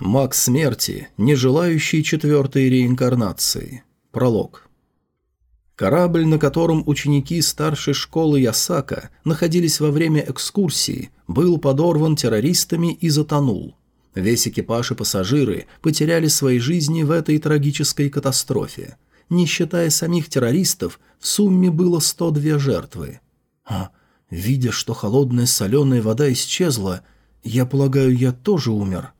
Маг смерти, не желающий четвертой реинкарнации. Пролог. Корабль, на котором ученики старшей школы Ясака находились во время экскурсии, был подорван террористами и затонул. Весь экипаж и пассажиры потеряли свои жизни в этой трагической катастрофе. Не считая самих террористов, в сумме было 102 жертвы. А, видя, что холодная соленая вода исчезла, я полагаю, я тоже умер.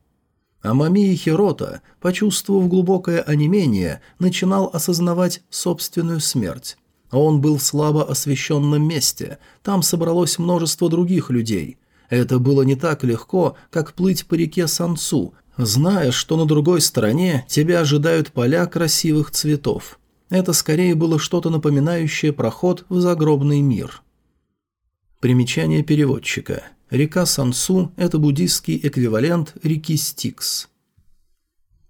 А Мамии Хирота, почувствовав глубокое онемение, начинал осознавать собственную смерть. Он был в слабо освещенном месте, там собралось множество других людей. Это было не так легко, как плыть по реке Санцу, зная, что на другой стороне тебя ожидают поля красивых цветов. Это скорее было что-то напоминающее проход в загробный мир. Примечание переводчика – Река Сансу – это буддийский эквивалент реки Стикс.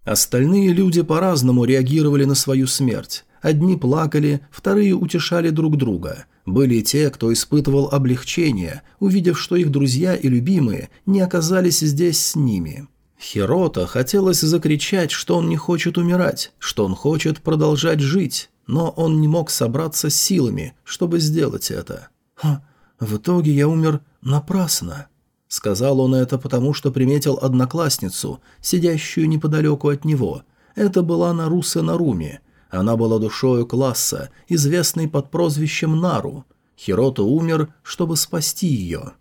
Остальные люди по-разному реагировали на свою смерть. Одни плакали, вторые утешали друг друга. Были те, кто испытывал облегчение, увидев, что их друзья и любимые не оказались здесь с ними. Хирота хотелось закричать, что он не хочет умирать, что он хочет продолжать жить, но он не мог собраться с силами, чтобы сделать это. Ха, в итоге я умер «Напрасно!» Сказал он это потому, что приметил одноклассницу, сидящую неподалеку от него. Это была Наруса Наруми. Она была душою класса, известной под прозвищем Нару. Хирото умер, чтобы спасти ее.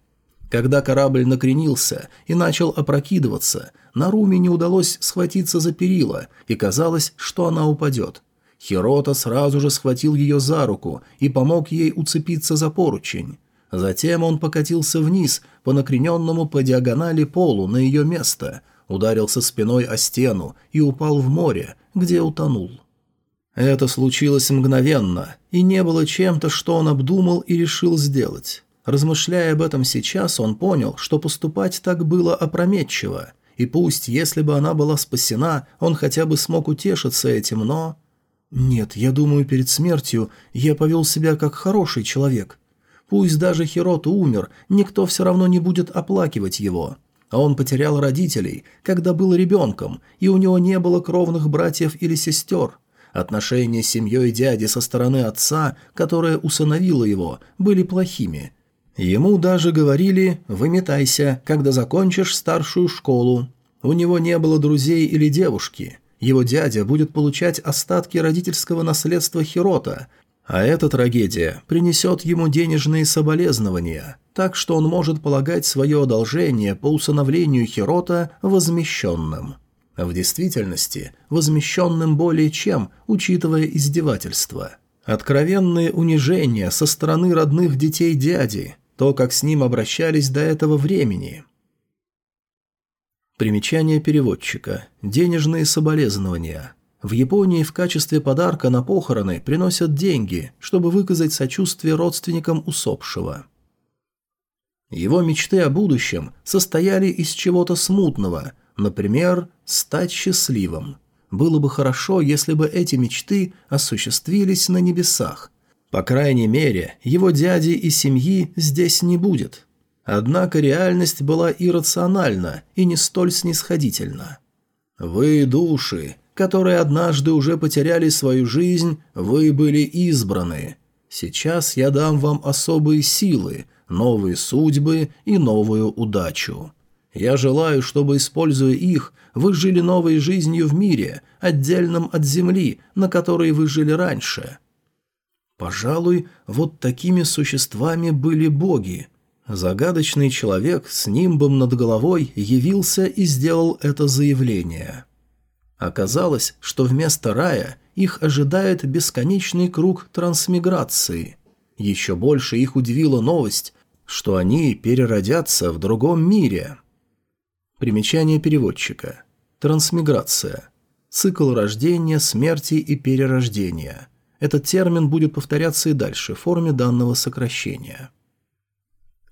Когда корабль накренился и начал опрокидываться, Наруми не удалось схватиться за перила, и казалось, что она упадет. Хирота сразу же схватил ее за руку и помог ей уцепиться за поручень. Затем он покатился вниз по накрененному по диагонали полу на ее место, ударился спиной о стену и упал в море, где утонул. Это случилось мгновенно, и не было чем-то, что он обдумал и решил сделать. Размышляя об этом сейчас, он понял, что поступать так было опрометчиво, и пусть, если бы она была спасена, он хотя бы смог утешиться этим, но... Нет, я думаю, перед смертью я повел себя как хороший человек, Пусть даже Хироту умер, никто все равно не будет оплакивать его. А он потерял родителей, когда был ребенком, и у него не было кровных братьев или сестер. Отношения с семьей дяди со стороны отца, которая усыновила его, были плохими. Ему даже говорили «выметайся, когда закончишь старшую школу». У него не было друзей или девушки. Его дядя будет получать остатки родительского наследства Хирота, а эта трагедия принесет ему денежные соболезнования, так что он может полагать свое одолжение по усыновлению Хирота возмещенным. В действительности, возмещенным более чем, учитывая издевательства. Откровенные унижения со стороны родных детей дяди, то, как с ним обращались до этого времени. Примечание переводчика. Денежные соболезнования – в Японии в качестве подарка на похороны приносят деньги, чтобы выказать сочувствие родственникам усопшего. Его мечты о будущем состояли из чего-то смутного, например, стать счастливым. Было бы хорошо, если бы эти мечты осуществились на небесах. По крайней мере, его дяди и семьи здесь не будет. Однако реальность была иррациональна и не столь снисходительна. «Вы, души, которые однажды уже потеряли свою жизнь, вы были избраны. Сейчас я дам вам особые силы, новые судьбы и новую удачу. Я желаю, чтобы, используя их, вы жили новой жизнью в мире, отдельном от земли, на которой вы жили раньше. Пожалуй, вот такими существами были боги. Загадочный человек с нимбом над головой явился и сделал это заявление. Оказалось, что вместо рая их ожидает бесконечный круг трансмиграции. Еще больше их удивила новость, что они переродятся в другом мире. Примечание переводчика. Трансмиграция. Цикл рождения, смерти и перерождения. Этот термин будет повторяться и дальше в форме данного сокращения.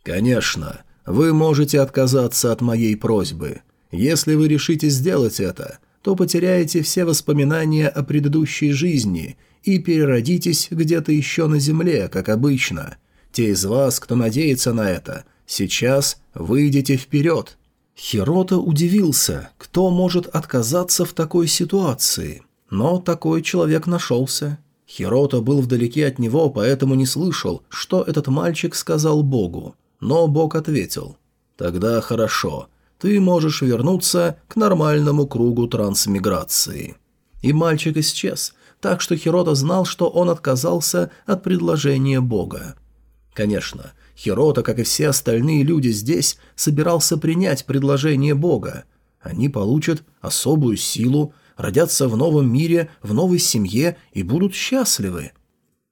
«Конечно, вы можете отказаться от моей просьбы. Если вы решите сделать это – то потеряете все воспоминания о предыдущей жизни и переродитесь где-то еще на земле, как обычно. Те из вас, кто надеется на это, сейчас выйдете вперед. Хирота удивился, кто может отказаться в такой ситуации. Но такой человек нашелся. Хирота был вдалеке от него, поэтому не слышал, что этот мальчик сказал Богу. Но Бог ответил. «Тогда хорошо. Ты можешь вернуться к нормальному кругу трансмиграции». И мальчик исчез, так что Хирота знал, что он отказался от предложения Бога. Конечно, Хирота, как и все остальные люди здесь, собирался принять предложение Бога. Они получат особую силу, родятся в новом мире, в новой семье и будут счастливы.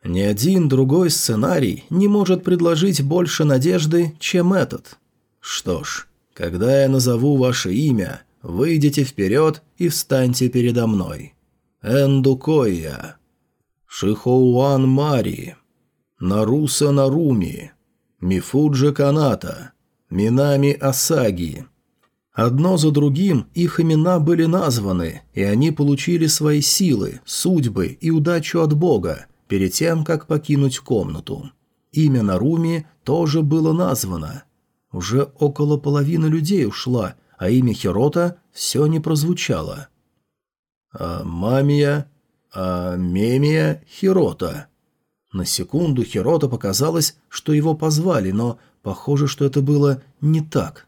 Ни один другой сценарий не может предложить больше надежды, чем этот. Что ж, когда я назову ваше имя, выйдите вперед и встаньте передо мной. Эндукоя, Шихоуан Мари, Наруса Наруми, Мифуджа Каната, Минами Асаги. Одно за другим их имена были названы, и они получили свои силы, судьбы и удачу от Бога перед тем, как покинуть комнату. Имя Наруми тоже было названо. Уже около половины людей ушла, а имя Хирота все не прозвучало. А Мамия, а Мемия Хирота. На секунду Хирота показалось, что его позвали, но похоже, что это было не так.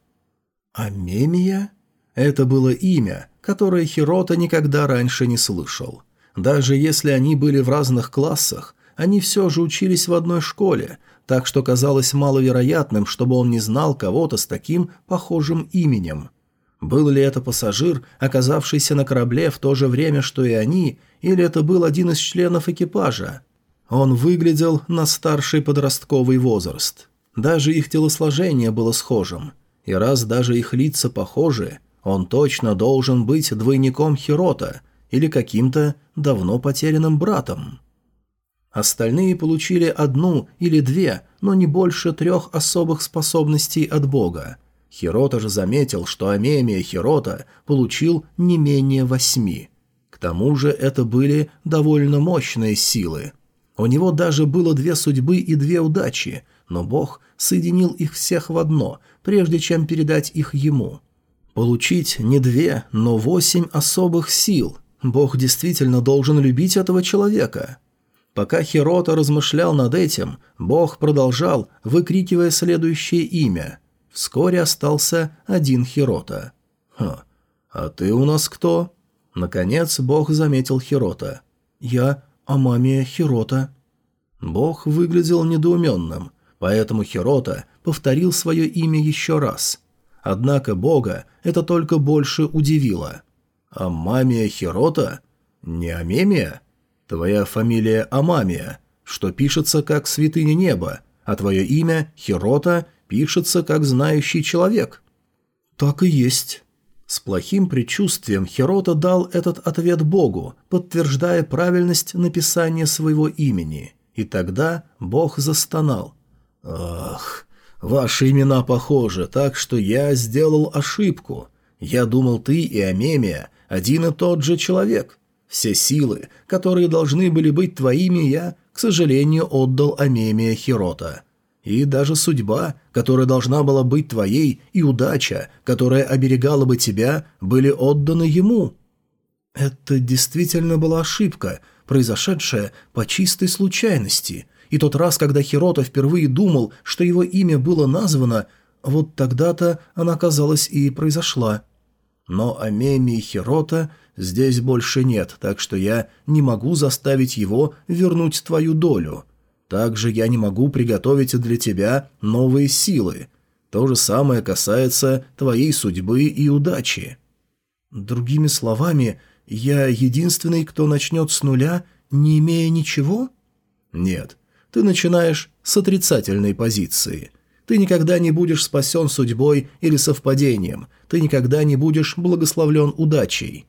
А Мемия? Это было имя, которое Хирота никогда раньше не слышал. Даже если они были в разных классах, они все же учились в одной школе, так что казалось маловероятным, чтобы он не знал кого-то с таким похожим именем. Был ли это пассажир, оказавшийся на корабле в то же время, что и они, или это был один из членов экипажа? Он выглядел на старший подростковый возраст. Даже их телосложение было схожим. И раз даже их лица похожи, он точно должен быть двойником Хирота или каким-то давно потерянным братом. Остальные получили одну или две, но не больше трех особых способностей от бога. Хирота же заметил, что Амемия Хирота получил не менее восьми. К тому же это были довольно мощные силы – у него даже было две судьбы и две удачи, но Бог соединил их всех в одно, прежде чем передать их ему. Получить не две, но восемь особых сил. Бог действительно должен любить этого человека. Пока Хирота размышлял над этим, Бог продолжал, выкрикивая следующее имя. Вскоре остался один Хирота. «Ха, а ты у нас кто?» Наконец Бог заметил Хирота. «Я Амамия Хирота». Бог выглядел недоуменным, поэтому Хирота повторил свое имя еще раз. Однако Бога это только больше удивило. «Амамия Хирота? Не Амемия? Твоя фамилия Амамия, что пишется как «святыня неба», а твое имя Хирота пишется как «знающий человек». «Так и есть». С плохим предчувствием Хирота дал этот ответ Богу, подтверждая правильность написания своего имени. И тогда Бог застонал. «Ах, ваши имена похожи, так что я сделал ошибку. Я думал, ты и Амемия один и тот же человек. Все силы, которые должны были быть твоими, я, к сожалению, отдал Амемия Хирота». И даже судьба, которая должна была быть твоей, и удача, которая оберегала бы тебя, были отданы ему. Это действительно была ошибка, произошедшая по чистой случайности. И тот раз, когда Хирота впервые думал, что его имя было названо, вот тогда-то она, казалось, и произошла. Но Амеми Хирота здесь больше нет, так что я не могу заставить его вернуть твою долю. Также я не могу приготовить для тебя новые силы. То же самое касается твоей судьбы и удачи. Другими словами, я единственный, кто начнет с нуля, не имея ничего? Нет, ты начинаешь с отрицательной позиции. Ты никогда не будешь спасен судьбой или совпадением, ты никогда не будешь благословлен удачей.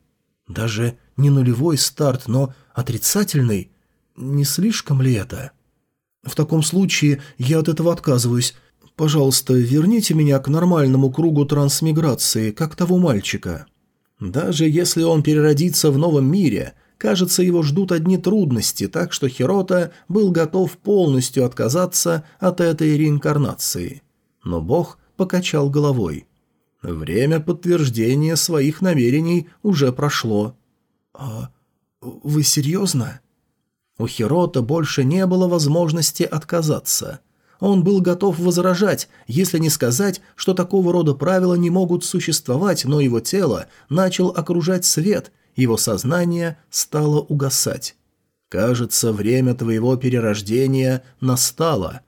Даже не нулевой старт, но отрицательный? Не слишком ли это?» В таком случае я от этого отказываюсь. Пожалуйста, верните меня к нормальному кругу трансмиграции, как того мальчика». Даже если он переродится в новом мире, кажется, его ждут одни трудности, так что Хирота был готов полностью отказаться от этой реинкарнации. Но Бог покачал головой. Время подтверждения своих намерений уже прошло. «А вы серьезно?» У Хирота больше не было возможности отказаться. Он был готов возражать, если не сказать, что такого рода правила не могут существовать, но его тело начал окружать свет, его сознание стало угасать. «Кажется, время твоего перерождения настало».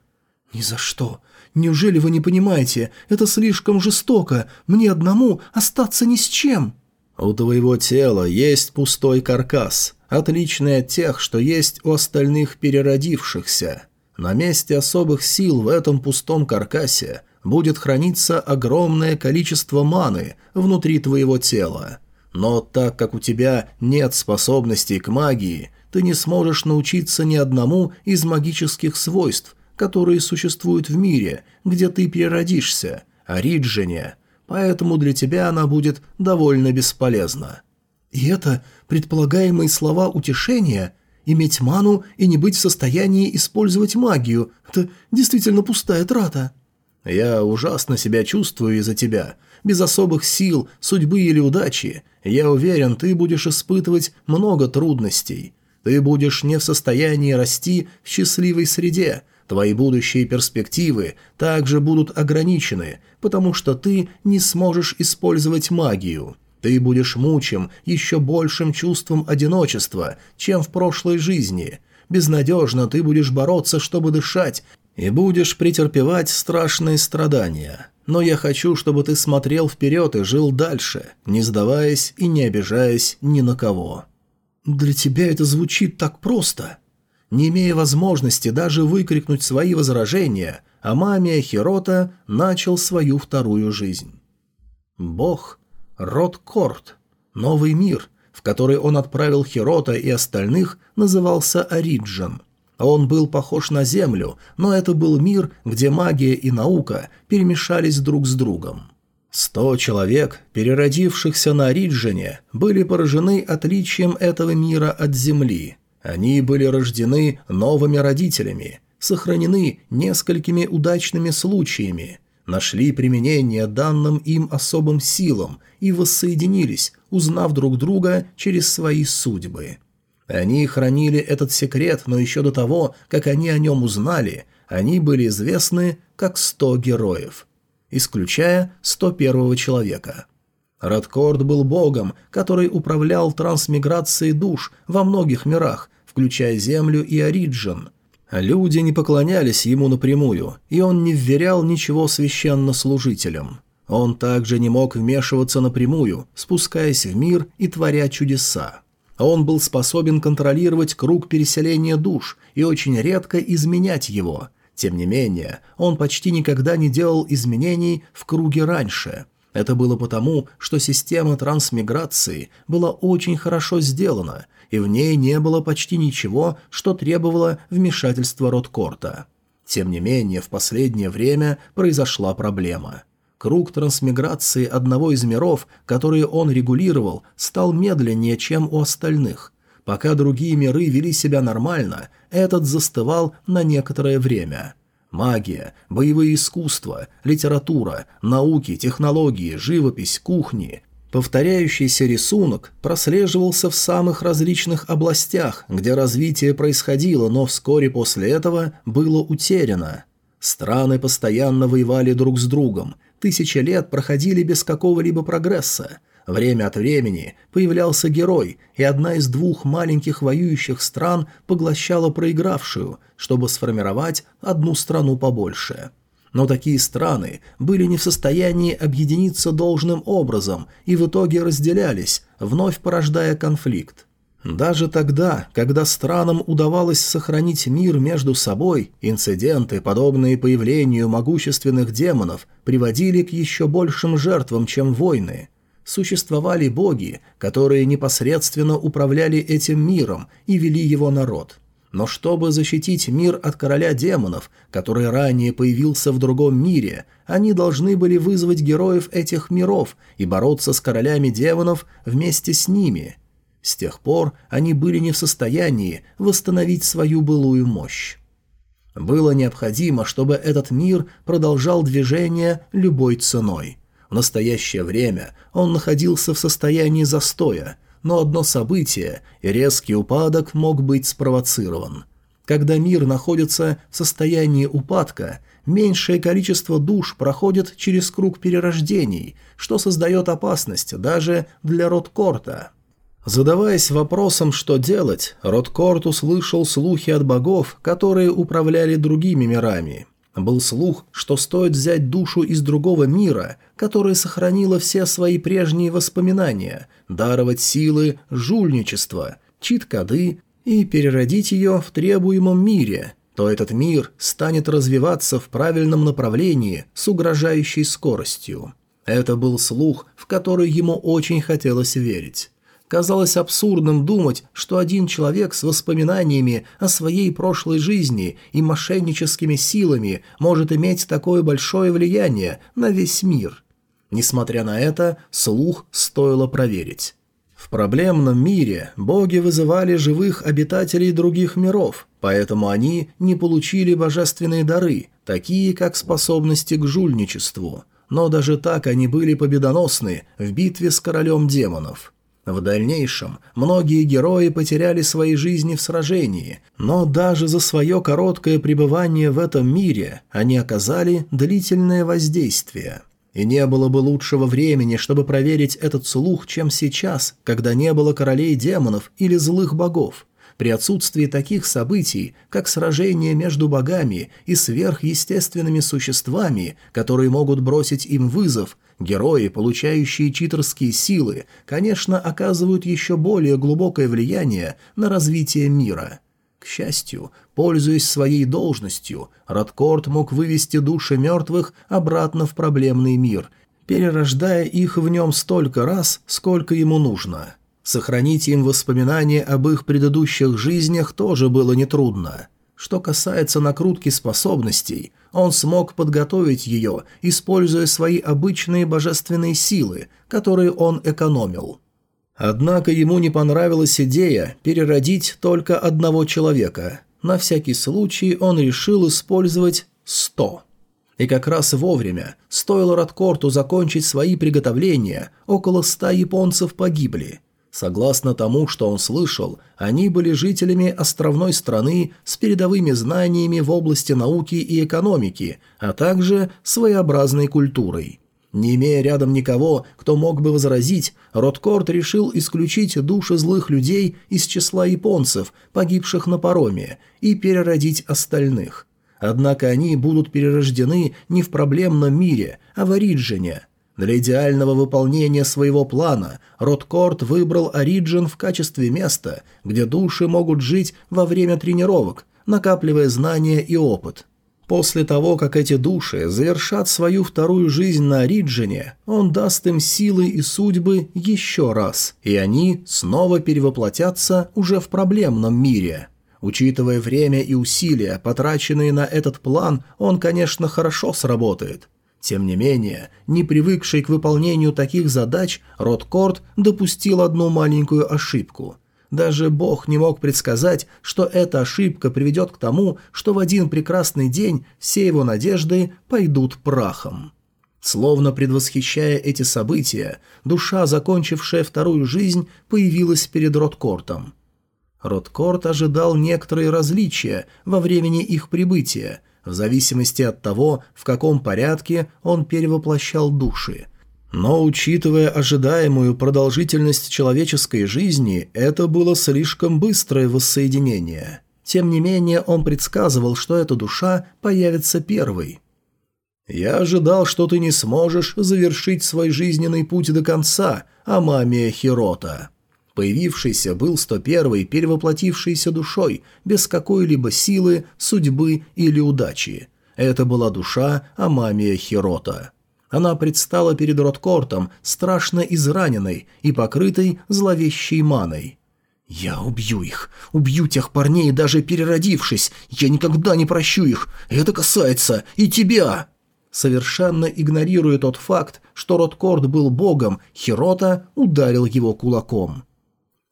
«Ни за что! Неужели вы не понимаете? Это слишком жестоко! Мне одному остаться ни с чем!» «У твоего тела есть пустой каркас, отличный от тех, что есть у остальных переродившихся. На месте особых сил в этом пустом каркасе будет храниться огромное количество маны внутри твоего тела. Но так как у тебя нет способностей к магии, ты не сможешь научиться ни одному из магических свойств, которые существуют в мире, где ты переродишься, а Риджине – поэтому для тебя она будет довольно бесполезна. И это предполагаемые слова утешения – Иметь ману и не быть в состоянии использовать магию – это действительно пустая трата. Я ужасно себя чувствую из-за тебя. Без особых сил, судьбы или удачи. Я уверен, ты будешь испытывать много трудностей. Ты будешь не в состоянии расти в счастливой среде, Твои будущие перспективы также будут ограничены, потому что ты не сможешь использовать магию. Ты будешь мучим еще большим чувством одиночества, чем в прошлой жизни. Безнадежно ты будешь бороться, чтобы дышать, и будешь претерпевать страшные страдания. Но я хочу, чтобы ты смотрел вперед и жил дальше, не сдаваясь и не обижаясь ни на кого. Для тебя это звучит так просто. Не имея возможности даже выкрикнуть свои возражения, Амамия Хирота начал свою вторую жизнь. Бог, род Корт, новый мир, в который он отправил Хирота и остальных, назывался Ориджин. Он был похож на Землю, но это был мир, где магия и наука перемешались друг с другом. Сто человек, переродившихся на Ориджине, были поражены отличием этого мира от Земли – они были рождены новыми родителями, сохранены несколькими удачными случаями, нашли применение данным им особым силам и воссоединились, узнав друг друга через свои судьбы. Они хранили этот секрет, но еще до того, как они о нем узнали, они были известны как сто героев, исключая сто первого человека – Радкорд был богом, который управлял трансмиграцией душ во многих мирах, включая Землю и Ориджин. Люди не поклонялись ему напрямую, и он не вверял ничего священнослужителям. Он также не мог вмешиваться напрямую, спускаясь в мир и творя чудеса. Он был способен контролировать круг переселения душ и очень редко изменять его. Тем не менее, он почти никогда не делал изменений в круге раньше – это было потому, что система трансмиграции была очень хорошо сделана, и в ней не было почти ничего, что требовало вмешательства Роткорта. Тем не менее, в последнее время произошла проблема. Круг трансмиграции одного из миров, которые он регулировал, стал медленнее, чем у остальных. Пока другие миры вели себя нормально, этот застывал на некоторое время – Магия, боевые искусства, литература, науки, технологии, живопись, кухни. Повторяющийся рисунок прослеживался в самых различных областях, где развитие происходило, но вскоре после этого было утеряно. Страны постоянно воевали друг с другом, тысячи лет проходили без какого-либо прогресса – Время от времени появлялся герой, и одна из двух маленьких воюющих стран поглощала проигравшую, чтобы сформировать одну страну побольше. Но такие страны были не в состоянии объединиться должным образом и в итоге разделялись, вновь порождая конфликт. Даже тогда, когда странам удавалось сохранить мир между собой, инциденты, подобные появлению могущественных демонов, приводили к еще большим жертвам, чем войны – существовали боги, которые непосредственно управляли этим миром и вели его народ. Но чтобы защитить мир от короля демонов, который ранее появился в другом мире, они должны были вызвать героев этих миров и бороться с королями демонов вместе с ними. С тех пор они были не в состоянии восстановить свою былую мощь. Было необходимо, чтобы этот мир продолжал движение любой ценой – В настоящее время он находился в состоянии застоя, но одно событие и резкий упадок мог быть спровоцирован. Когда мир находится в состоянии упадка, меньшее количество душ проходит через круг перерождений, что создает опасность даже для Роткорта. Задаваясь вопросом, что делать, Роткорт услышал слухи от богов, которые управляли другими мирами. Был слух, что стоит взять душу из другого мира, которая сохранила все свои прежние воспоминания, даровать силы жульничества, чит-коды и переродить ее в требуемом мире, то этот мир станет развиваться в правильном направлении с угрожающей скоростью. Это был слух, в который ему очень хотелось верить. Казалось абсурдным думать, что один человек с воспоминаниями о своей прошлой жизни и мошенническими силами может иметь такое большое влияние на весь мир. Несмотря на это, слух стоило проверить. В проблемном мире боги вызывали живых обитателей других миров, поэтому они не получили божественные дары, такие как способности к жульничеству. Но даже так они были победоносны в битве с королем демонов. В дальнейшем многие герои потеряли свои жизни в сражении, но даже за свое короткое пребывание в этом мире они оказали длительное воздействие. И не было бы лучшего времени, чтобы проверить этот слух, чем сейчас, когда не было королей демонов или злых богов. При отсутствии таких событий, как сражение между богами и сверхъестественными существами, которые могут бросить им вызов, герои, получающие читерские силы, конечно, оказывают еще более глубокое влияние на развитие мира. К счастью, пользуясь своей должностью, Радкорт мог вывести души мертвых обратно в проблемный мир, перерождая их в нем столько раз, сколько ему нужно. Сохранить им воспоминания об их предыдущих жизнях тоже было нетрудно. Что касается накрутки способностей, он смог подготовить ее, используя свои обычные божественные силы, которые он экономил. Однако ему не понравилась идея переродить только одного человека. На всякий случай он решил использовать сто. И как раз вовремя, стоило Радкорту закончить свои приготовления, около ста японцев погибли. Согласно тому, что он слышал, они были жителями островной страны с передовыми знаниями в области науки и экономики, а также своеобразной культурой. Не имея рядом никого, кто мог бы возразить, Роткорт решил исключить души злых людей из числа японцев, погибших на пароме, и переродить остальных. Однако они будут перерождены не в проблемном мире, а в Ориджине – для идеального выполнения своего плана Роткорт выбрал Ориджин в качестве места, где души могут жить во время тренировок, накапливая знания и опыт. После того, как эти души завершат свою вторую жизнь на Ориджине, он даст им силы и судьбы еще раз, и они снова перевоплотятся уже в проблемном мире. Учитывая время и усилия, потраченные на этот план, он, конечно, хорошо сработает – тем не менее, не привыкший к выполнению таких задач, Роткорт допустил одну маленькую ошибку. Даже Бог не мог предсказать, что эта ошибка приведет к тому, что в один прекрасный день все его надежды пойдут прахом. Словно предвосхищая эти события, душа, закончившая вторую жизнь, появилась перед Роткортом. Роткорт ожидал некоторые различия во времени их прибытия – в зависимости от того, в каком порядке он перевоплощал души. Но, учитывая ожидаемую продолжительность человеческой жизни, это было слишком быстрое воссоединение. Тем не менее, он предсказывал, что эта душа появится первой. «Я ожидал, что ты не сможешь завершить свой жизненный путь до конца, Амамия Хирота», Появившийся был 101-й перевоплотившейся душой, без какой-либо силы, судьбы или удачи. Это была душа Амамия Хирота. Она предстала перед Роткортом, страшно израненной и покрытой зловещей маной. «Я убью их, убью тех парней, даже переродившись. Я никогда не прощу их. Это касается и тебя!» Совершенно игнорируя тот факт, что Роткорт был богом, Хирота ударил его кулаком.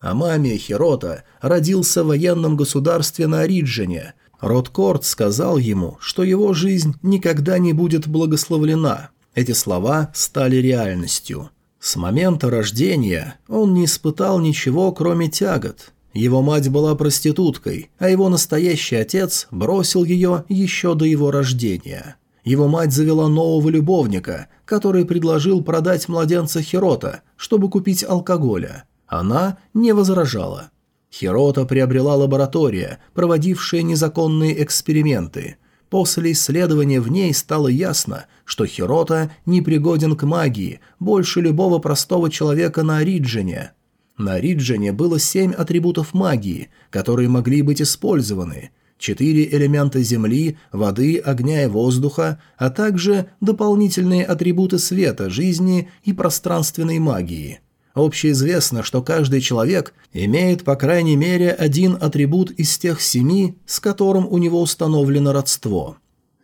Амамия Хирота родился в военном государстве на Ориджине. Роткорт сказал ему, что его жизнь никогда не будет благословлена. Эти слова стали реальностью. С момента рождения он не испытал ничего, кроме тягот. Его мать была проституткой, а его настоящий отец бросил ее еще до его рождения. Его мать завела нового любовника, который предложил продать младенца Хирота, чтобы купить алкоголя. Она не возражала. Хирота приобрела лаборатория, проводившая незаконные эксперименты. После исследования в ней стало ясно, что Хирота непригоден к магии, больше любого простого человека на Ориджине. На Ориджине было семь атрибутов магии, которые могли быть использованы – четыре элемента земли, воды, огня и воздуха, а также дополнительные атрибуты света, жизни и пространственной магии. Общеизвестно, что каждый человек имеет по крайней мере один атрибут из тех семи, с которым у него установлено родство.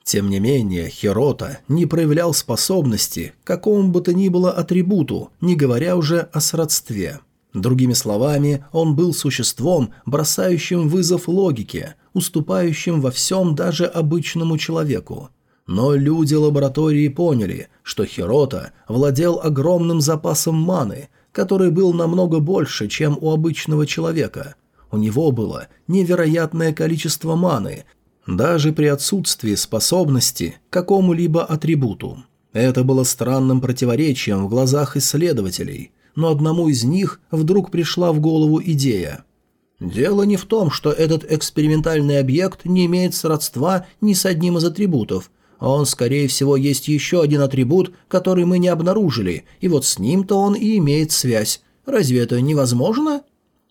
Тем не менее, Хирота не проявлял способности к какому бы то ни было атрибуту, не говоря уже о сродстве. Другими словами, он был существом, бросающим вызов логике, уступающим во всем даже обычному человеку. Но люди лаборатории поняли, что Хирота владел огромным запасом маны, который был намного больше, чем у обычного человека. У него было невероятное количество маны, даже при отсутствии способности к какому-либо атрибуту. Это было странным противоречием в глазах исследователей, но одному из них вдруг пришла в голову идея. «Дело не в том, что этот экспериментальный объект не имеет сродства ни с одним из атрибутов, он, скорее всего, есть еще один атрибут, который мы не обнаружили, и вот с ним-то он и имеет связь. Разве это невозможно?»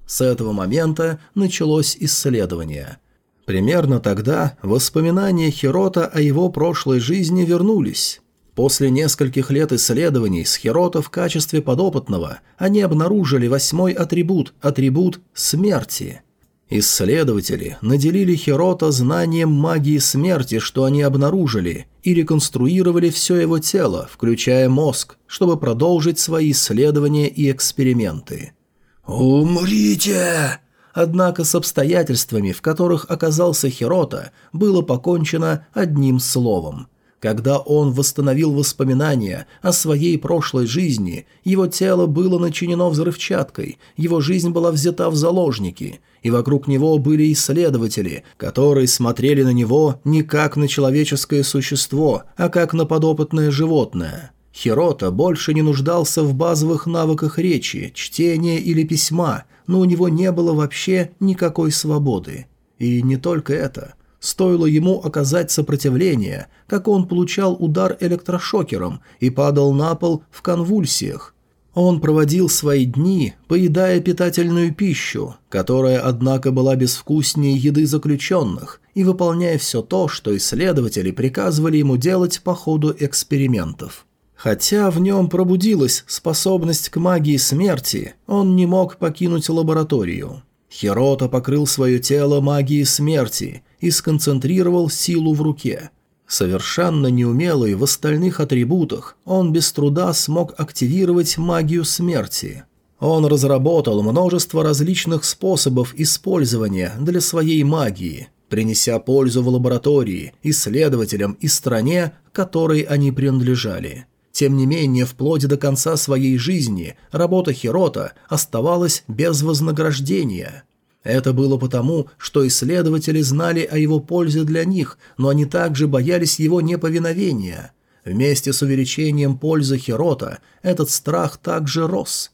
С этого момента началось исследование. Примерно тогда воспоминания Хирота о его прошлой жизни вернулись. После нескольких лет исследований с Хирота в качестве подопытного они обнаружили восьмой атрибут – атрибут смерти – Исследователи наделили Хирота знанием магии смерти, что они обнаружили, и реконструировали все его тело, включая мозг, чтобы продолжить свои исследования и эксперименты. «Умрите!» Однако с обстоятельствами, в которых оказался Хирота, было покончено одним словом – когда он восстановил воспоминания о своей прошлой жизни, его тело было начинено взрывчаткой, его жизнь была взята в заложники, и вокруг него были исследователи, которые смотрели на него не как на человеческое существо, а как на подопытное животное. Хирота больше не нуждался в базовых навыках речи, чтения или письма, но у него не было вообще никакой свободы. И не только это – Стоило ему оказать сопротивление, как он получал удар электрошокером и падал на пол в конвульсиях. Он проводил свои дни, поедая питательную пищу, которая, однако, была безвкуснее еды заключенных, и выполняя все то, что исследователи приказывали ему делать по ходу экспериментов. Хотя в нем пробудилась способность к магии смерти, он не мог покинуть лабораторию. Хирота покрыл свое тело магией смерти и сконцентрировал силу в руке. Совершенно неумелый в остальных атрибутах, он без труда смог активировать магию смерти. Он разработал множество различных способов использования для своей магии, принеся пользу в лаборатории, исследователям и стране, которой они принадлежали. Тем не менее, вплоть до конца своей жизни работа Хирота оставалась без вознаграждения. Это было потому, что исследователи знали о его пользе для них, но они также боялись его неповиновения. Вместе с увеличением пользы Хирота этот страх также рос.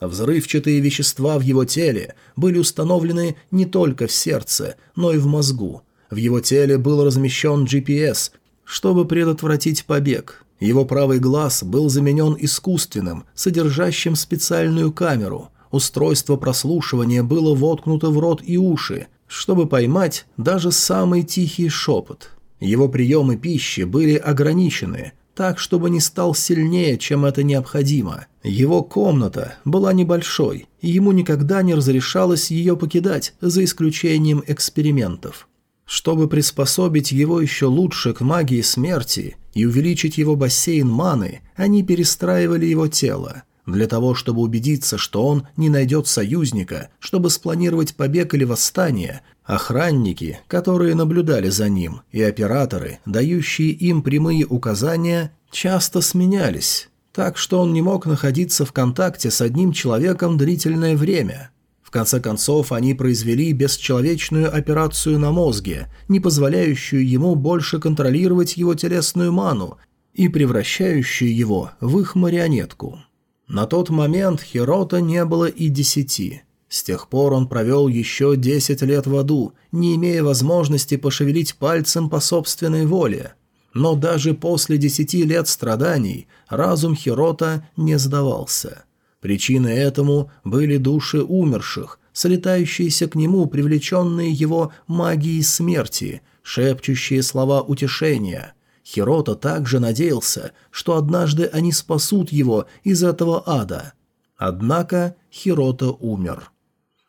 Взрывчатые вещества в его теле были установлены не только в сердце, но и в мозгу. В его теле был размещен GPS, чтобы предотвратить побег. Его правый глаз был заменен искусственным, содержащим специальную камеру – Устройство прослушивания было воткнуто в рот и уши, чтобы поймать даже самый тихий шепот. Его приемы пищи были ограничены, так, чтобы не стал сильнее, чем это необходимо. Его комната была небольшой, и ему никогда не разрешалось ее покидать, за исключением экспериментов. Чтобы приспособить его еще лучше к магии смерти и увеличить его бассейн маны, они перестраивали его тело – для того, чтобы убедиться, что он не найдет союзника, чтобы спланировать побег или восстание, Охранники, которые наблюдали за ним, и операторы, дающие им прямые указания, часто сменялись, так что он не мог находиться в контакте с одним человеком длительное время. В конце концов, они произвели бесчеловечную операцию на мозге, не позволяющую ему больше контролировать его телесную ману и превращающую его в их марионетку. На тот момент Хирота не было и десяти – с тех пор он провел еще десять лет в аду, не имея возможности пошевелить пальцем по собственной воле. Но даже после десяти лет страданий разум Хирота не сдавался. Причиной этому были души умерших, слетающиеся к нему, привлеченные его магией смерти, шепчущие слова утешения. Хирота также надеялся, что однажды они спасут его из этого ада. Однако Хирота умер.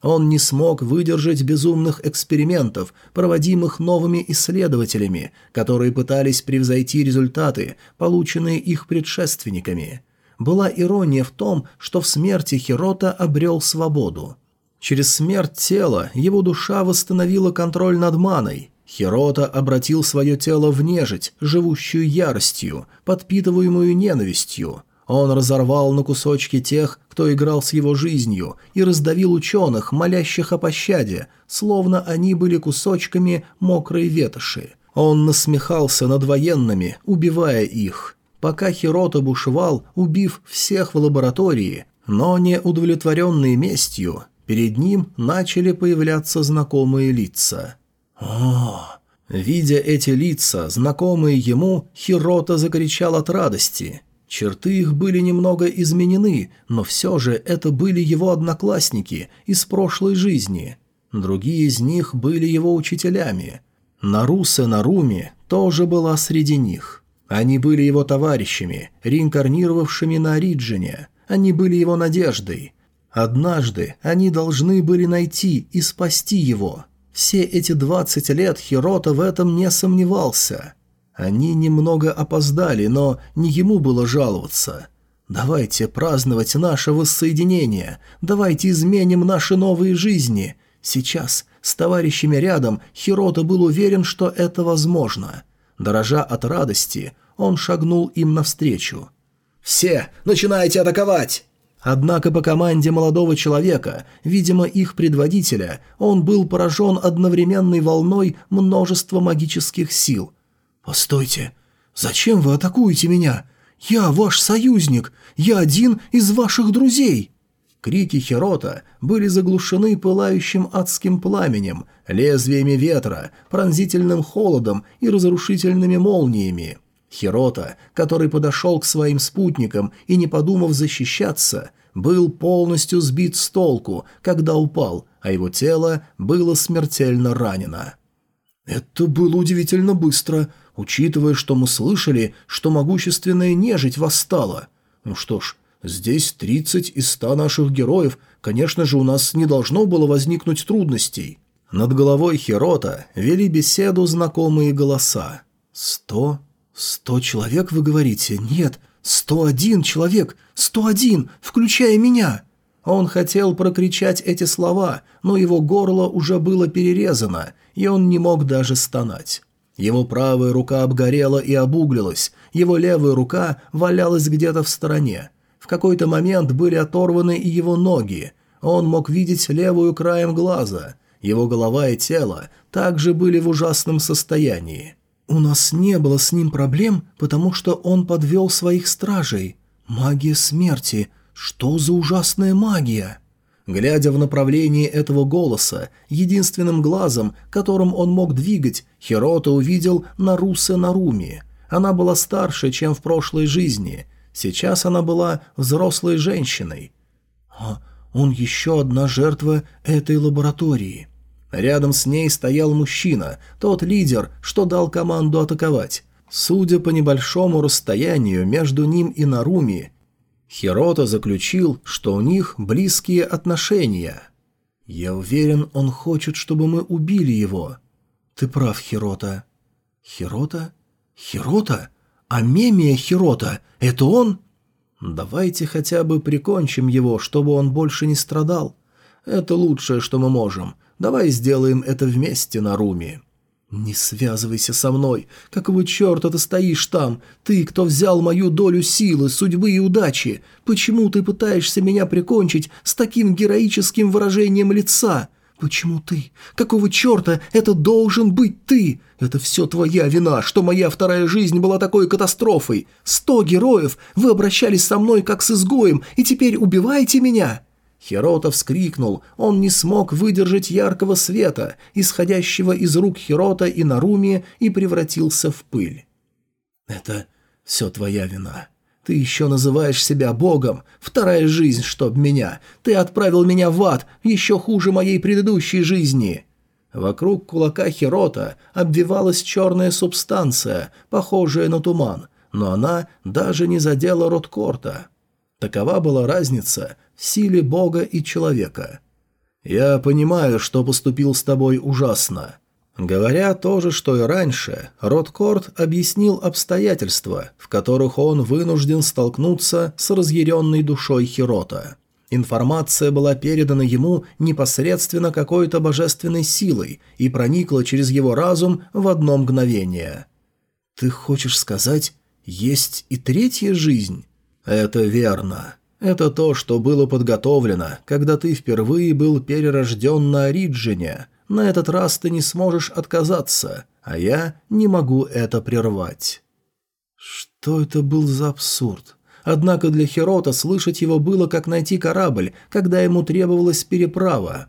Он не смог выдержать безумных экспериментов, проводимых новыми исследователями, которые пытались превзойти результаты, полученные их предшественниками. Была ирония в том, что в смерти Хирота обрел свободу. Через смерть тела его душа восстановила контроль над маной. Хирота обратил свое тело в нежить, живущую яростью, подпитываемую ненавистью – он разорвал на кусочки тех, кто играл с его жизнью, и раздавил ученых, молящих о пощаде, словно они были кусочками мокрой ветоши. Он насмехался над военными, убивая их. Пока Хирота бушевал, убив всех в лаборатории, но не удовлетворенные местью, перед ним начали появляться знакомые лица. О! Видя эти лица, знакомые ему, Хирота закричал от радости. Черты их были немного изменены, но все же это были его одноклассники из прошлой жизни. Другие из них были его учителями. Наруса Наруми тоже была среди них. Они были его товарищами, реинкарнировавшими на Ориджине. Они были его надеждой. Однажды они должны были найти и спасти его. Все эти двадцать лет Хирота в этом не сомневался – они немного опоздали, но не ему было жаловаться. «Давайте праздновать наше воссоединение, давайте изменим наши новые жизни». Сейчас, с товарищами рядом, Хирота был уверен, что это возможно. Дорожа от радости, он шагнул им навстречу. «Все, начинайте атаковать!» Однако по команде молодого человека, видимо, их предводителя, он был поражен одновременной волной множества магических сил, «Постойте! Зачем вы атакуете меня? Я ваш союзник! Я один из ваших друзей!» Крики Херота были заглушены пылающим адским пламенем, лезвиями ветра, пронзительным холодом и разрушительными молниями. Херота, который подошел к своим спутникам и, не подумав защищаться, был полностью сбит с толку, когда упал, а его тело было смертельно ранено. «Это было удивительно быстро учитывая, что мы слышали, что могущественная нежить восстала. Ну что ж, здесь 30 из 100 наших героев, конечно же, у нас не должно было возникнуть трудностей. Над головой Херота вели беседу знакомые голоса. «Сто? Сто человек, вы говорите? Нет, сто один человек! Сто один, включая меня!» Он хотел прокричать эти слова, но его горло уже было перерезано, и он не мог даже стонать. Его правая рука обгорела и обуглилась, его левая рука валялась где-то в стороне. В какой-то момент были оторваны и его ноги. Он мог видеть левую краем глаза. Его голова и тело также были в ужасном состоянии. «У нас не было с ним проблем, потому что он подвел своих стражей. Магия смерти. Что за ужасная магия?» Глядя в направлении этого голоса, единственным глазом, которым он мог двигать, Хирота увидел Наруса Наруми. Она была старше, чем в прошлой жизни. Сейчас она была взрослой женщиной. А он еще одна жертва этой лаборатории. Рядом с ней стоял мужчина, тот лидер, что дал команду атаковать. Судя по небольшому расстоянию между ним и Наруми, Хирота заключил, что у них близкие отношения. «Я уверен, он хочет, чтобы мы убили его». «Ты прав, Хирота». «Хирота? Хирота? А Мемия Хирота? Это он?» «Давайте хотя бы прикончим его, чтобы он больше не страдал. Это лучшее, что мы можем. Давай сделаем это вместе, Наруми». «Не связывайся со мной. Какого черта ты стоишь там? Ты, кто взял мою долю силы, судьбы и удачи. Почему ты пытаешься меня прикончить с таким героическим выражением лица? Почему ты? Какого черта это должен быть ты? Это все твоя вина, что моя вторая жизнь была такой катастрофой. Сто героев, вы обращались со мной как с изгоем, и теперь убиваете меня?» Хирота вскрикнул, он не смог выдержать яркого света, исходящего из рук Хирота и Наруми, и превратился в пыль. «Это все твоя вина. Ты еще называешь себя богом. Вторая жизнь, чтоб меня. Ты отправил меня в ад, еще хуже моей предыдущей жизни». Вокруг кулака Хирота обвивалась черная субстанция, похожая на туман, но она даже не задела Роткорта. Такова была разница силе Бога и человека. «Я понимаю, что поступил с тобой ужасно». Говоря то же, что и раньше, Роткорт объяснил обстоятельства, в которых он вынужден столкнуться с разъяренной душой Хирота. Информация была передана ему непосредственно какой-то божественной силой и проникла через его разум в одно мгновение. «Ты хочешь сказать, есть и третья жизнь?» «Это верно. Это то, что было подготовлено, когда ты впервые был перерожден на Ориджине. На этот раз ты не сможешь отказаться, а я не могу это прервать». Что это был за абсурд? Однако для Херота слышать его было как найти корабль, когда ему требовалась переправа.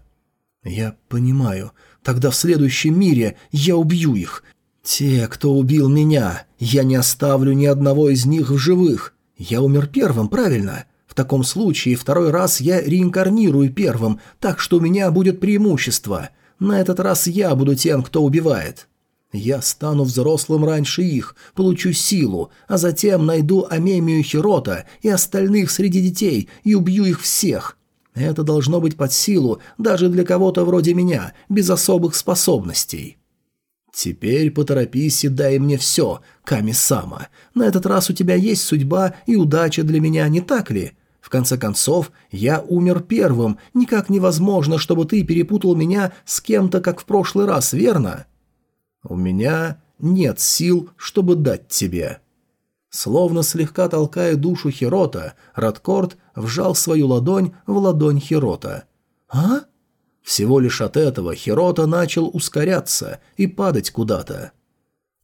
«Я понимаю. Тогда в следующем мире я убью их. Те, кто убил меня, я не оставлю ни одного из них в живых. Я умер первым, правильно? Таком случае второй раз я реинкарнирую первым, так что у меня будет преимущество. На этот раз я буду тем, кто убивает. Я стану взрослым раньше их, получу силу, а затем найду Амемию Хирота и остальных среди детей и убью их всех. Это должно быть под силу даже для кого-то вроде меня, без особых способностей. «Теперь поторопись и дай мне все, Ками-сама. На этот раз у тебя есть судьба и удача для меня, не так ли? В конце концов, я умер первым, никак невозможно, чтобы ты перепутал меня с кем-то, как в прошлый раз, верно?» «У меня нет сил, чтобы дать тебе». Словно слегка толкая душу Хирота, Радкорд вжал свою ладонь в ладонь Хирота. «А?» Всего лишь от этого Хирота начал ускоряться и падать куда-то.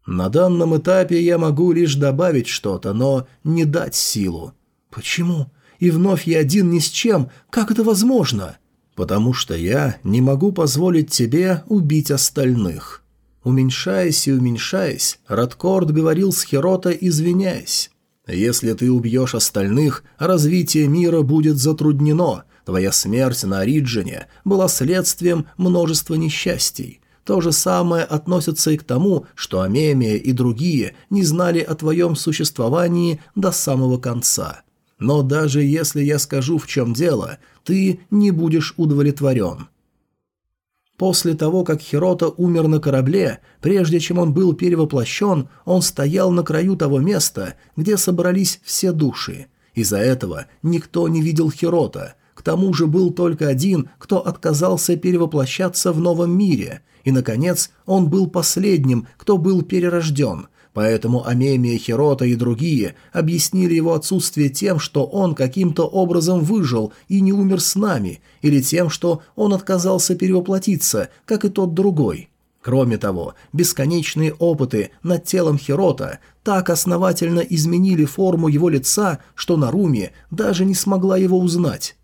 На данном этапе я могу лишь добавить что-то, но не дать силу. Почему? И вновь я один ни с чем. Как это возможно? Потому что я не могу позволить тебе убить остальных. Уменьшаясь и уменьшаясь, Радкорд говорил с Хирота, извиняясь. «Если ты убьешь остальных, развитие мира будет затруднено, Твоя смерть на Ориджине была следствием множества несчастий. То же самое относится и к тому, что Амемия и другие не знали о твоем существовании до самого конца. Но даже если я скажу, в чем дело, ты не будешь удовлетворен. После того, как Хирота умер на корабле, прежде чем он был перевоплощен, он стоял на краю того места, где собрались все души. Из-за этого никто не видел Хирота, к тому же был только один, кто отказался перевоплощаться в новом мире, и, наконец, он был последним, кто был перерожден, поэтому Амемия, Хирота и другие объяснили его отсутствие тем, что он каким-то образом выжил и не умер с нами, или тем, что он отказался перевоплотиться, как и тот другой. Кроме того, бесконечные опыты над телом Хирота так основательно изменили форму его лица, что Наруми даже не смогла его узнать.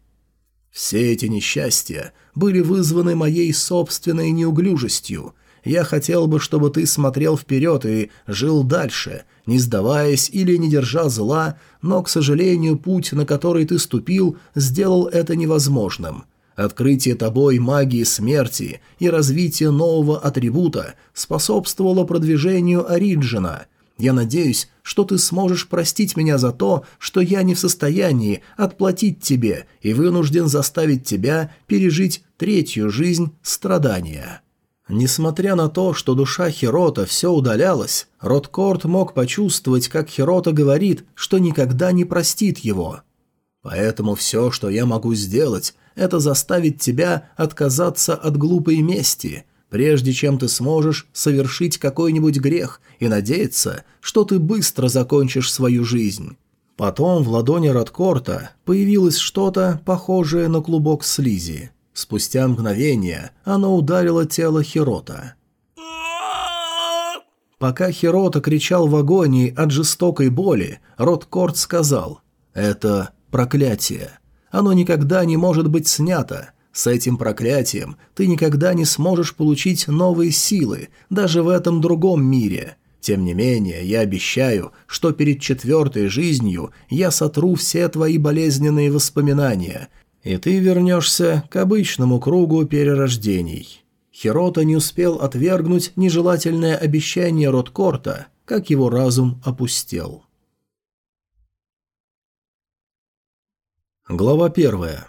Все эти несчастья были вызваны моей собственной неуглюжестью. Я хотел бы, чтобы ты смотрел вперед и жил дальше, не сдаваясь или не держа зла, но, к сожалению, путь, на который ты ступил, сделал это невозможным. Открытие тобой магии смерти и развитие нового атрибута способствовало продвижению Ориджина – я надеюсь, что ты сможешь простить меня за то, что я не в состоянии отплатить тебе и вынужден заставить тебя пережить третью жизнь страдания». Несмотря на то, что душа Хирота все удалялась, Роткорт мог почувствовать, как Хирота говорит, что никогда не простит его. «Поэтому все, что я могу сделать, это заставит тебя отказаться от глупой мести, прежде чем ты сможешь совершить какой-нибудь грех и надеяться, что ты быстро закончишь свою жизнь. Потом в ладони Радкорта появилось что-то похожее на клубок слизи. Спустя мгновение оно ударило тело Хирота. Пока Хирота кричал в агонии от жестокой боли, Родкорт сказал «Это проклятие. Оно никогда не может быть снято. С этим проклятием ты никогда не сможешь получить новые силы, даже в этом другом мире. Тем не менее, я обещаю, что перед четвертой жизнью я сотру все твои болезненные воспоминания, и ты вернешься к обычному кругу перерождений». Хирота не успел отвергнуть нежелательное обещание Роткорта, как его разум опустел. Глава первая.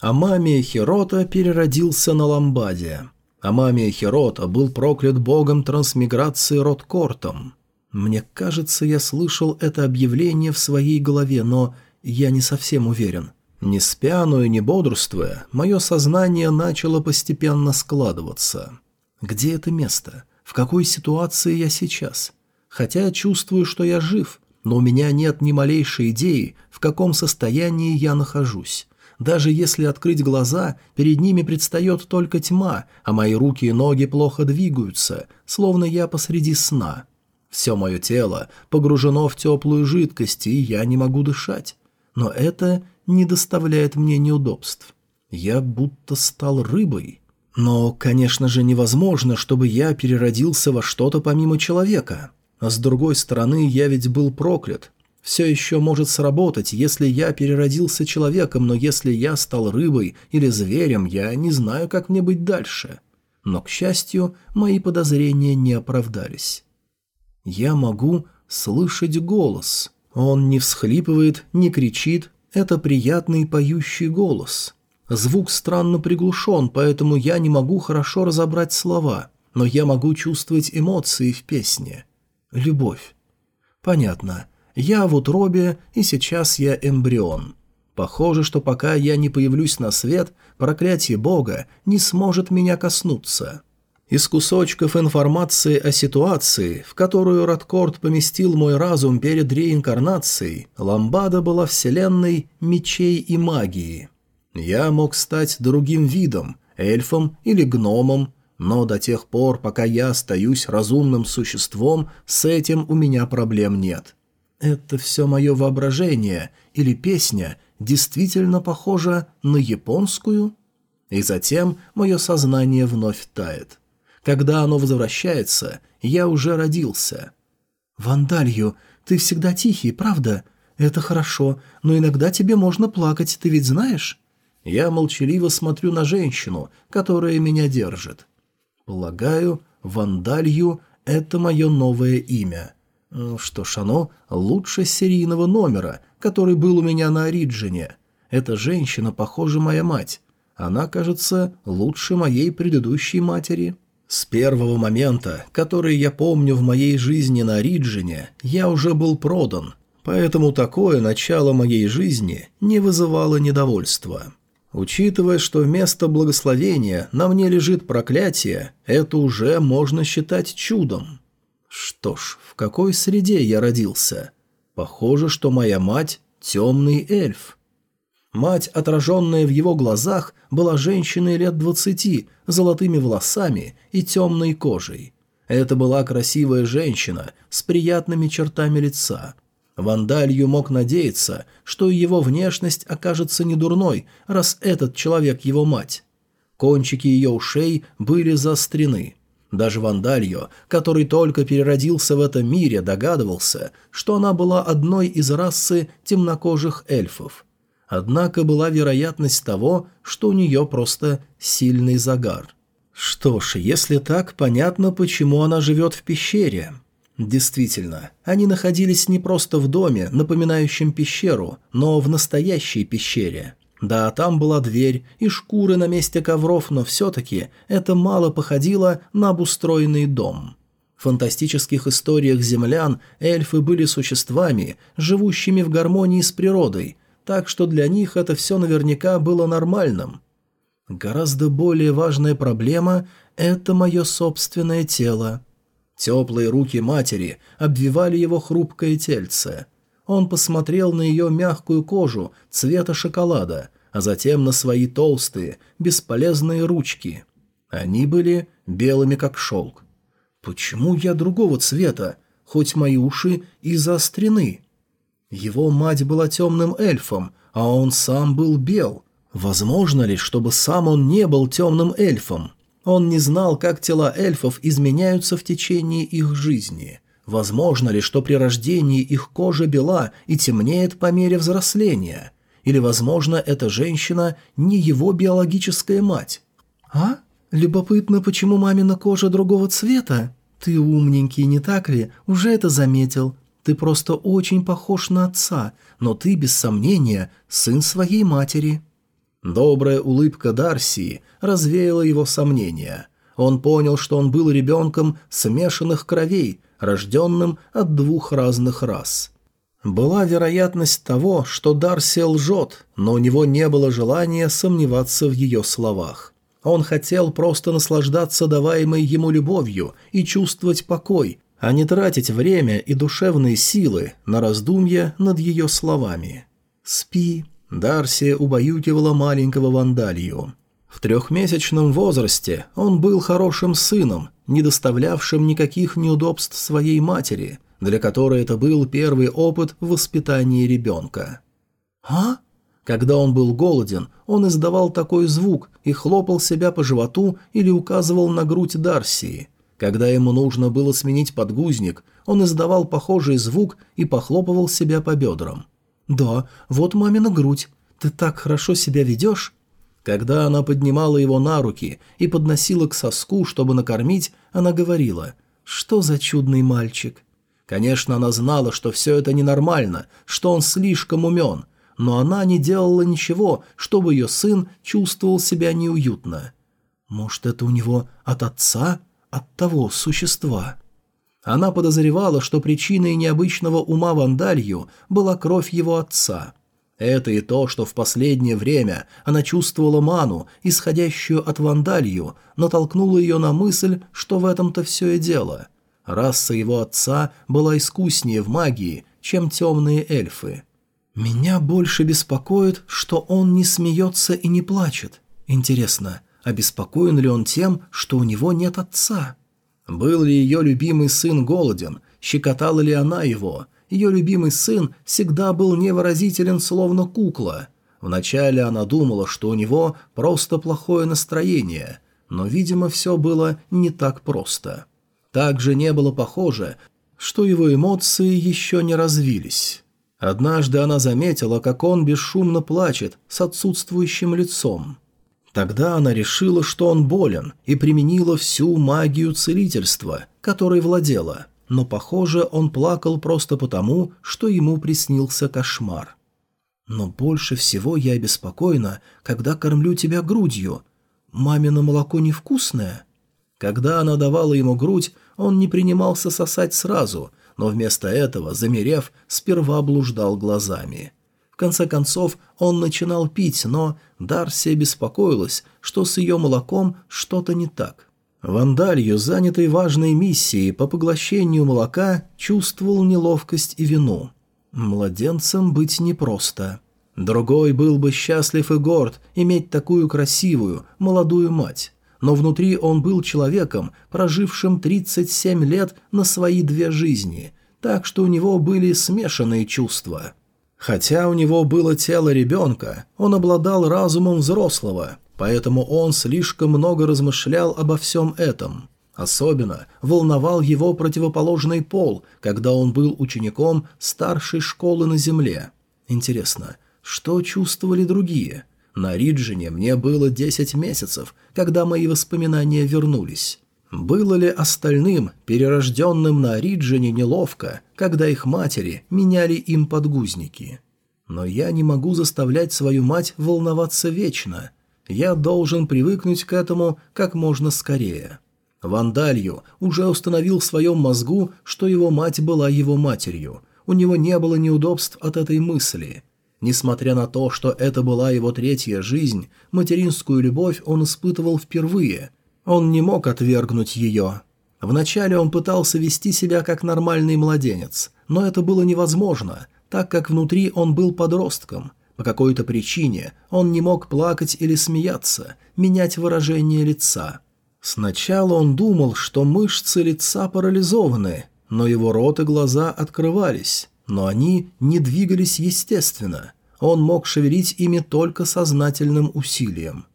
Амамия Хирота переродился на Ламбаде. Амамия Хирота был проклят богом трансмиграции Роткортом. Мне кажется, я слышал это объявление в своей голове, но я не совсем уверен. Не спя, но и не бодрствуя, мое сознание начало постепенно складываться. Где это место? В какой ситуации я сейчас? Хотя чувствую, что я жив, но у меня нет ни малейшей идеи, в каком состоянии я нахожусь. Даже если открыть глаза, перед ними предстает только тьма, а мои руки и ноги плохо двигаются, словно я посреди сна. Все мое тело погружено в теплую жидкость, и я не могу дышать. Но это не доставляет мне неудобств. Я будто стал рыбой. Но, конечно же, невозможно, чтобы я переродился во что-то помимо человека. А с другой стороны, я ведь был проклят. Все еще может сработать, если я переродился человеком, но если я стал рыбой или зверем, я не знаю, как мне быть дальше. Но, к счастью, мои подозрения не оправдались. Я могу слышать голос. Он не всхлипывает, не кричит, это приятный поющий голос. Звук странно приглушен, поэтому я не могу хорошо разобрать слова, но я могу чувствовать эмоции в песне. Любовь. Понятно. Я в утробе, и сейчас я эмбрион. Похоже, что пока я не появлюсь на свет, проклятие Бога не сможет меня коснуться. Из кусочков информации о ситуации, в которую Радкорд поместил мой разум перед реинкарнацией, Ламбада была вселенной мечей и магии. Я мог стать другим видом, эльфом или гномом, но до тех пор, пока я остаюсь разумным существом, с этим у меня проблем нет. Это все мое воображение или песня действительно похожа на японскую? И затем мое сознание вновь тает. Когда оно возвращается, я уже родился. «Вандалью, ты всегда тихий, правда? Это хорошо, но иногда тебе можно плакать, ты ведь знаешь?» Я молчаливо смотрю на женщину, которая меня держит. Полагаю, Вандалью — это мое новое имя. Что ж, оно лучше серийного номера, который был у меня на Ориджине. Эта женщина, похоже, моя мать. Она, кажется, лучше моей предыдущей матери. С первого момента, который я помню в моей жизни на Риджине, я уже был продан, поэтому такое начало моей жизни не вызывало недовольства. Учитывая, что вместо благословения на мне лежит проклятие, это уже можно считать чудом. Что ж, в какой среде я родился? Похоже, что моя мать – темный эльф. Мать, отраженная в его глазах, была женщиной лет двадцати, золотыми волосами и темной кожей. Это была красивая женщина с приятными чертами лица. Вандалью мог надеяться, что его внешность окажется недурной, раз этот человек его мать. Кончики ее ушей были заострены. Даже Вандальо, который только переродился в этом мире, догадывался, что она была одной из расы темнокожих эльфов – Однако была вероятность того, что у нее просто сильный загар. Что ж, если так, понятно, почему она живет в пещере. Действительно, они находились не просто в доме, напоминающем пещеру, но в настоящей пещере. Да, там была дверь и шкуры на месте ковров, но все-таки это мало походило на обустроенный дом. В фантастических историях землян эльфы были существами, живущими в гармонии с природой – так что для них это все наверняка было нормальным. Гораздо более важная проблема – это мое собственное тело. Теплые руки матери обвивали его хрупкое тельце. Он посмотрел на ее мягкую кожу цвета шоколада, а затем на свои толстые, бесполезные ручки. Они были белыми как шелк. «Почему я другого цвета, хоть мои уши и заострены?» Его мать была темным эльфом, а он сам был бел. Возможно ли, чтобы сам он не был темным эльфом? Он не знал, как тела эльфов изменяются в течение их жизни. Возможно ли, что при рождении их кожа бела и темнеет по мере взросления? Или, возможно, эта женщина не его биологическая мать? «А? Любопытно, почему мамина кожа другого цвета? Ты умненький, не так ли? Уже это заметил. Ты просто очень похож на отца, но ты, без сомнения, сын своей матери». Добрая улыбка Дарси развеяла его сомнения. Он понял, что он был ребенком смешанных кровей, рожденным от двух разных рас. Была вероятность того, что Дарси лжет, но у него не было желания сомневаться в ее словах. Он хотел просто наслаждаться даваемой ему любовью и чувствовать покой, а не тратить время и душевные силы на раздумья над ее словами. «Спи». Дарси убаюкивала маленького вандалью. В трехмесячном возрасте он был хорошим сыном, не доставлявшим никаких неудобств своей матери, для которой это был первый опыт в воспитании ребенка. «А?» Когда он был голоден, он издавал такой звук и хлопал себя по животу или указывал на грудь Дарсии – когда ему нужно было сменить подгузник, он издавал похожий звук и похлопывал себя по бедрам. «Да, вот мамина грудь. Ты так хорошо себя ведешь?» Когда она поднимала его на руки и подносила к соску, чтобы накормить, она говорила «Что за чудный мальчик?» Конечно, она знала, что все это ненормально, что он слишком умен, но она не делала ничего, чтобы ее сын чувствовал себя неуютно. «Может, это у него от отца?» От того существа. Она подозревала, что причиной необычного ума Вандалью была кровь его отца. Это и то, что в последнее время она чувствовала ману, исходящую от Вандалью, натолкнуло ее на мысль, что в этом-то все и дело. Раса его отца была искуснее в магии, чем темные эльфы. «Меня больше беспокоит, что он не смеется и не плачет. Интересно, Обеспокоен ли он тем, что у него нет отца? Был ли ее любимый сын голоден? Щекотала ли она его? Ее любимый сын всегда был невыразителен, словно кукла. Вначале она думала, что у него просто плохое настроение, но, видимо, все было не так просто. Также не было похоже, что его эмоции еще не развились. Однажды она заметила, как он бесшумно плачет с отсутствующим лицом. Тогда она решила, что он болен, и применила всю магию целительства, которой владела, но, похоже, он плакал просто потому, что ему приснился кошмар. «Но больше всего я обеспокоена, когда кормлю тебя грудью. Мамино молоко невкусное?» Когда она давала ему грудь, он не принимался сосать сразу, но вместо этого, замерев, сперва блуждал глазами – конце концов, он начинал пить, но Дарсия беспокоилась, что с ее молоком что-то не так. Вандалью, занятый важной миссией по поглощению молока, чувствовал неловкость и вину. Младенцем быть непросто. Другой был бы счастлив и горд иметь такую красивую, молодую мать. Но внутри он был человеком, прожившим 37 лет на свои две жизни, так что у него были смешанные чувства – Хотя у него было тело ребенка, он обладал разумом взрослого, поэтому он слишком много размышлял обо всем этом. Особенно волновал его противоположный пол, когда он был учеником старшей школы на Земле. Интересно, что чувствовали другие? На Риджине мне было 10 месяцев, когда мои воспоминания вернулись. Было ли остальным, перерожденным на Риджине, неловко, когда их матери меняли им подгузники? Но я не могу заставлять свою мать волноваться вечно. Я должен привыкнуть к этому как можно скорее. Вандалью уже установил в своем мозгу, что его мать была его матерью. У него не было неудобств от этой мысли. Несмотря на то, что это была его третья жизнь, материнскую любовь он испытывал впервые. Он не мог отвергнуть ее. Вначале он пытался вести себя как нормальный младенец, но это было невозможно, так как внутри он был подростком. По какой-то причине он не мог плакать или смеяться, менять выражение лица. Сначала он думал, что мышцы лица парализованы, но его рот и глаза открывались но они не двигались естественно. Он мог шевелить ими только сознательным усилием.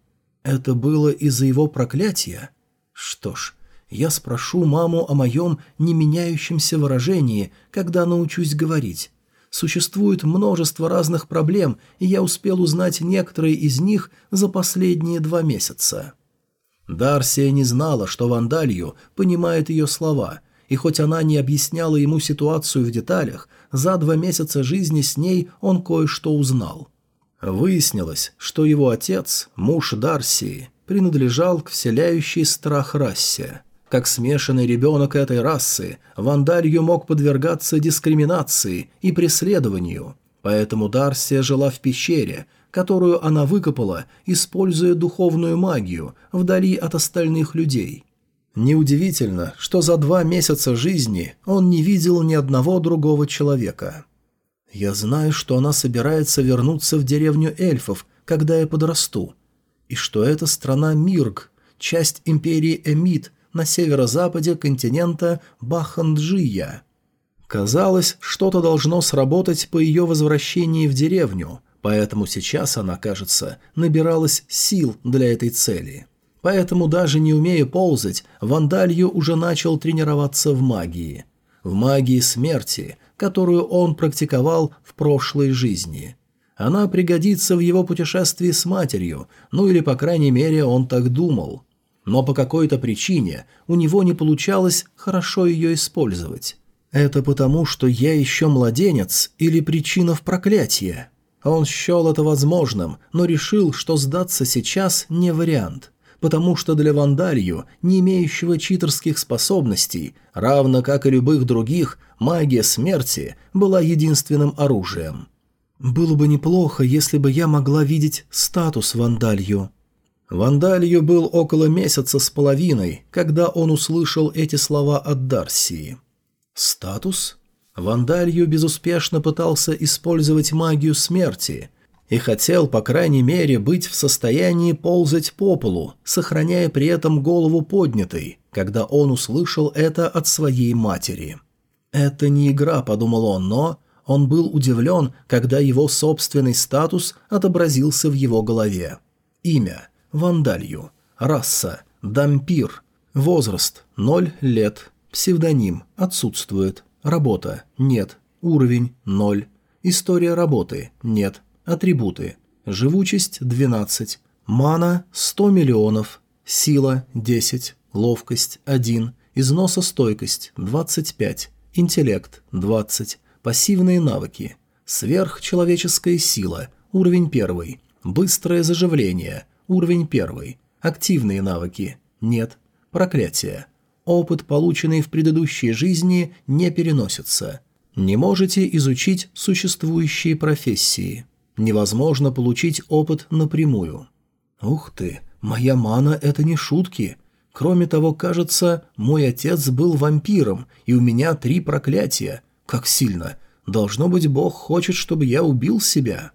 Это было из-за его проклятия? Что ж, я спрошу маму о моем не меняющемся выражении, когда научусь говорить. Существует множество разных проблем, и я успел узнать некоторые из них за последние два месяца. Дарсия не знала, что Вандалью понимает ее слова, и хоть она не объясняла ему ситуацию в деталях, за два месяца жизни с ней он кое-что узнал. Выяснилось, что его отец, муж Дарсии, принадлежал к вселяющей страх расе. Как смешанный ребенок этой расы, Вандалью мог подвергаться дискриминации и преследованию, поэтому Дарсия жила в пещере, которую она выкопала, используя духовную магию, вдали от остальных людей – Неудивительно, что за два месяца жизни он не видел ни одного другого человека. Я знаю, что она собирается вернуться в деревню эльфов, когда я подрасту, и что это страна Мирг, часть империи Эмит на северо-западе континента Баханджия. Казалось, что-то должно сработать по ее возвращении в деревню, поэтому сейчас она, кажется, набиралась сил для этой цели. Поэтому даже не умея ползать, Вандалью уже начал тренироваться в магии. В магии смерти, которую он практиковал в прошлой жизни. Она пригодится в его путешествии с матерью, ну или, по крайней мере, он так думал. Но по какой-то причине у него не получалось хорошо ее использовать. Это потому, что я еще младенец или причина в проклятии. Он счел это возможным, но решил, что сдаться сейчас не вариант потому что для Вандалью, не имеющего читерских способностей, равно как и любых других, магия смерти была единственным оружием. «Было бы неплохо, если бы я могла видеть статус Вандалью». Вандалью был около месяца с половиной, когда он услышал эти слова от Дарсии. «Статус?» Вандалью безуспешно пытался использовать магию смерти – и хотел, по крайней мере, быть в состоянии ползать по полу, сохраняя при этом голову поднятой, когда он услышал это от своей матери. «Это не игра», — подумал он, но он был удивлен, когда его собственный статус отобразился в его голове. Имя – Вандалью. Раса – Дампир. Возраст – 0 лет. Псевдоним – отсутствует. Работа – нет. Уровень – 0. История работы – нет. Атрибуты. Живучесть – 12. Мана – 100 миллионов. Сила – 10. Ловкость – 1. Износостойкость – 25. Интеллект – 20. Пассивные навыки. Сверхчеловеческая сила – уровень 1. Быстрое заживление – уровень 1. Активные навыки – нет. Проклятие. Опыт, полученный в предыдущей жизни, не переносится. Не можете изучить существующие профессии. Невозможно получить опыт напрямую. Ух ты, моя мана – это не шутки. Кроме того, кажется, мой отец был вампиром, и у меня три проклятия. Как сильно. Должно быть, Бог хочет, чтобы я убил себя.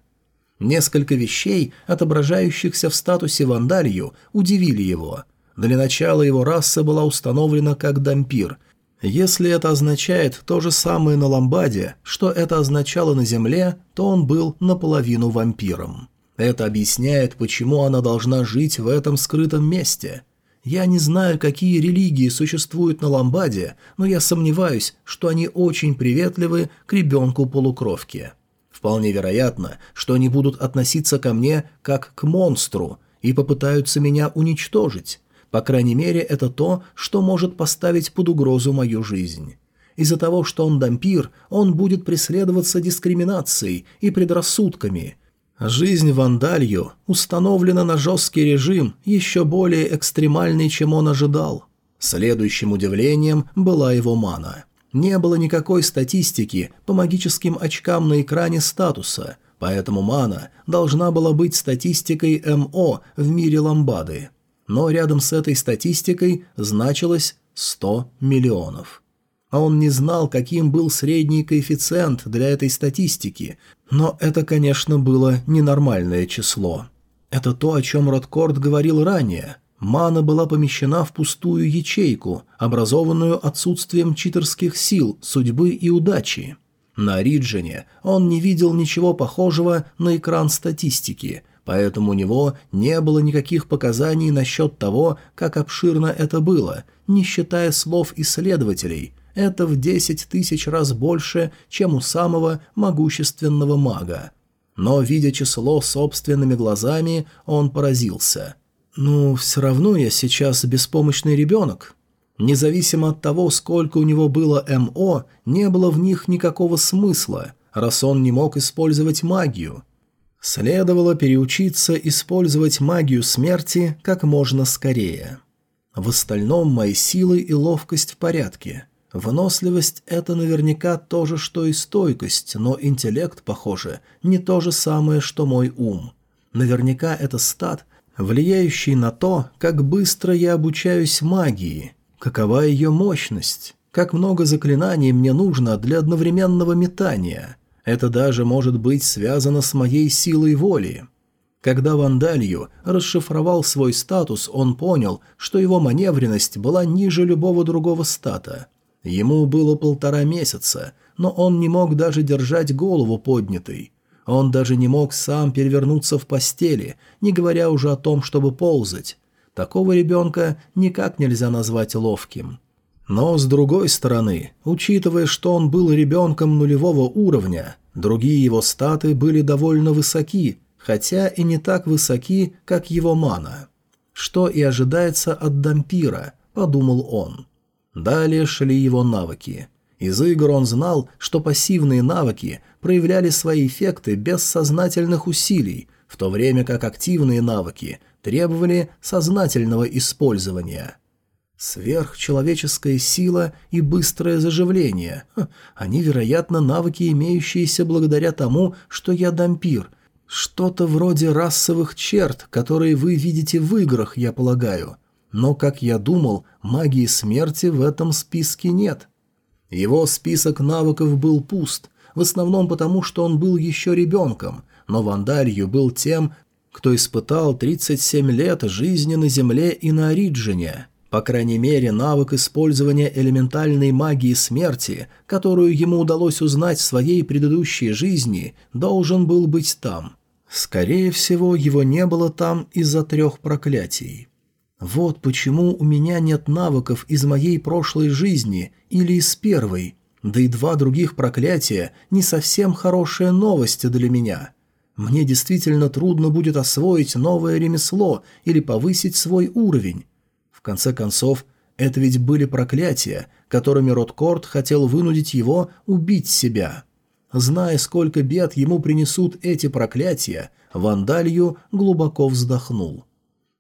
Несколько вещей, отображающихся в статусе вандалью, удивили его. Для начала его раса была установлена как дампир – если это означает то же самое на Ламбаде, что это означало на Земле, то он был наполовину вампиром. Это объясняет, почему она должна жить в этом скрытом месте. Я не знаю, какие религии существуют на Ламбаде, но я сомневаюсь, что они очень приветливы к ребенку-полукровке. Вполне вероятно, что они будут относиться ко мне как к монстру и попытаются меня уничтожить. По крайней мере, это то, что может поставить под угрозу мою жизнь. Из-за того, что он дампир, он будет преследоваться дискриминацией и предрассудками. Жизнь Вандалью установлена на жесткий режим, еще более экстремальный, чем он ожидал. Следующим удивлением была его мана. Не было никакой статистики по магическим очкам на экране статуса, поэтому мана должна была быть статистикой МО в мире ламбады. Но рядом с этой статистикой значилось 100 миллионов. А он не знал, каким был средний коэффициент для этой статистики, но это, конечно, было ненормальное число. Это то, о чем Роткорд говорил ранее. Мана была помещена в пустую ячейку, образованную отсутствием читерских сил, судьбы и удачи. На Риджине он не видел ничего похожего на экран статистики, поэтому у него не было никаких показаний насчет того, как обширно это было, не считая слов исследователей. Это в десять тысяч раз больше, чем у самого могущественного мага. Но, видя число собственными глазами, он поразился. «Ну, все равно я сейчас беспомощный ребенок. Независимо от того, сколько у него было МО, не было в них никакого смысла, раз он не мог использовать магию. Следовало переучиться использовать магию смерти как можно скорее. В остальном мои силы и ловкость в порядке. Выносливость – это наверняка то же, что и стойкость, но интеллект, похоже, не то же самое, что мой ум. Наверняка это стат, влияющий на то, как быстро я обучаюсь магии – Какова ее мощность? Как много заклинаний мне нужно для одновременного метания? Это даже может быть связано с моей силой воли. Когда Вандалью расшифровал свой статус, он понял, что его маневренность была ниже любого другого стата. Ему было полтора месяца, но он не мог даже держать голову поднятой. Он даже не мог сам перевернуться в постели, не говоря уже о том, чтобы ползать. Такого ребенка никак нельзя назвать ловким. Но, с другой стороны, учитывая, что он был ребенком нулевого уровня, другие его статы были довольно высоки, хотя и не так высоки, как его мана. Что и ожидается от дампира, подумал он. Далее шли его навыки. Из игр он знал, что пассивные навыки проявляли свои эффекты без сознательных усилий, в то время как активные навыки требовали сознательного использования. Сверхчеловеческая сила и быстрое заживление. Ха, они, вероятно, навыки, имеющиеся благодаря тому, что я дампир. Что-то вроде расовых черт, которые вы видите в играх, я полагаю. Но, как я думал, магии смерти в этом списке нет. Его список навыков был пуст, в основном потому, что он был еще ребенком, но Вандалью был тем, кто испытал 37 лет жизни на Земле и на Ориджине. По крайней мере, навык использования элементальной магии смерти, которую ему удалось узнать в своей предыдущей жизни, должен был быть там. Скорее всего, его не было там из-за трех проклятий. Вот почему у меня нет навыков из моей прошлой жизни или из первой, да и два других проклятия не совсем хорошая новость для меня. Мне действительно трудно будет освоить новое ремесло или повысить свой уровень. Конце концов, это ведь были проклятия, которыми Роткорт хотел вынудить его убить себя. Зная, сколько бед ему принесут эти проклятия, Вандалью глубоко вздохнул.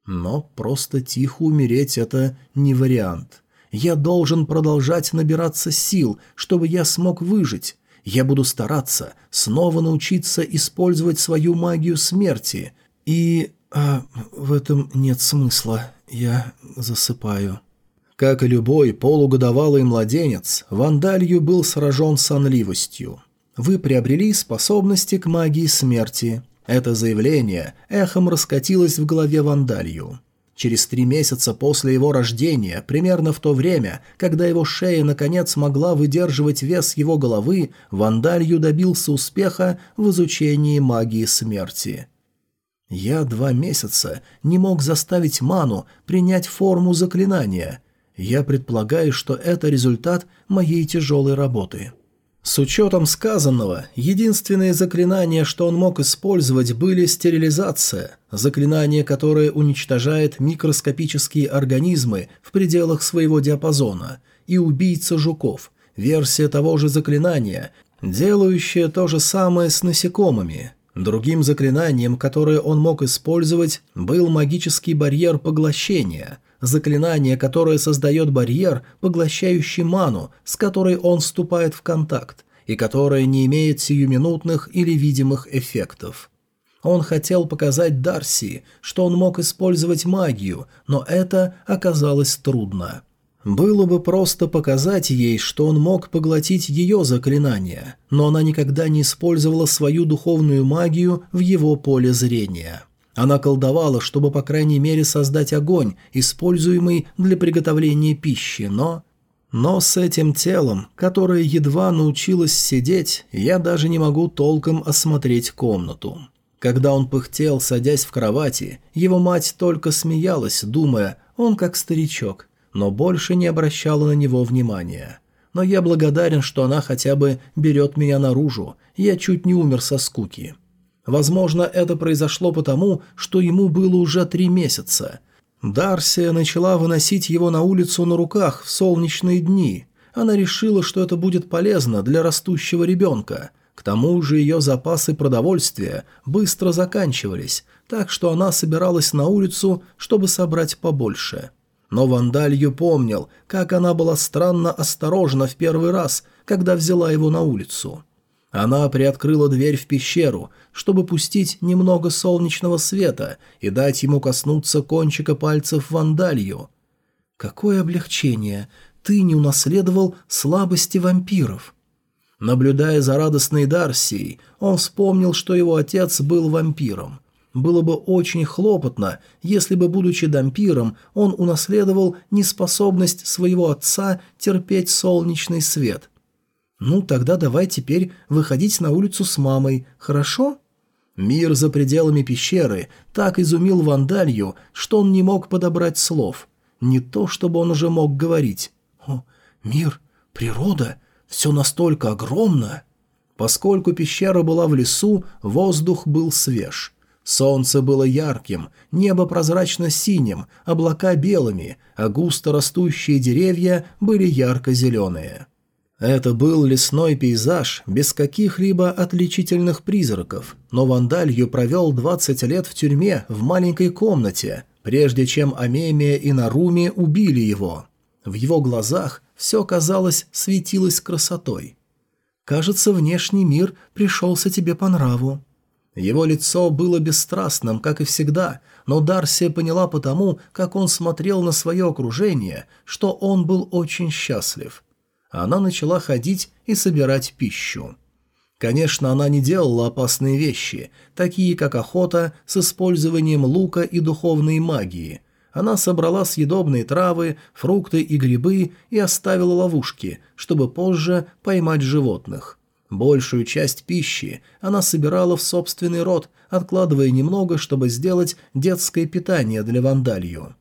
Но просто тихо умереть – это не вариант. Я должен продолжать набираться сил, чтобы я смог выжить. Я буду стараться снова научиться использовать свою магию смерти. И... А, в этом нет смысла. Я засыпаю. Как и любой полугодовалый младенец, Вандалью был сражен сонливостью. Вы приобрели способности к магии смерти. Это заявление эхом раскатилось в голове Вандалью. Через три месяца после его рождения, примерно в то время, когда его шея наконец могла выдерживать вес его головы, Вандалью добился успеха в изучении магии смерти. Я два месяца не мог заставить ману принять форму заклинания. Я предполагаю, что это результат моей тяжелой работы. С учетом сказанного, единственные заклинания, что он мог использовать, были стерилизация, заклинание, которое уничтожает микроскопические организмы в пределах своего диапазона, и убийца жуков, версия того же заклинания, делающая то же самое с насекомыми. Другим заклинанием, которое он мог использовать, был магический барьер поглощения – заклинание, которое создает барьер, поглощающий ману, с которой он вступает в контакт, и которая не имеет сиюминутных или видимых эффектов. Он хотел показать Дарси, что он мог использовать магию, но это оказалось трудно. Было бы просто показать ей, что он мог поглотить ее заклинание, но она никогда не использовала свою духовную магию в его поле зрения. Она колдовала, чтобы по крайней мере создать огонь, используемый для приготовления пищи, но... Но с этим телом, которое едва научилось сидеть, я даже не могу толком осмотреть комнату. Когда он пыхтел, садясь в кровати, его мать только смеялась, думая, он как старичок, но больше не обращала на него внимания. Но я благодарен, что она хотя бы берет меня наружу, я чуть не умер со скуки. Возможно, это произошло потому, что ему было уже три месяца. Дарсия начала выносить его на улицу на руках в солнечные дни. Она решила, что это будет полезно для растущего ребенка. К тому же ее запасы продовольствия быстро заканчивались, так что она собиралась на улицу, чтобы собрать побольше. Но Вандалью помнил, как она была странно осторожна в первый раз, когда взяла его на улицу. Она приоткрыла дверь в пещеру, чтобы пустить немного солнечного света и дать ему коснуться кончика пальцев вандалью. «Какое облегчение! Ты не унаследовал слабости вампиров!» Наблюдая за радостной Дарсией, он вспомнил, что его отец был вампиром. Было бы очень хлопотно, если бы, будучи дампиром, он унаследовал неспособность своего отца терпеть солнечный свет – «Ну, тогда давай теперь выходить на улицу с мамой, хорошо?» Мир за пределами пещеры так изумил Вандалью, что он не мог подобрать слов. Не то, чтобы он уже мог говорить. «О, мир, природа, все настолько огромно!» Поскольку пещера была в лесу, воздух был свеж. Солнце было ярким, небо прозрачно-синим, облака белыми, а густо растущие деревья были ярко-зеленые. Это был лесной пейзаж без каких-либо отличительных призраков, но Вандалью провел 20 лет в тюрьме в маленькой комнате, прежде чем Амемия и Наруми убили его. В его глазах все, казалось, светилось красотой. «Кажется, внешний мир пришелся тебе по нраву». Его лицо было бесстрастным, как и всегда, но Дарсия поняла потому, как он смотрел на свое окружение, что он был очень счастлив – она начала ходить и собирать пищу. Конечно, она не делала опасные вещи, такие как охота с использованием лука и духовной магии. Она собрала съедобные травы, фрукты и грибы и оставила ловушки, чтобы позже поймать животных. Большую часть пищи она собирала в собственный рот, откладывая немного, чтобы сделать детское питание для вандалью.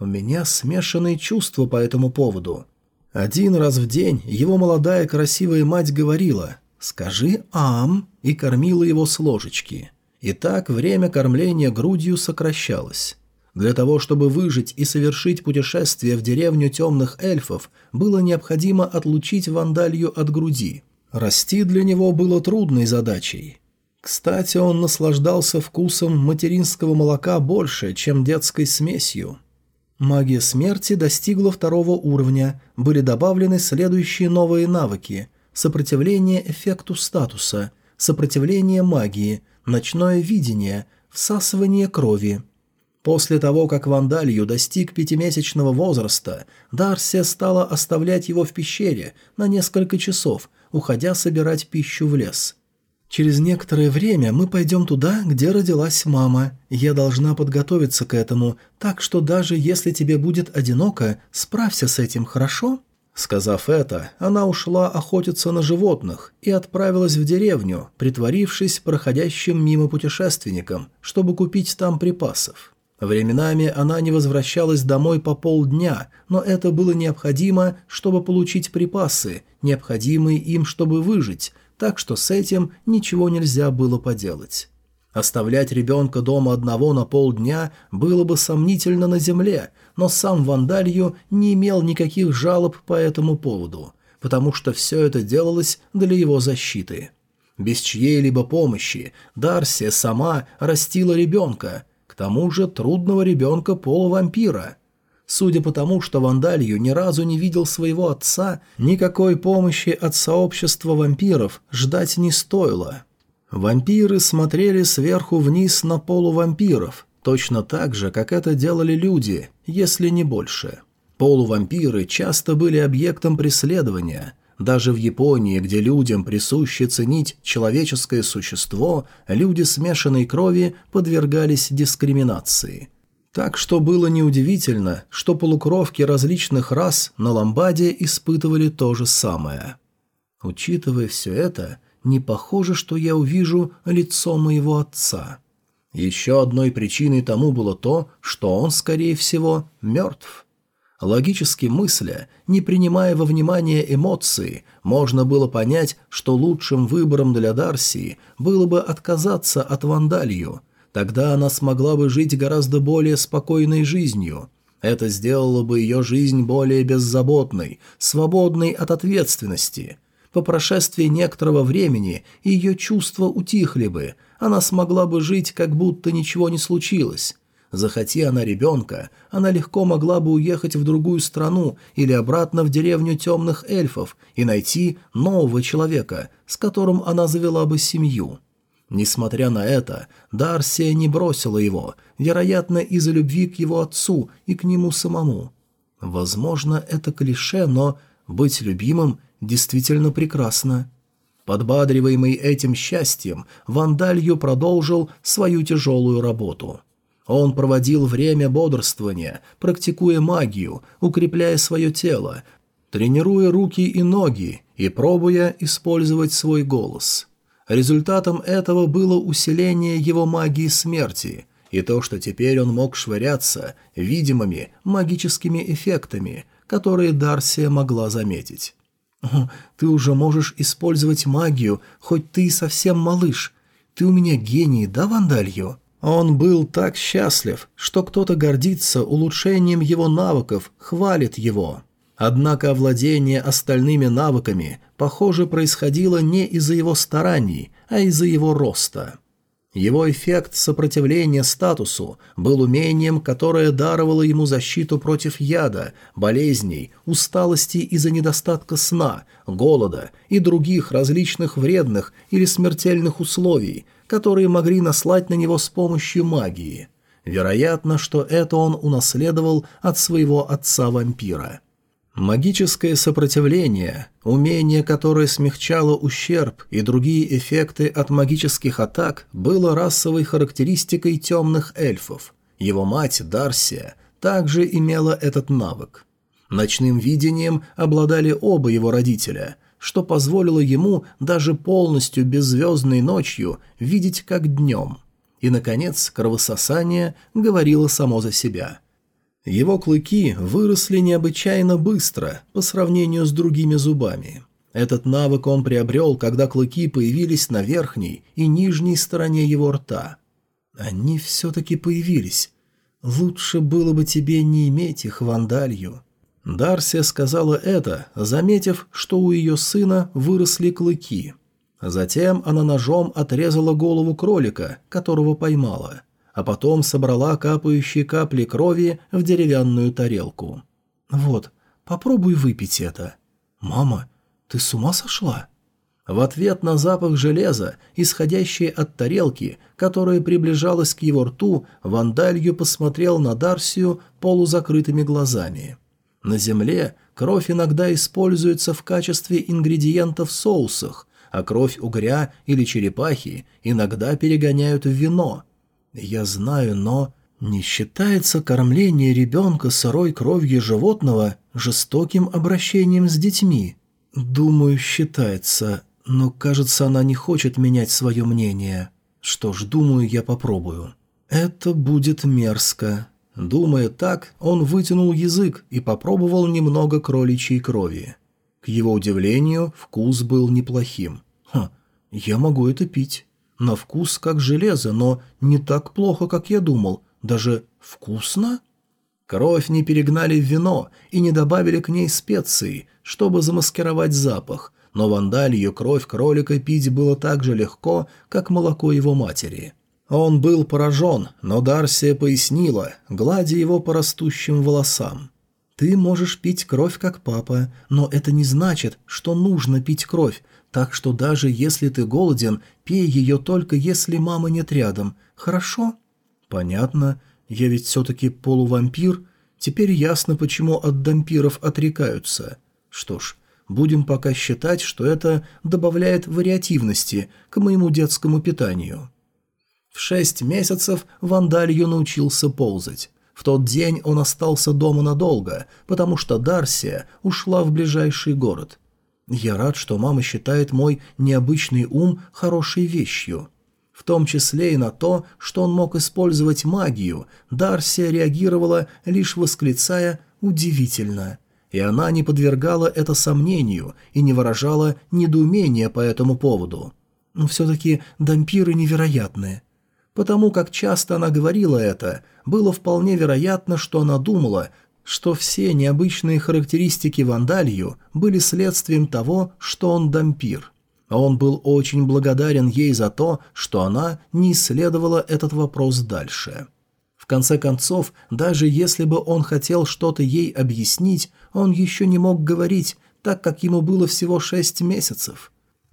У меня смешанные чувства по этому поводу – один раз в день его молодая красивая мать говорила «Скажи «ам» и кормила его с ложечки. И так время кормления грудью сокращалось. Для того, чтобы выжить и совершить путешествие в деревню темных эльфов, было необходимо отлучить вандалью от груди. Расти для него было трудной задачей. Кстати, он наслаждался вкусом материнского молока больше, чем детской смесью. Магия смерти достигла второго уровня, были добавлены следующие новые навыки – сопротивление эффекту статуса, сопротивление магии, ночное видение, всасывание крови. После того, как Вандалью достиг пятимесячного возраста, Дарсия стала оставлять его в пещере на несколько часов, уходя собирать пищу в лес – Через некоторое время мы пойдем туда, где родилась мама. Я должна подготовиться к этому, так что даже если тебе будет одиноко, справься с этим, хорошо?» Сказав это, она ушла охотиться на животных и отправилась в деревню, притворившись проходящим мимо путешественником, чтобы купить там припасов. Временами она не возвращалась домой по полдня, но это было необходимо, чтобы получить припасы, необходимые им, чтобы выжить, так что с этим ничего нельзя было поделать. Оставлять ребенка дома одного на полдня было бы сомнительно на земле, но сам Вандалью не имел никаких жалоб по этому поводу, потому что все это делалось для его защиты. Без чьей-либо помощи Дарсия сама растила ребенка, тому же трудного ребенка полувампира. Судя по тому, что Вандалью ни разу не видел своего отца, никакой помощи от сообщества вампиров ждать не стоило. Вампиры смотрели сверху вниз на полувампиров, точно так же, как это делали люди, если не больше. Полувампиры часто были объектом преследования. Даже в Японии, где людям присуще ценить человеческое существо, люди смешанной крови подвергались дискриминации – так что было неудивительно, что полукровки различных рас на Ламбаде испытывали то же самое. Учитывая все это, не похоже, что я увижу лицо моего отца. Еще одной причиной тому было то, что он, скорее всего, мертв. Логически мысля, не принимая во внимание эмоции, можно было понять, что лучшим выбором для Дарсии было бы отказаться от вандалью – Тогда она смогла бы жить гораздо более спокойной жизнью. Это сделало бы ее жизнь более беззаботной, свободной от ответственности. По прошествии некоторого времени ее чувства утихли бы, она смогла бы жить, как будто ничего не случилось. Захоти она ребенка, она легко могла бы уехать в другую страну или обратно в деревню темных эльфов и найти нового человека, с которым она завела бы семью. Несмотря на это, Дарсия не бросила его, вероятно, из-за любви к его отцу и к нему самому. Возможно, это клише, но быть любимым действительно прекрасно. Подбадриваемый этим счастьем, Вандалью продолжил свою тяжелую работу. Он проводил время бодрствования, практикуя магию, укрепляя свое тело, тренируя руки и ноги и пробуя использовать свой голос. Результатом этого было усиление его магии смерти и то, что теперь он мог швыряться видимыми магическими эффектами, которые Дарсия могла заметить. «Ты уже можешь использовать магию, хоть ты и совсем малыш. Ты у меня гений, да, Вандалью?» Он был так счастлив, что кто-то гордится улучшением его навыков, хвалит его. Однако овладение остальными навыками, похоже, происходило не из-за его стараний, а из-за его роста. Его эффект сопротивления статусу был умением, которое даровало ему защиту против яда, болезней, усталости из-за недостатка сна, голода и других различных вредных или смертельных условий, которые могли наслать на него с помощью магии. Вероятно, что это он унаследовал от своего отца-вампира. Магическое сопротивление, умение, которое смягчало ущерб и другие эффекты от магических атак, было расовой характеристикой темных эльфов. Его мать, Дарсия, также имела этот навык. Ночным видением обладали оба его родителя, что позволило ему даже полностью беззвездной ночью видеть как днем. И, наконец, кровососание говорило само за себя – его клыки выросли необычайно быстро по сравнению с другими зубами. Этот навык он приобрел, когда клыки появились на верхней и нижней стороне его рта. Они все-таки появились. Лучше было бы тебе не иметь их вандалью. Дарсия сказала это, заметив, что у ее сына выросли клыки. Затем она ножом отрезала голову кролика, которого поймала а потом собрала капающие капли крови в деревянную тарелку. «Вот, попробуй выпить это». «Мама, ты с ума сошла?» В ответ на запах железа, исходящий от тарелки, которая приближалась к его рту, Вандалью посмотрел на Дарсию полузакрытыми глазами. На земле кровь иногда используется в качестве ингредиента в соусах, а кровь угря или черепахи иногда перегоняют в вино, «Я знаю, но...» Не считается кормление ребенка сырой кровью животного жестоким обращением с детьми? Думаю, считается, но, кажется, она не хочет менять свое мнение. Что ж, думаю, я попробую. Это будет мерзко. Думая так, он вытянул язык и попробовал немного кроличьей крови. К его удивлению, вкус был неплохим. Ха, я могу это пить. На вкус как железо, но не так плохо, как я думал. Даже вкусно? Кровь не перегнали в вино и не добавили к ней специи, чтобы замаскировать запах, но вандалью кровь кролика пить было так же легко, как молоко его матери. Он был поражен, но Дарсия пояснила, гладя его по растущим волосам. «Ты можешь пить кровь, как папа, но это не значит, что нужно пить кровь, так что даже если ты голоден, пей ее только если мама нет рядом. Хорошо?» «Понятно. Я ведь все-таки полувампир. Теперь ясно, почему от дампиров отрекаются. Что ж, будем пока считать, что это добавляет вариативности к моему детскому питанию». В шесть месяцев Вандалью научился ползать. В тот день он остался дома надолго, потому что Дарсия ушла в ближайший город. Я рад, что мама считает мой необычный ум хорошей вещью. В том числе и на то, что он мог использовать магию, Дарсия реагировала, лишь восклицая «удивительно». И она не подвергала это сомнению и не выражала недоумения по этому поводу. Но все-таки дампиры невероятные. Потому как часто она говорила это, было вполне вероятно, что она думала, что все необычные характеристики Вандалью были следствием того, что он дампир. А он был очень благодарен ей за то, что она не исследовала этот вопрос дальше. В конце концов, даже если бы он хотел что-то ей объяснить, он еще не мог говорить, так как ему было всего шесть месяцев.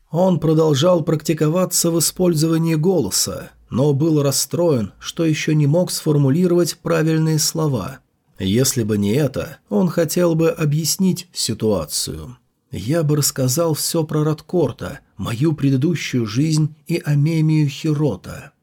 Он продолжал практиковаться в использовании голоса, но был расстроен, что еще не мог сформулировать правильные слова. Если бы не это, он хотел бы объяснить ситуацию. Я бы рассказал все про Радкорта, мою предыдущую жизнь и Амемию Хирота.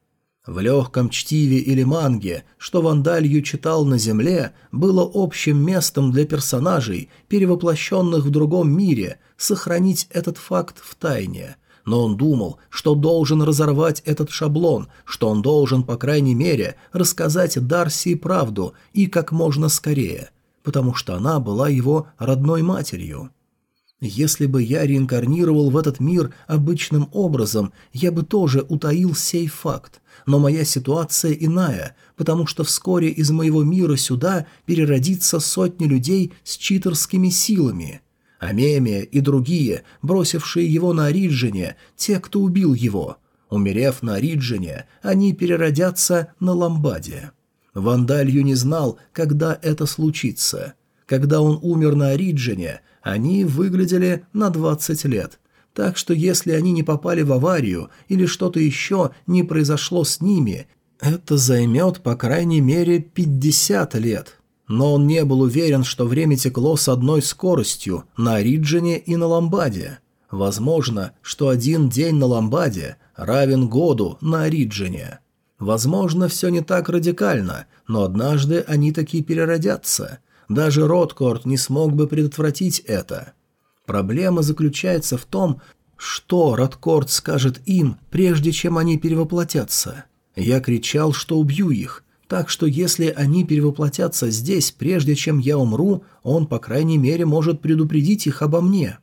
В легком чтиве или манге, что Вандалью читал на земле, было общим местом для персонажей, перевоплощенных в другом мире, сохранить этот факт в тайне – но он думал, что должен разорвать этот шаблон, что он должен, по крайней мере, рассказать Дарси правду и как можно скорее, потому что она была его родной матерью. Если бы я реинкарнировал в этот мир обычным образом, я бы тоже утаил сей факт. Но моя ситуация иная, потому что вскоре из моего мира сюда переродится сотни людей с читерскими силами. Амемия и другие, бросившие его на Ориджине, те, кто убил его. Умерев на Ориджине, они переродятся на Ламбаде. Вандалью не знал, когда это случится. Когда он умер на Ориджине, они выглядели на 20 лет. Так что если они не попали в аварию или что-то еще не произошло с ними, это займет по крайней мере 50 лет но он не был уверен, что время текло с одной скоростью на Ориджине и на Ламбаде. Возможно, что один день на Ламбаде равен году на Ориджине. Возможно, все не так радикально, но однажды они таки переродятся. Даже Роткорт не смог бы предотвратить это. Проблема заключается в том, что Роткорт скажет им, прежде чем они перевоплотятся. Я кричал, что убью их, так что если они перевоплотятся здесь, прежде чем я умру, он, по крайней мере, может предупредить их обо мне.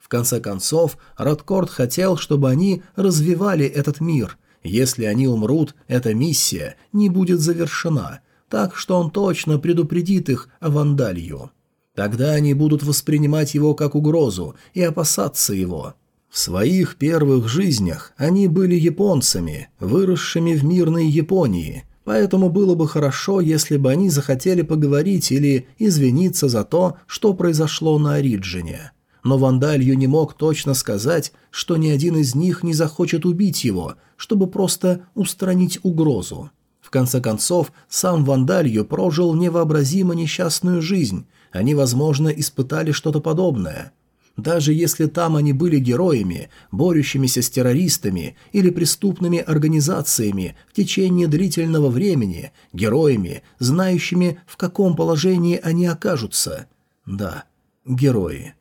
В конце концов, Радкорд хотел, чтобы они развивали этот мир. Если они умрут, эта миссия не будет завершена, так что он точно предупредит их о вандалью. Тогда они будут воспринимать его как угрозу и опасаться его. В своих первых жизнях они были японцами, выросшими в мирной Японии – Поэтому было бы хорошо, если бы они захотели поговорить или извиниться за то, что произошло на Ориджине. Но Вандалью не мог точно сказать, что ни один из них не захочет убить его, чтобы просто устранить угрозу. В конце концов, сам Вандалью прожил невообразимо несчастную жизнь, они, возможно, испытали что-то подобное – даже если там они были героями, борющимися с террористами или преступными организациями в течение длительного времени, героями, знающими, в каком положении они окажутся. Да, герои.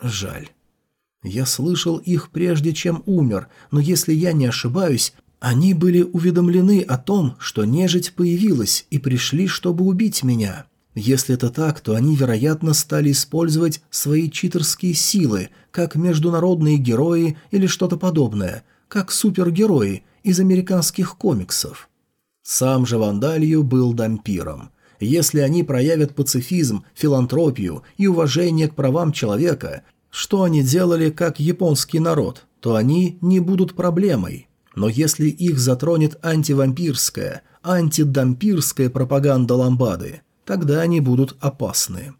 Жаль. Я слышал их прежде, чем умер, но если я не ошибаюсь, они были уведомлены о том, что нежить появилась и пришли, чтобы убить меня. Если это так, то они, вероятно, стали использовать свои читерские силы, как международные герои или что-то подобное, как супергерои из американских комиксов. Сам же Вандалью был дампиром. Если они проявят пацифизм, филантропию и уважение к правам человека, что они делали как японский народ, то они не будут проблемой. Но если их затронет антивампирская, антидампирская пропаганда ламбады, тогда они будут опасны.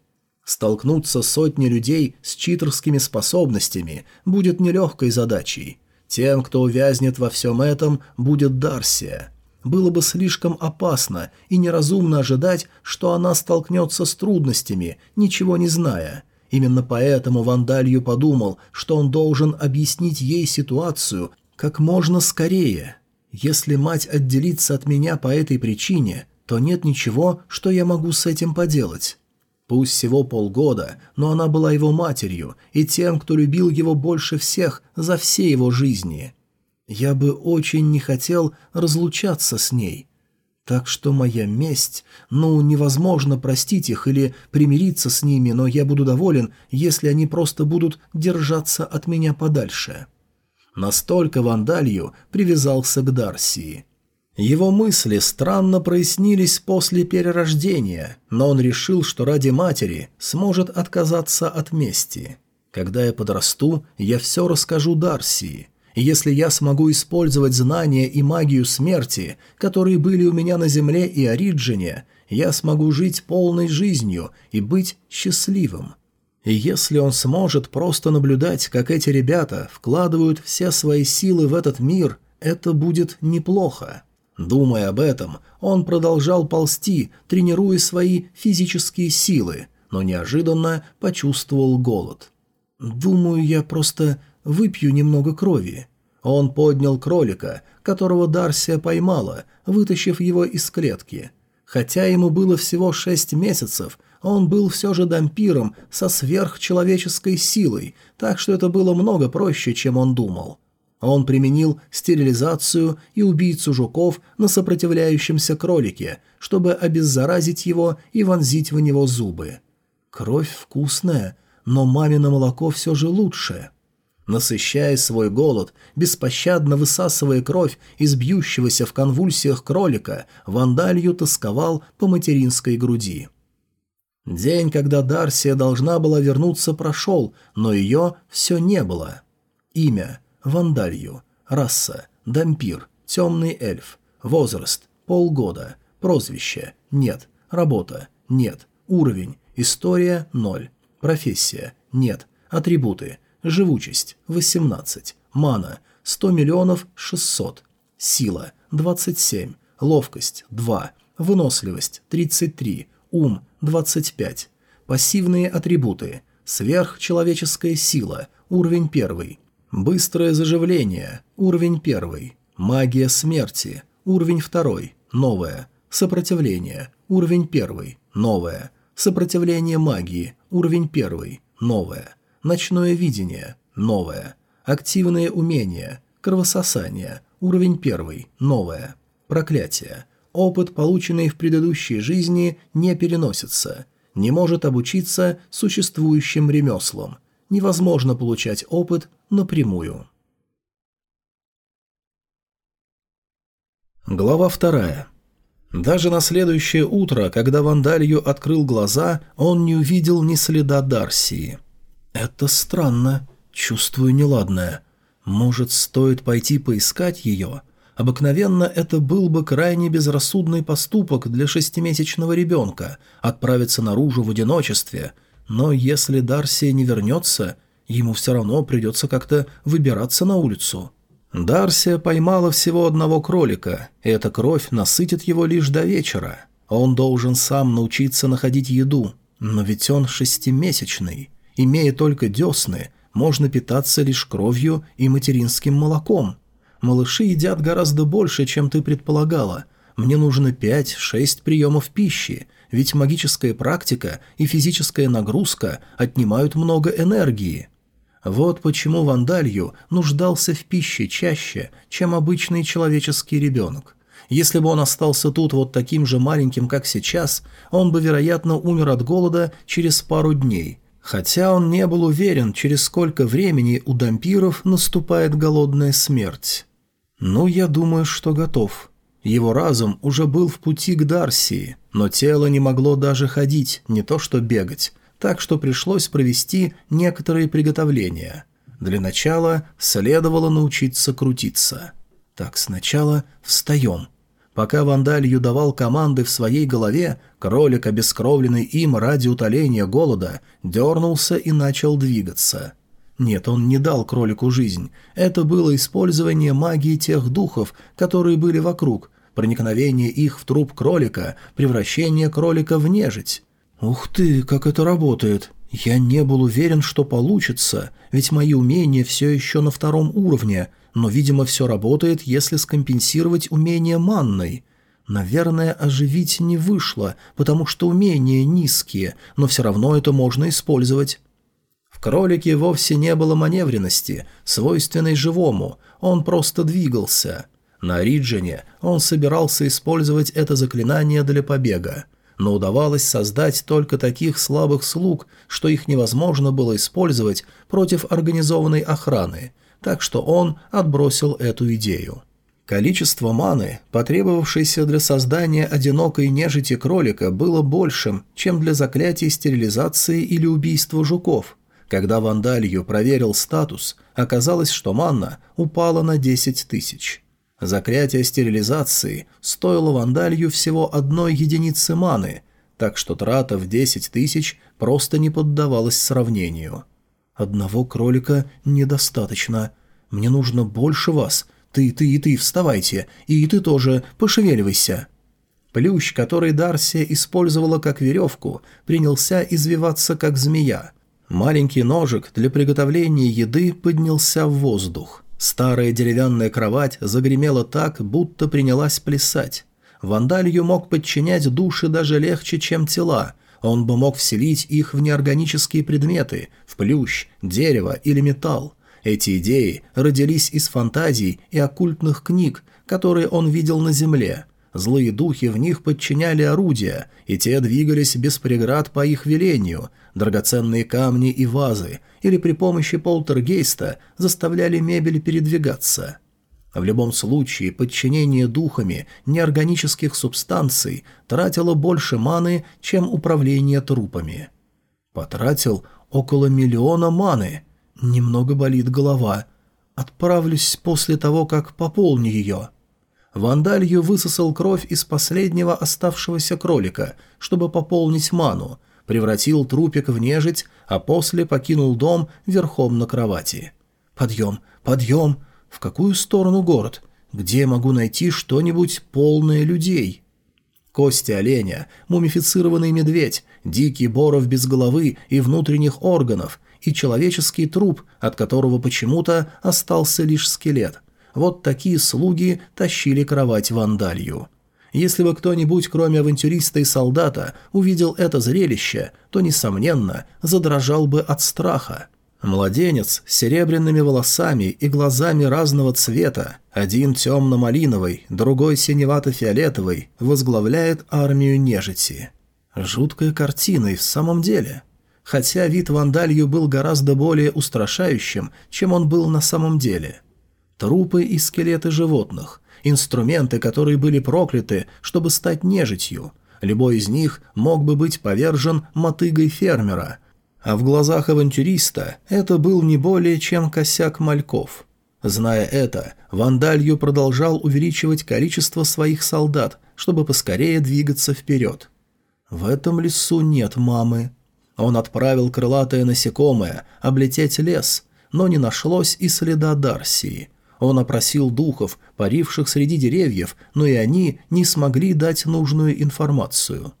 Столкнуться сотни людей с читерскими способностями будет нелегкой задачей. Тем, кто увязнет во всем этом, будет Дарсия. Было бы слишком опасно и неразумно ожидать, что она столкнется с трудностями, ничего не зная. Именно поэтому Вандалью подумал, что он должен объяснить ей ситуацию как можно скорее. Если мать отделится от меня по этой причине, то нет ничего, что я могу с этим поделать. Пусть всего полгода, но она была его матерью и тем, кто любил его больше всех за все его жизни. Я бы очень не хотел разлучаться с ней. Так что моя месть... Ну, невозможно простить их или примириться с ними, но я буду доволен, если они просто будут держаться от меня подальше. Настолько Вандалью привязался к Дарсии. Его мысли странно прояснились после перерождения, но он решил, что ради матери сможет отказаться от мести. Когда я подрасту, я все расскажу Дарсии. И если я смогу использовать знания и магию смерти, которые были у меня на Земле и Ориджине, я смогу жить полной жизнью и быть счастливым. И если он сможет просто наблюдать, как эти ребята вкладывают все свои силы в этот мир, это будет неплохо. Думая об этом, он продолжал ползти, тренируя свои физические силы, но неожиданно почувствовал голод. «Думаю, я просто выпью немного крови». Он поднял кролика, которого Дарсия поймала, вытащив его из клетки. Хотя ему было всего шесть месяцев, он был все же дампиром со сверхчеловеческой силой, так что это было много проще, чем он думал. Он применил стерилизацию и убийцу жуков на сопротивляющемся кролике, чтобы обеззаразить его и вонзить в него зубы. Кровь вкусная, но мамино молоко все же лучше. Насыщая свой голод, беспощадно высасывая кровь из бьющегося в конвульсиях кролика, Вандалью тосковал по материнской груди. День, когда Дарсия должна была вернуться, прошел, но ее все не было. Имя – Вандалью. Раса. Дампир. Темный эльф. Возраст. Полгода. Прозвище. Нет. Работа. Нет. Уровень. История. Ноль. Профессия. Нет. Атрибуты. Живучесть. 18. Мана. 100 миллионов 600. Сила. 27. Ловкость. 2. Выносливость. 33. Ум. 25. Пассивные атрибуты. Сверхчеловеческая сила. Уровень 1. Быстрое заживление. Уровень первый. Магия смерти. Уровень второй. Новое. Сопротивление. Уровень первый. Новое. Сопротивление магии. Уровень первый. Новое. Ночное видение. Новое. Активные умения. Кровососание. Уровень первый. Новое. Проклятие. Опыт, полученный в предыдущей жизни, не переносится. Не может обучиться существующим ремеслам невозможно получать опыт напрямую. Глава вторая. Даже на следующее утро, когда Вандалью открыл глаза, он не увидел ни следа Дарсии. «Это странно. Чувствую неладное. Может, стоит пойти поискать ее?» Обыкновенно это был бы крайне безрассудный поступок для шестимесячного ребенка – отправиться наружу в одиночестве – но если Дарсия не вернется, ему все равно придется как-то выбираться на улицу. Дарсия поймала всего одного кролика, и эта кровь насытит его лишь до вечера. Он должен сам научиться находить еду, но ведь он шестимесячный. Имея только десны, можно питаться лишь кровью и материнским молоком. Малыши едят гораздо больше, чем ты предполагала. Мне нужно пять-шесть приемов пищи – ведь магическая практика и физическая нагрузка отнимают много энергии. Вот почему Вандалью нуждался в пище чаще, чем обычный человеческий ребенок. Если бы он остался тут вот таким же маленьким, как сейчас, он бы, вероятно, умер от голода через пару дней. Хотя он не был уверен, через сколько времени у дампиров наступает голодная смерть. «Ну, я думаю, что готов», его разум уже был в пути к Дарсии, но тело не могло даже ходить, не то что бегать, так что пришлось провести некоторые приготовления. Для начала следовало научиться крутиться. Так, сначала встаем. Пока Вандалью давал команды в своей голове, кролик, обескровленный им ради утоления голода, дернулся и начал двигаться. Нет, он не дал кролику жизнь. Это было использование магии тех духов, которые были вокруг, проникновение их в труп кролика, превращение кролика в нежить. «Ух ты, как это работает!» Я не был уверен, что получится, ведь мои умения все еще на втором уровне, но, видимо, все работает, если скомпенсировать умения манной. Наверное, оживить не вышло, потому что умения низкие, но все равно это можно использовать. В кролике вовсе не было маневренности, свойственной живому, он просто двигался. На Риджине он собирался использовать это заклинание для побега но удавалось создать только таких слабых слуг, что их невозможно было использовать против организованной охраны, так что он отбросил эту идею. Количество маны, потребовавшейся для создания одинокой нежити кролика, было большим, чем для заклятий стерилизации или убийства жуков. Когда Вандалью проверил статус, оказалось, что манна упала на 10 тысяч. Заклятие стерилизации стоило вандалью всего одной единицы маны, так что трата в 10 тысяч просто не поддавалась сравнению. «Одного кролика недостаточно. Мне нужно больше вас. Ты, ты и ты вставайте, и ты тоже пошевеливайся». Плющ, который Дарсия использовала как веревку, принялся извиваться как змея. Маленький ножик для приготовления еды поднялся в воздух. Старая деревянная кровать загремела так, будто принялась плясать. Вандалью мог подчинять души даже легче, чем тела. Он бы мог вселить их в неорганические предметы, в плющ, дерево или металл. Эти идеи родились из фантазий и оккультных книг, которые он видел на Земле. Злые духи в них подчиняли орудия, и те двигались без преград по их велению, драгоценные камни и вазы, или при помощи полтергейста заставляли мебель передвигаться. В любом случае, подчинение духами неорганических субстанций тратило больше маны, чем управление трупами. Потратил около миллиона маны. Немного болит голова. Отправлюсь после того, как пополню ее. Вандалью высосал кровь из последнего оставшегося кролика, чтобы пополнить ману, превратил трупик в нежить, а после покинул дом верхом на кровати. «Подъем, подъем! В какую сторону город? Где могу найти что-нибудь полное людей?» Кости оленя, мумифицированный медведь, дикий боров без головы и внутренних органов, и человеческий труп, от которого почему-то остался лишь скелет – вот такие слуги тащили кровать вандалью. Если бы кто-нибудь, кроме авантюриста и солдата, увидел это зрелище, то, несомненно, задрожал бы от страха. Младенец с серебряными волосами и глазами разного цвета, один темно-малиновый, другой синевато-фиолетовый, возглавляет армию нежити. Жуткая картина и в самом деле. Хотя вид вандалью был гораздо более устрашающим, чем он был на самом деле – трупы и скелеты животных, инструменты, которые были прокляты, чтобы стать нежитью. Любой из них мог бы быть повержен мотыгой фермера. А в глазах авантюриста это был не более чем косяк мальков. Зная это, Вандалью продолжал увеличивать количество своих солдат, чтобы поскорее двигаться вперед. В этом лесу нет мамы. Он отправил крылатое насекомое облететь лес, но не нашлось и следа Дарсии – он опросил духов, паривших среди деревьев, но и они не смогли дать нужную информацию.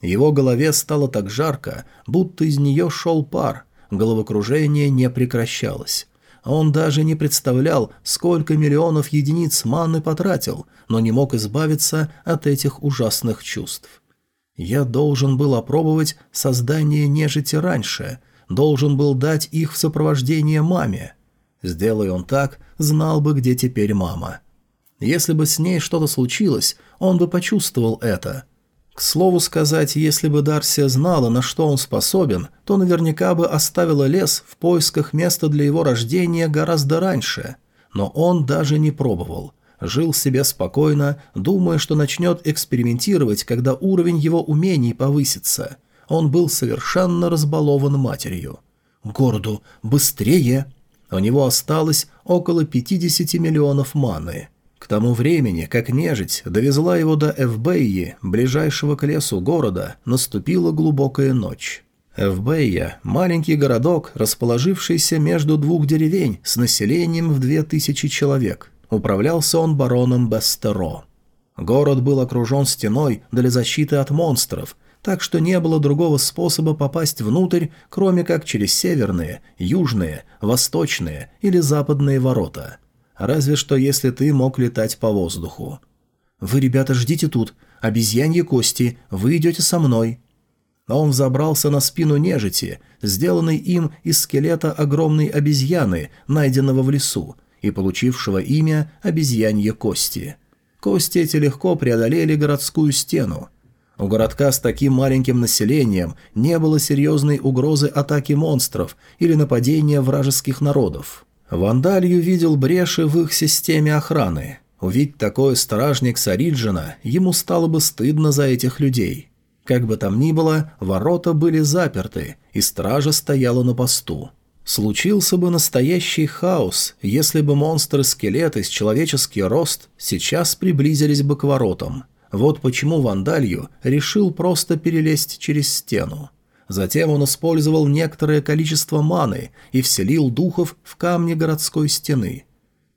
Его голове стало так жарко, будто из нее шел пар, головокружение не прекращалось. Он даже не представлял, сколько миллионов единиц маны потратил, но не мог избавиться от этих ужасных чувств. Я должен был опробовать создание нежити раньше, должен был дать их в сопровождение маме. Сделай он так, знал бы, где теперь мама. Если бы с ней что-то случилось, он бы почувствовал это. К слову сказать, если бы Дарсия знала, на что он способен, то наверняка бы оставила лес в поисках места для его рождения гораздо раньше. Но он даже не пробовал. Жил себе спокойно, думая, что начнет экспериментировать, когда уровень его умений повысится. Он был совершенно разбалован матерью. «Городу! Быстрее!» У него осталось около 50 миллионов маны. К тому времени, как нежить довезла его до Эвбейи, ближайшего к лесу города, наступила глубокая ночь. Эвбейя – маленький городок, расположившийся между двух деревень с населением в две тысячи человек. Управлялся он бароном Бестеро. Город был окружен стеной для защиты от монстров, так что не было другого способа попасть внутрь, кроме как через северные, южные, восточные или западные ворота – Разве что если ты мог летать по воздуху. «Вы, ребята, ждите тут. Обезьяньи кости. Вы идете со мной». Он взобрался на спину нежити, сделанной им из скелета огромной обезьяны, найденного в лесу, и получившего имя «обезьянье кости». Кости эти легко преодолели городскую стену. У городка с таким маленьким населением не было серьезной угрозы атаки монстров или нападения вражеских народов. Вандалью видел бреши в их системе охраны. Увидеть такой стражник Сариджина, ему стало бы стыдно за этих людей. Как бы там ни было, ворота были заперты, и стража стояла на посту. Случился бы настоящий хаос, если бы монстры-скелеты с человеческий рост сейчас приблизились бы к воротам. Вот почему Вандалью решил просто перелезть через стену. Затем он использовал некоторое количество маны и вселил духов в камни городской стены.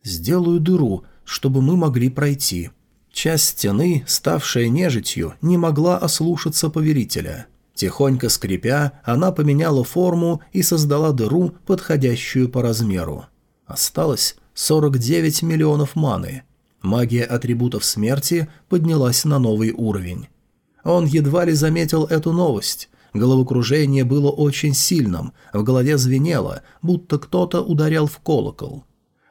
«Сделаю дыру, чтобы мы могли пройти». Часть стены, ставшая нежитью, не могла ослушаться повелителя. Тихонько скрипя, она поменяла форму и создала дыру, подходящую по размеру. Осталось 49 миллионов маны. Магия атрибутов смерти поднялась на новый уровень. Он едва ли заметил эту новость, Головокружение было очень сильным, в голове звенело, будто кто-то ударял в колокол.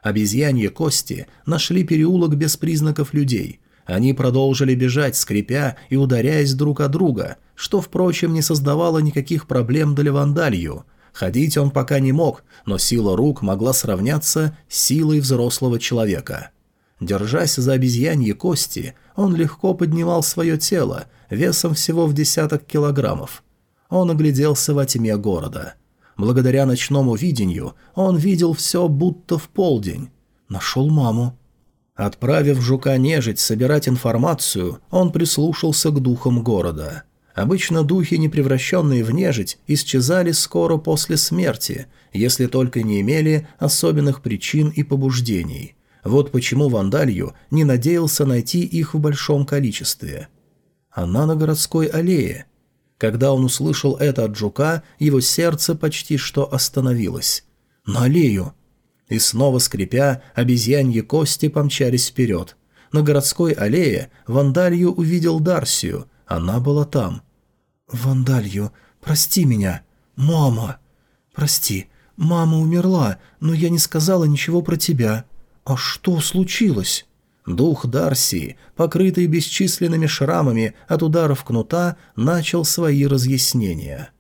Обезьяньи кости нашли переулок без признаков людей. Они продолжили бежать, скрипя и ударяясь друг о друга, что, впрочем, не создавало никаких проблем для Вандалью. Ходить он пока не мог, но сила рук могла сравняться с силой взрослого человека. Держась за обезьяньи кости, он легко поднимал свое тело, весом всего в десяток килограммов. Он огляделся во тьме города. Благодаря ночному видению он видел все будто в полдень. Нашел маму. Отправив жука-нежить собирать информацию, он прислушался к духам города. Обычно духи, не превращенные в нежить, исчезали скоро после смерти, если только не имели особенных причин и побуждений. Вот почему Вандалью не надеялся найти их в большом количестве. Она на городской аллее. Когда он услышал это от жука, его сердце почти что остановилось. «На аллею!» И снова скрипя, обезьяньи кости помчались вперед. На городской аллее Вандалью увидел Дарсию. Она была там. «Вандалью, прости меня. Мама!» «Прости, мама умерла, но я не сказала ничего про тебя. А что случилось?» Дух Дарси, покрытый бесчисленными шрамами от ударов кнута, начал свои разъяснения.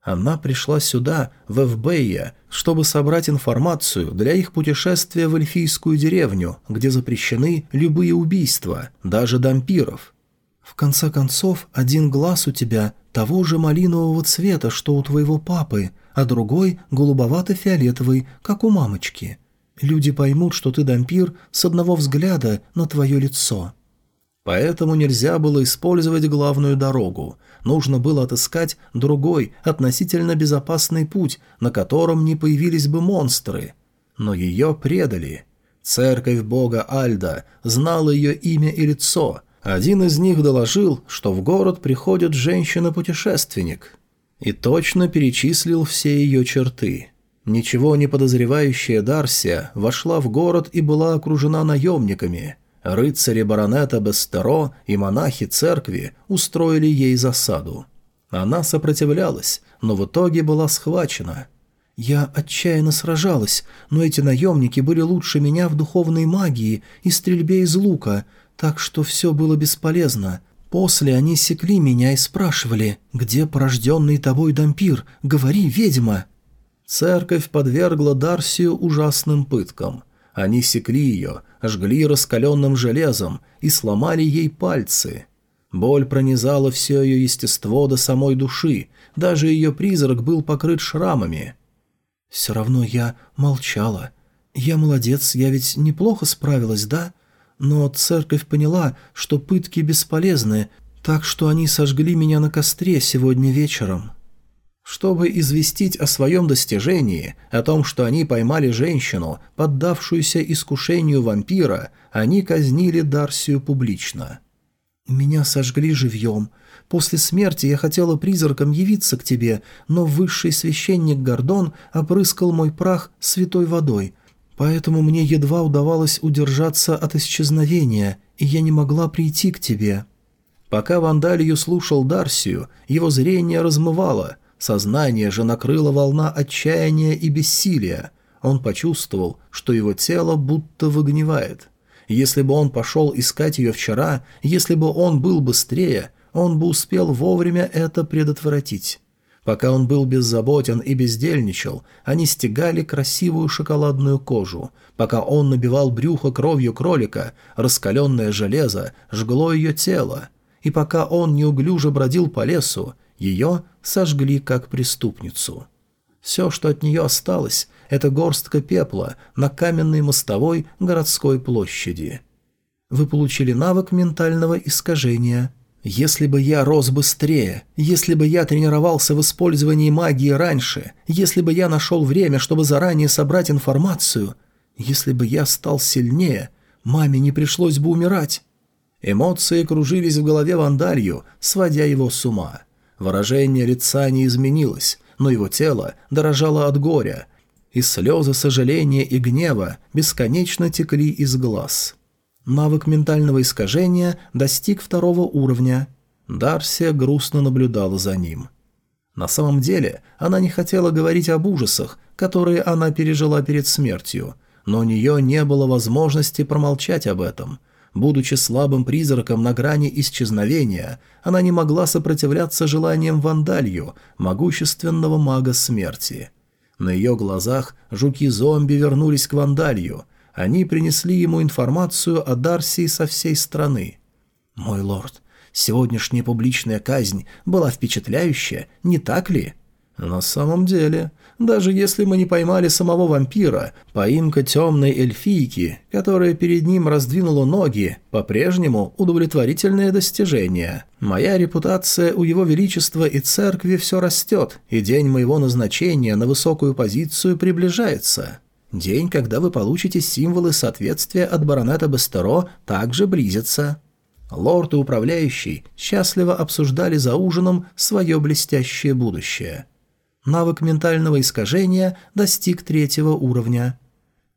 Она пришла сюда, в Эвбея, чтобы собрать информацию для их путешествия в эльфийскую деревню, где запрещены любые убийства, даже дампиров. В конце концов, один глаз у тебя того же малинового цвета, что у твоего папы, а другой голубовато-фиолетовый, как у мамочки. Люди поймут, что ты дампир с одного взгляда на твое лицо. Поэтому нельзя было использовать главную дорогу. Нужно было отыскать другой, относительно безопасный путь, на котором не появились бы монстры. Но ее предали. Церковь бога Альда знала ее имя и лицо. Один из них доложил, что в город приходит женщина-путешественник. И точно перечислил все ее черты – Ничего не подозревающая Дарсия вошла в город и была окружена наемниками. Рыцари баронета Бестеро и монахи церкви устроили ей засаду. Она сопротивлялась, но в итоге была схвачена. «Я отчаянно сражалась, но эти наемники были лучше меня в духовной магии и стрельбе из лука, так что все было бесполезно. После они секли меня и спрашивали, где порожденный тобой дампир, говори, ведьма!» Церковь подвергла Дарсию ужасным пыткам. Они секли ее, жгли раскаленным железом и сломали ей пальцы. Боль пронизала все ее естество до самой души, даже ее призрак был покрыт шрамами. «Все равно я молчала. Я молодец, я ведь неплохо справилась, да? Но церковь поняла, что пытки бесполезны, так что они сожгли меня на костре сегодня вечером. Чтобы известить о своем достижении, о том, что они поймали женщину, поддавшуюся искушению вампира, они казнили Дарсию публично. «Меня сожгли живьем. После смерти я хотела призраком явиться к тебе, но высший священник Гордон опрыскал мой прах святой водой, поэтому мне едва удавалось удержаться от исчезновения, и я не могла прийти к тебе». Пока Вандалью слушал Дарсию, его зрение размывало – Сознание же накрыла волна отчаяния и бессилия. Он почувствовал, что его тело будто выгнивает. Если бы он пошел искать ее вчера, если бы он был быстрее, он бы успел вовремя это предотвратить. Пока он был беззаботен и бездельничал, они стегали красивую шоколадную кожу. Пока он набивал брюхо кровью кролика, раскаленное железо жгло ее тело. И пока он неуклюже бродил по лесу, ее сожгли как преступницу. Все, что от нее осталось, это горстка пепла на каменной мостовой городской площади. Вы получили навык ментального искажения. Если бы я рос быстрее, если бы я тренировался в использовании магии раньше, если бы я нашел время, чтобы заранее собрать информацию, если бы я стал сильнее, маме не пришлось бы умирать. Эмоции кружились в голове Вандалью, сводя его с ума. Выражение лица не изменилось, но его тело дорожало от горя, и слезы сожаления и гнева бесконечно текли из глаз. Навык ментального искажения достиг второго уровня. Дарсия грустно наблюдала за ним. На самом деле она не хотела говорить об ужасах, которые она пережила перед смертью, но у нее не было возможности промолчать об этом – Будучи слабым призраком на грани исчезновения, она не могла сопротивляться желаниям Вандалью, могущественного мага смерти. На ее глазах жуки-зомби вернулись к Вандалью. Они принесли ему информацию о Дарсии со всей страны. «Мой лорд, сегодняшняя публичная казнь была впечатляющая, не так ли?» «На самом деле, даже если мы не поймали самого вампира, поимка темной эльфийки, которая перед ним раздвинула ноги, по-прежнему удовлетворительное достижение. Моя репутация у его величества и церкви все растет, и день моего назначения на высокую позицию приближается. День, когда вы получите символы соответствия от баронета Бестеро, также близится». Лорд и управляющий счастливо обсуждали за ужином свое блестящее будущее – Навык ментального искажения достиг третьего уровня.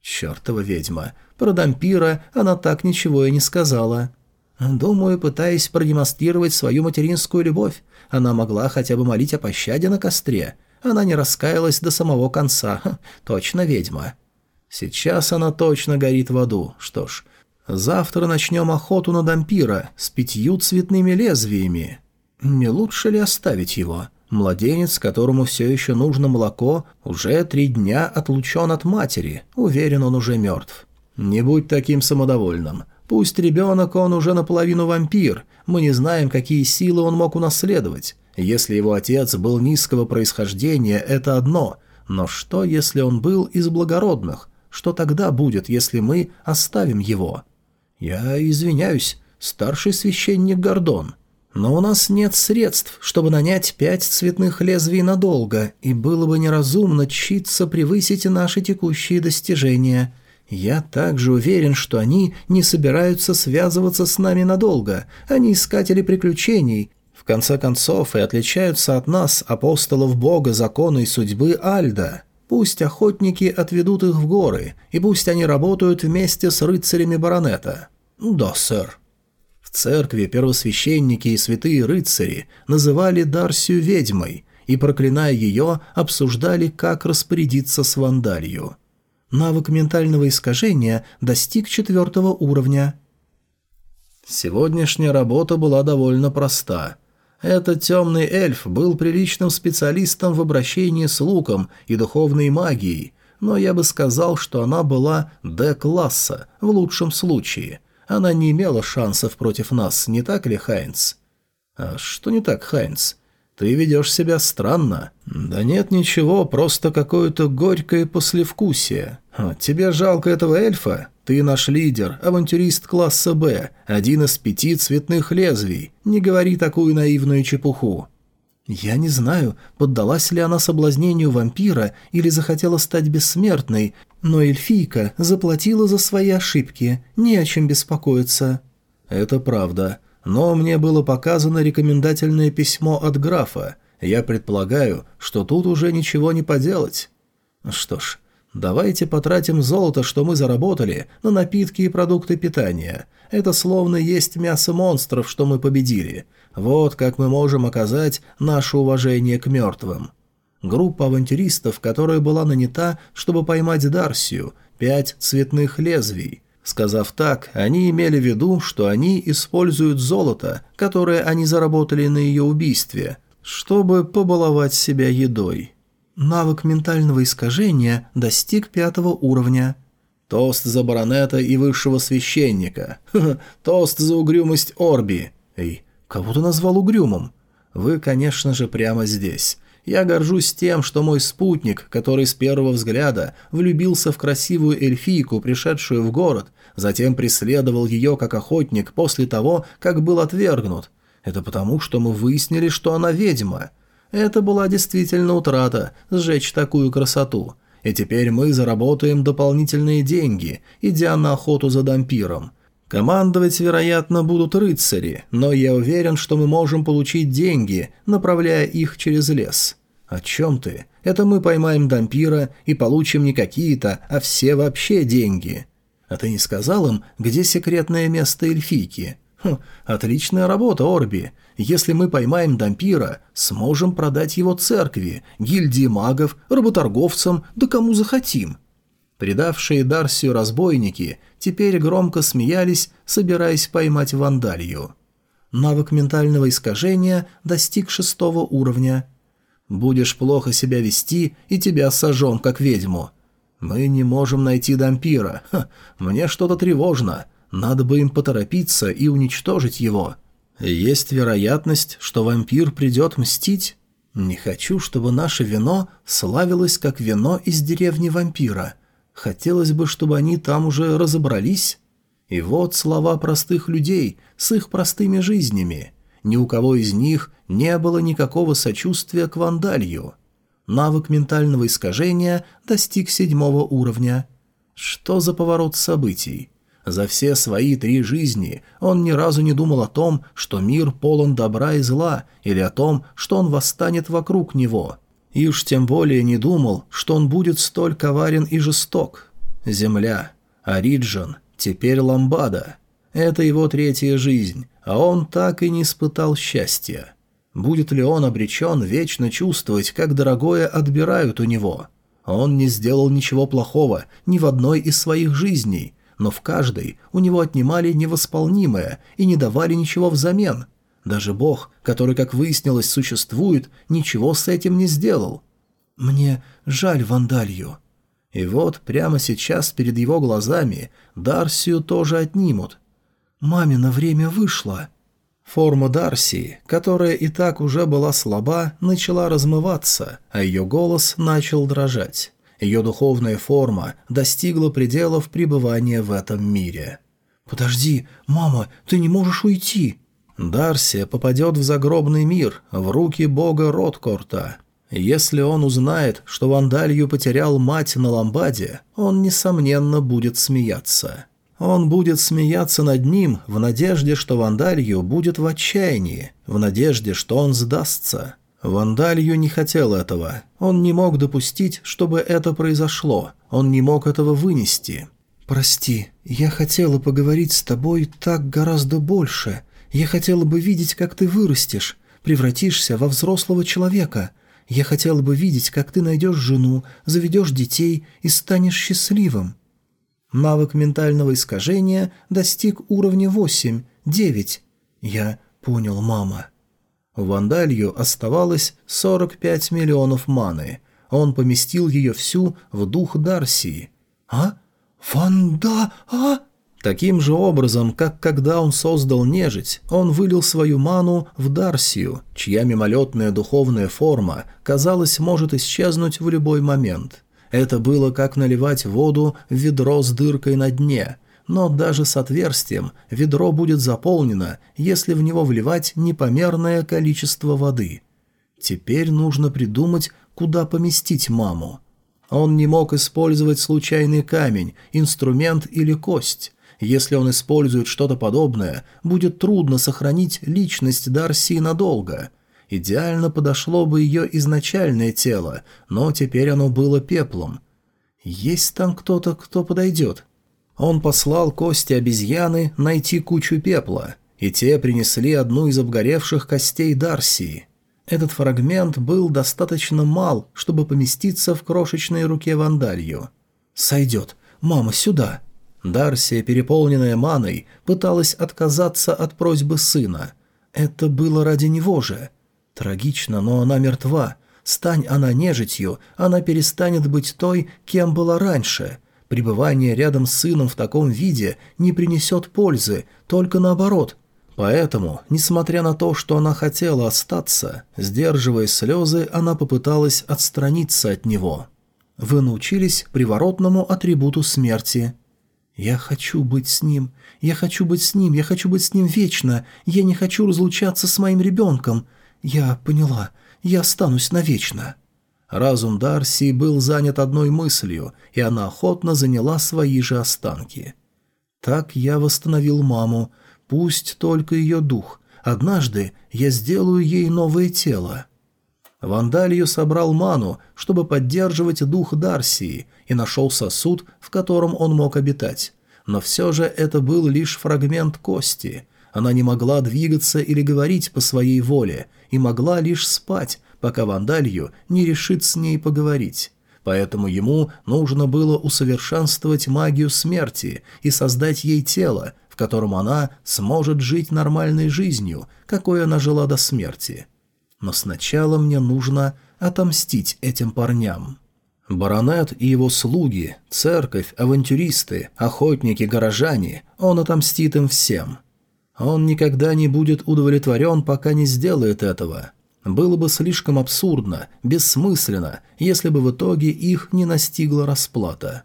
Чертова ведьма. Про дампира она так ничего и не сказала. Думаю, пытаясь продемонстрировать свою материнскую любовь, она могла хотя бы молить о пощаде на костре. Она не раскаялась до самого конца. Ха, точно ведьма. Сейчас она точно горит в аду. Что ж, завтра начнем охоту на дампира с пятью цветными лезвиями. Не лучше ли оставить его?» Младенец, которому все еще нужно молоко, уже три дня отлучен от матери, уверен, он уже мертв. Не будь таким самодовольным. Пусть ребенок, он уже наполовину вампир, мы не знаем, какие силы он мог унаследовать. Если его отец был низкого происхождения, это одно, но что, если он был из благородных? Что тогда будет, если мы оставим его? Я извиняюсь, старший священник Гордон. Но у нас нет средств, чтобы нанять пять цветных лезвий надолго, и было бы неразумно читься превысить наши текущие достижения. Я также уверен, что они не собираются связываться с нами надолго, они искатели приключений. В конце концов, и отличаются от нас, апостолов Бога, закона и судьбы Альда. Пусть охотники отведут их в горы, и пусть они работают вместе с рыцарями баронета. Да, сэр. В церкви первосвященники и святые рыцари называли Дарсию ведьмой и, проклиная ее, обсуждали, как распорядиться с вандалью. Навык ментального искажения достиг четвертого уровня. Сегодняшняя работа была довольно проста. Этот темный эльф был приличным специалистом в обращении с луком и духовной магией, но я бы сказал, что она была Д-класса, в лучшем случае – она не имела шансов против нас, не так ли, Хайнц?» «А что не так, Хайнц? Ты ведешь себя странно». «Да нет ничего, просто какое-то горькое послевкусие. «Тебе жалко этого эльфа? Ты наш лидер, авантюрист класса «Б», один из пяти цветных лезвий. Не говори такую наивную чепуху». «Я не знаю, поддалась ли она соблазнению вампира или захотела стать бессмертной, но эльфийка заплатила за свои ошибки, не о чем беспокоиться». «Это правда. Но мне было показано рекомендательное письмо от графа. Я предполагаю, что тут уже ничего не поделать». «Что ж, давайте потратим золото, что мы заработали, на напитки и продукты питания. Это словно есть мясо монстров, что мы победили. Вот как мы можем оказать наше уважение к мертвым. Группа авантюристов, которая была нанята, чтобы поймать Дарсию, пять цветных лезвий. Сказав так, они имели в виду, что они используют золото, которое они заработали на ее убийстве, чтобы побаловать себя едой. Навык ментального искажения достиг пятого уровня. Тост за баронета и высшего священника. Ха -ха, тост за угрюмость Орби. Эй, Кого ты назвал угрюмым? Вы, конечно же, прямо здесь. Я горжусь тем, что мой спутник, который с первого взгляда влюбился в красивую эльфийку, пришедшую в город, затем преследовал ее как охотник после того, как был отвергнут. Это потому, что мы выяснили, что она ведьма. Это была действительно утрата – сжечь такую красоту. И теперь мы заработаем дополнительные деньги, идя на охоту за дампиром. Командовать, вероятно, будут рыцари, но я уверен, что мы можем получить деньги, направляя их через лес. О чем ты? Это мы поймаем дампира и получим не какие-то, а все вообще деньги. А ты не сказал им, где секретное место эльфийки? Хм, отличная работа, Орби. Если мы поймаем дампира, сможем продать его церкви, гильдии магов, работорговцам, да кому захотим. Предавшие Дарсию разбойники теперь громко смеялись, собираясь поймать вандалью. Навык ментального искажения достиг шестого уровня. «Будешь плохо себя вести, и тебя сожжем, как ведьму». «Мы не можем найти дампира. Ха, мне что-то тревожно. Надо бы им поторопиться и уничтожить его. Есть вероятность, что вампир придет мстить? Не хочу, чтобы наше вино славилось, как вино из деревни вампира». Хотелось бы, чтобы они там уже разобрались. И вот слова простых людей с их простыми жизнями. Ни у кого из них не было никакого сочувствия к вандалью. Навык ментального искажения достиг седьмого уровня. Что за поворот событий? За все свои три жизни он ни разу не думал о том, что мир полон добра и зла, или о том, что он восстанет вокруг него – и уж тем более не думал, что он будет столь коварен и жесток. Земля, Ориджин, теперь Ламбада. Это его третья жизнь, а он так и не испытал счастья. Будет ли он обречен вечно чувствовать, как дорогое отбирают у него? Он не сделал ничего плохого ни в одной из своих жизней, но в каждой у него отнимали невосполнимое и не давали ничего взамен – даже бог, который, как выяснилось, существует, ничего с этим не сделал. Мне жаль Вандалью. И вот прямо сейчас перед его глазами Дарсию тоже отнимут. Мамино время вышло. Форма Дарсии, которая и так уже была слаба, начала размываться, а ее голос начал дрожать. Ее духовная форма достигла пределов пребывания в этом мире. «Подожди, мама, ты не можешь уйти!» Дарсия попадет в загробный мир, в руки бога Роткорта. Если он узнает, что Вандалью потерял мать на Ламбаде, он, несомненно, будет смеяться. Он будет смеяться над ним в надежде, что Вандалью будет в отчаянии, в надежде, что он сдастся. Вандалью не хотел этого. Он не мог допустить, чтобы это произошло. Он не мог этого вынести. «Прости, я хотела поговорить с тобой так гораздо больше», я хотела бы видеть, как ты вырастешь, превратишься во взрослого человека. Я хотела бы видеть, как ты найдешь жену, заведешь детей и станешь счастливым». Навык ментального искажения достиг уровня 8, 9. Я понял, мама. Вандалью оставалось 45 миллионов маны. Он поместил ее всю в дух Дарсии. «А? Ванда... А?» Таким же образом, как когда он создал нежить, он вылил свою ману в Дарсию, чья мимолетная духовная форма, казалось, может исчезнуть в любой момент. Это было как наливать воду в ведро с дыркой на дне, но даже с отверстием ведро будет заполнено, если в него вливать непомерное количество воды. Теперь нужно придумать, куда поместить маму. Он не мог использовать случайный камень, инструмент или кость. Если он использует что-то подобное, будет трудно сохранить личность Дарси надолго. Идеально подошло бы ее изначальное тело, но теперь оно было пеплом. Есть там кто-то, кто подойдет? Он послал кости обезьяны найти кучу пепла, и те принесли одну из обгоревших костей Дарсии. Этот фрагмент был достаточно мал, чтобы поместиться в крошечной руке Вандалью. «Сойдет. Мама, сюда!» Дарсия, переполненная маной, пыталась отказаться от просьбы сына. Это было ради него же. Трагично, но она мертва. Стань она нежитью, она перестанет быть той, кем была раньше. Пребывание рядом с сыном в таком виде не принесет пользы, только наоборот. Поэтому, несмотря на то, что она хотела остаться, сдерживая слезы, она попыталась отстраниться от него. Вы научились приворотному атрибуту смерти. «Я хочу быть с ним. Я хочу быть с ним. Я хочу быть с ним вечно. Я не хочу разлучаться с моим ребенком. «Я поняла. Я останусь навечно». Разум Дарси был занят одной мыслью, и она охотно заняла свои же останки. «Так я восстановил маму. Пусть только ее дух. Однажды я сделаю ей новое тело». Вандалью собрал ману, чтобы поддерживать дух Дарсии, и нашел сосуд, в котором он мог обитать. Но все же это был лишь фрагмент кости. Она не могла двигаться или говорить по своей воле, и могла лишь спать, пока Вандалью не решит с ней поговорить. Поэтому ему нужно было усовершенствовать магию смерти и создать ей тело, в котором она сможет жить нормальной жизнью, какой она жила до смерти. Но сначала мне нужно отомстить этим парням. Баронет и его слуги, церковь, авантюристы, охотники, горожане, он отомстит им всем. Он никогда не будет удовлетворен, пока не сделает этого. Было бы слишком абсурдно, бессмысленно, если бы в итоге их не настигла расплата.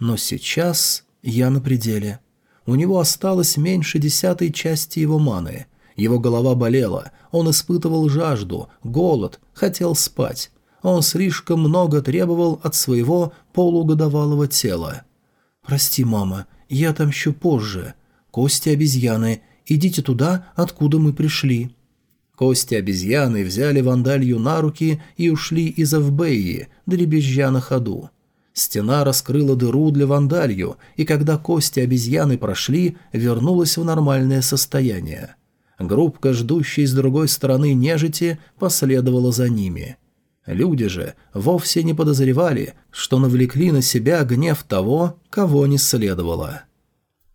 Но сейчас я на пределе. У него осталось меньше десятой части его маны. Его голова болела, он испытывал жажду, голод, хотел спать. Он слишком много требовал от своего полугодовалого тела. «Прости, мама, я отомщу позже. Кости обезьяны, Идите туда, откуда мы пришли». Кости обезьяны взяли вандалью на руки и ушли из Авбеи, дребезжа на ходу. Стена раскрыла дыру для вандалью, и когда кости обезьяны прошли, вернулась в нормальное состояние. Группка, ждущая с другой стороны нежити, последовала за ними. Люди же вовсе не подозревали, что навлекли на себя гнев того, кого не следовало.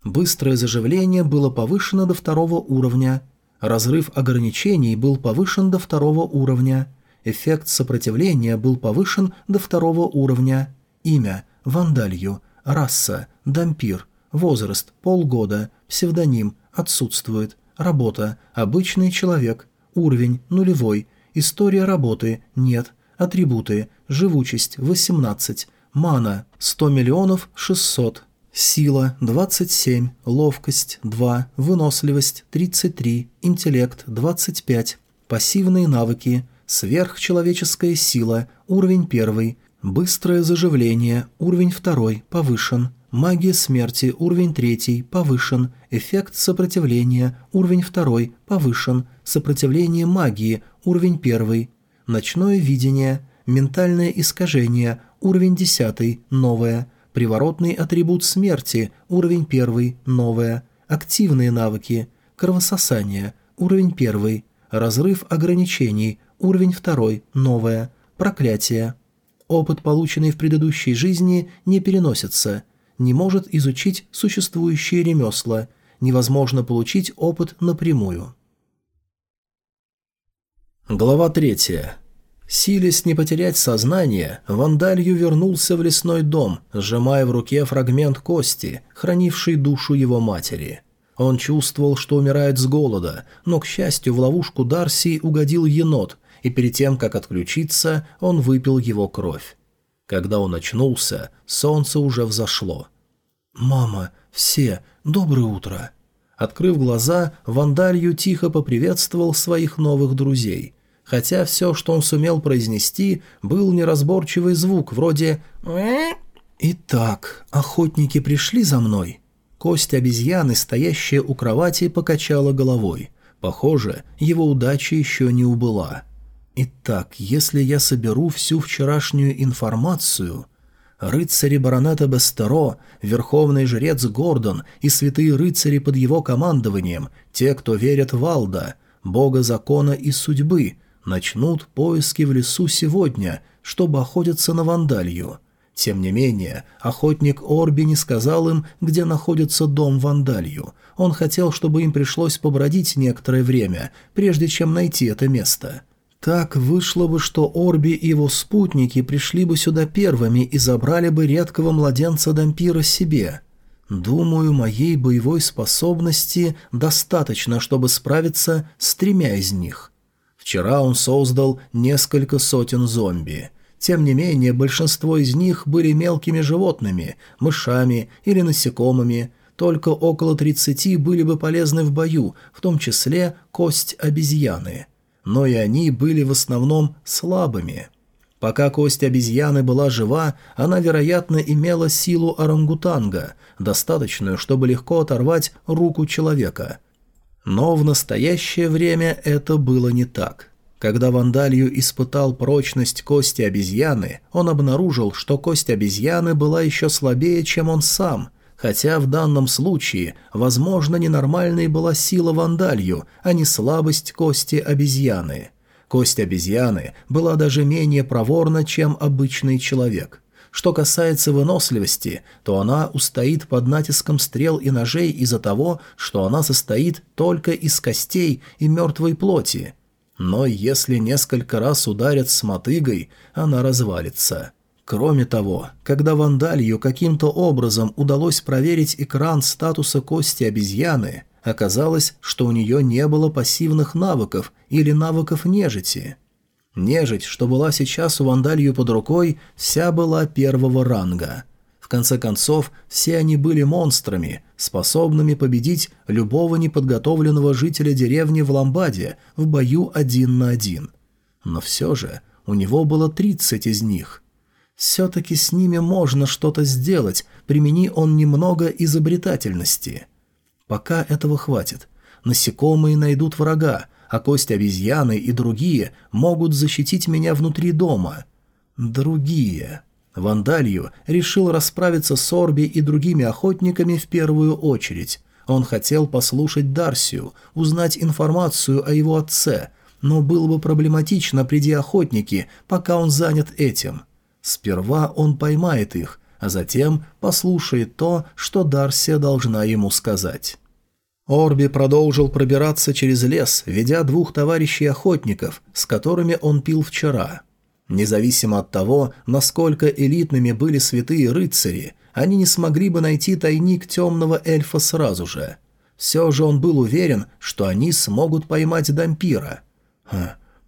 Быстрое заживление было повышено до второго уровня. Разрыв ограничений был повышен до второго уровня. Эффект сопротивления был повышен до второго уровня. Имя – Вандалью. Раса – Дампир. Возраст – полгода. Псевдоним – отсутствует. Работа – обычный человек. Уровень – нулевой. История работы – нет. Атрибуты – живучесть – 18. Мана – 100 миллионов 600. Сила – 27, ловкость – 2, выносливость – 33, интеллект – 25, пассивные навыки, сверхчеловеческая сила, уровень 1, быстрое заживление, уровень 2, повышен, магия смерти, уровень 3, повышен, эффект сопротивления, уровень 2, повышен, сопротивление магии, уровень 1, ночное видение, ментальное искажение, уровень 10, новое – Приворотный атрибут смерти, уровень 1, новое. Активные навыки. Кровососание, уровень 1. Разрыв ограничений, уровень 2, новое. Проклятие. Опыт, полученный в предыдущей жизни, не переносится. Не может изучить существующие ремесла. Невозможно получить опыт напрямую. Глава третья. Силясь не потерять сознание, Вандалью вернулся в лесной дом, сжимая в руке фрагмент кости, хранивший душу его матери. Он чувствовал, что умирает с голода, но, к счастью, в ловушку Дарси угодил енот, и перед тем, как отключиться, он выпил его кровь. Когда он очнулся, солнце уже взошло. «Мама, все, доброе утро!» Открыв глаза, Вандалью тихо поприветствовал своих новых друзей. Хотя все, что он сумел произнести, был неразборчивый звук, вроде «Итак, охотники пришли за мной?» Кость обезьяны, стоящая у кровати, покачала головой. Похоже, его удача еще не убыла. «Итак, если я соберу всю вчерашнюю информацию...» Рыцари баронета Бестеро, верховный жрец Гордон и святые рыцари под его командованием, те, кто верят в Алда, бога закона и судьбы, начнут поиски в лесу сегодня, чтобы охотиться на Вандалью. Тем не менее, охотник Орби не сказал им, где находится дом Вандалью. Он хотел, чтобы им пришлось побродить некоторое время, прежде чем найти это место. Так вышло бы, что Орби и его спутники пришли бы сюда первыми и забрали бы редкого младенца Дампира себе. Думаю, моей боевой способности достаточно, чтобы справиться с тремя из них. Вчера он создал несколько сотен зомби. Тем не менее, большинство из них были мелкими животными, мышами или насекомыми, только около 30 были бы полезны в бою, в том числе кость обезьяны – но и они были в основном слабыми. Пока кость обезьяны была жива, она, вероятно, имела силу орангутанга, достаточную, чтобы легко оторвать руку человека. Но в настоящее время это было не так. Когда Вандалью испытал прочность кости обезьяны, он обнаружил, что кость обезьяны была еще слабее, чем он сам – Хотя в данном случае, возможно, ненормальной была сила вандалью, а не слабость кости обезьяны. Кость обезьяны была даже менее проворна, чем обычный человек. Что касается выносливости, то она устоит под натиском стрел и ножей из-за того, что она состоит только из костей и мертвой плоти. Но если несколько раз ударят с мотыгой, она развалится. Кроме того, когда Вандалью каким-то образом удалось проверить экран статуса кости обезьяны, оказалось, что у нее не было пассивных навыков или навыков нежити. Нежить, что была сейчас у Вандалью под рукой, вся была первого ранга. В конце концов, все они были монстрами, способными победить любого неподготовленного жителя деревни в Ламбаде в бою один на один. Но все же у него было 30 из них – все-таки с ними можно что-то сделать, примени он немного изобретательности. Пока этого хватит. Насекомые найдут врага, а кость обезьяны и другие могут защитить меня внутри дома. Другие. Вандалью решил расправиться с Орби и другими охотниками в первую очередь. Он хотел послушать Дарсию, узнать информацию о его отце, но было бы проблематично приди охотники, пока он занят этим. Сперва он поймает их, а затем послушает то, что Дарсия должна ему сказать. Орби продолжил пробираться через лес, ведя двух товарищей-охотников, с которыми он пил вчера. Независимо от того, насколько элитными были святые рыцари, они не смогли бы найти тайник темного эльфа сразу же. Все же он был уверен, что они смогут поймать дампира.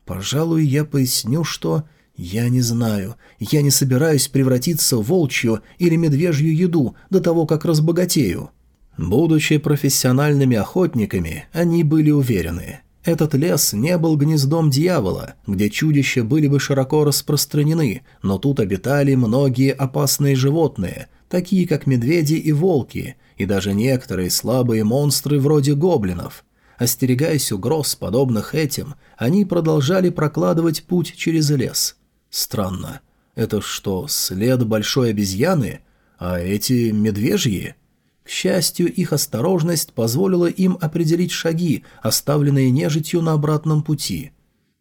Пожалуй, я поясню, что «Я не знаю. Я не собираюсь превратиться в волчью или медвежью еду до того, как разбогатею». Будучи профессиональными охотниками, они были уверены. Этот лес не был гнездом дьявола, где чудища были бы широко распространены, но тут обитали многие опасные животные, такие как медведи и волки, и даже некоторые слабые монстры вроде гоблинов. Остерегаясь угроз, подобных этим, они продолжали прокладывать путь через лес – Странно. Это что, след большой обезьяны? А эти медвежьи? К счастью, их осторожность позволила им определить шаги, оставленные нежитью на обратном пути.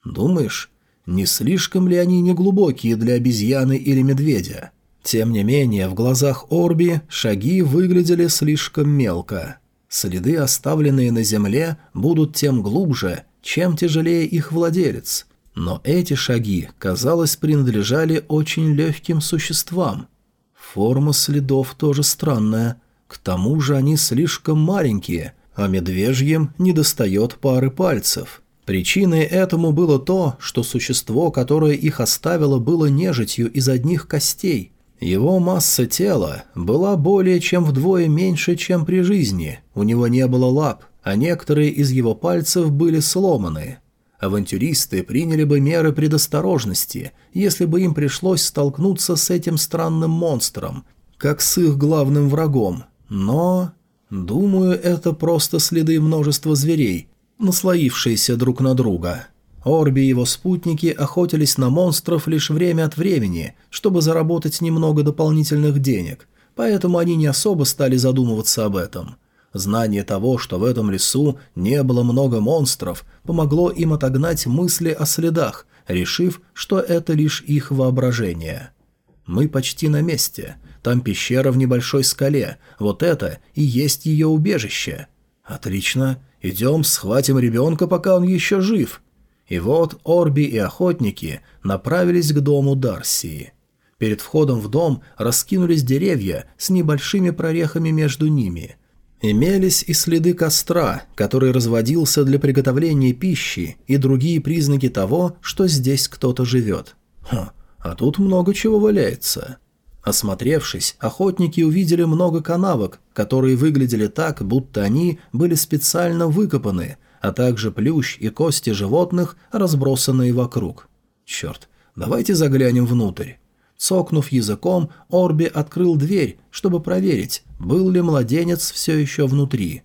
Думаешь, не слишком ли они неглубокие для обезьяны или медведя? Тем не менее, в глазах Орби шаги выглядели слишком мелко. Следы, оставленные на земле, будут тем глубже, чем тяжелее их владелец – но эти шаги, казалось, принадлежали очень легким существам. Форма следов тоже странная. К тому же они слишком маленькие, а медвежьим недостает пары пальцев. Причиной этому было то, что существо, которое их оставило, было нежитью из одних костей. Его масса тела была более чем вдвое меньше, чем при жизни, у него не было лап, а некоторые из его пальцев были сломаны. Авантюристы приняли бы меры предосторожности, если бы им пришлось столкнуться с этим странным монстром, как с их главным врагом. Но... Думаю, это просто следы множества зверей, наслоившиеся друг на друга. Орби и его спутники охотились на монстров лишь время от времени, чтобы заработать немного дополнительных денег, поэтому они не особо стали задумываться об этом. Знание того, что в этом лесу не было много монстров, помогло им отогнать мысли о следах, решив, что это лишь их воображение. Мы почти на месте. Там пещера в небольшой скале. Вот это и есть ее убежище. Отлично. Идем, схватим ребенка, пока он еще жив. И вот Орби и охотники направились к дому Дарсии. Перед входом в дом раскинулись деревья с небольшими прорехами между ними. Имелись и следы костра, который разводился для приготовления пищи, и другие признаки того, что здесь кто-то живет. Хм, а тут много чего валяется. Осмотревшись, охотники увидели много канавок, которые выглядели так, будто они были специально выкопаны, а также плющ и кости животных, разбросанные вокруг. Черт, давайте заглянем внутрь. Цокнув языком, Орби открыл дверь, чтобы проверить, был ли младенец все еще внутри.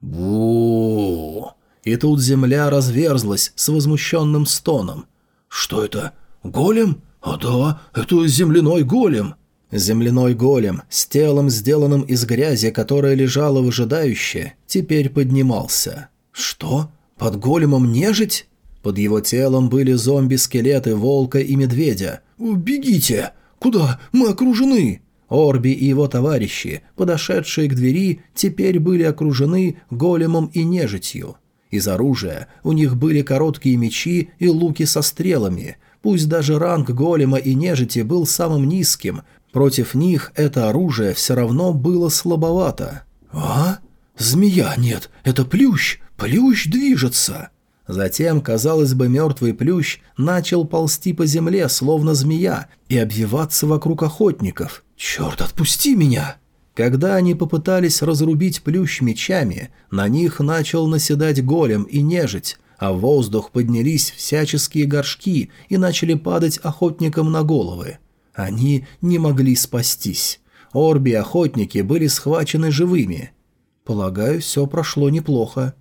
бу И тут земля разверзлась с возмущенным стоном. «Что это? Голем? А да, это земляной голем!» Земляной голем с телом, сделанным из грязи, которая лежала выжидающе, теперь поднимался. «Что? Под големом нежить?» Под его телом были зомби-скелеты волка и медведя. «Бегите! Куда? Мы окружены!» Орби и его товарищи, подошедшие к двери, теперь были окружены големом и нежитью. Из оружия у них были короткие мечи и луки со стрелами. Пусть даже ранг голема и нежити был самым низким, против них это оружие все равно было слабовато. «А? Змея нет, это плющ! Плющ движется!» Затем, казалось бы, мертвый плющ начал ползти по земле, словно змея, и обвиваться вокруг охотников. «Черт, отпусти меня!» Когда они попытались разрубить плющ мечами, на них начал наседать голем и нежить, а в воздух поднялись всяческие горшки и начали падать охотникам на головы. Они не могли спастись. Орби охотники были схвачены живыми. Полагаю, все прошло неплохо.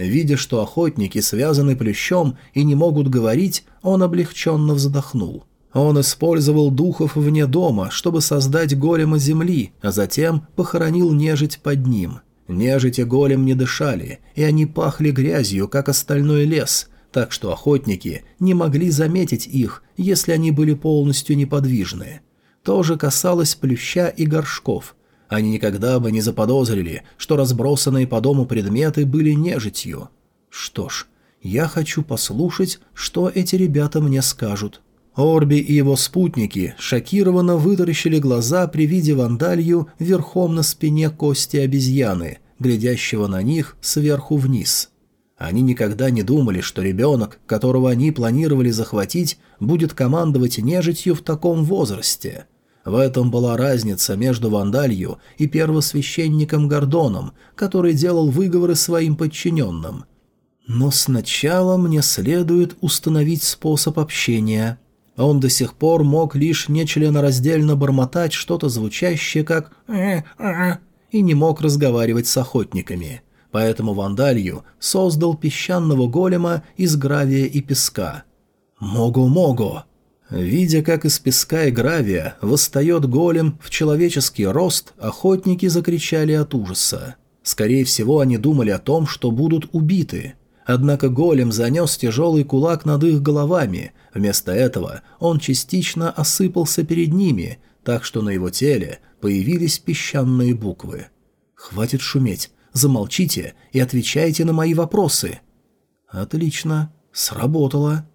Видя, что охотники связаны плющом и не могут говорить, он облегченно вздохнул. Он использовал духов вне дома, чтобы создать голема земли, а затем похоронил нежить под ним. Нежить и голем не дышали, и они пахли грязью, как остальной лес, так что охотники не могли заметить их, если они были полностью неподвижны. То же касалось плюща и горшков – они никогда бы не заподозрили, что разбросанные по дому предметы были нежитью. Что ж, я хочу послушать, что эти ребята мне скажут. Орби и его спутники шокированно вытаращили глаза при виде вандалью верхом на спине кости обезьяны, глядящего на них сверху вниз. Они никогда не думали, что ребенок, которого они планировали захватить, будет командовать нежитью в таком возрасте – в этом была разница между Вандалью и первосвященником Гордоном, который делал выговоры своим подчиненным. Но сначала мне следует установить способ общения. Он до сих пор мог лишь нечленораздельно бормотать что-то звучащее, как «э, э», и не мог разговаривать с охотниками. Поэтому Вандалью создал песчаного голема из гравия и песка. «Мого-мого!» Видя, как из песка и гравия восстает голем в человеческий рост, охотники закричали от ужаса. Скорее всего, они думали о том, что будут убиты. Однако голем занес тяжелый кулак над их головами, вместо этого он частично осыпался перед ними, так что на его теле появились песчаные буквы. «Хватит шуметь, замолчите и отвечайте на мои вопросы». «Отлично, сработало».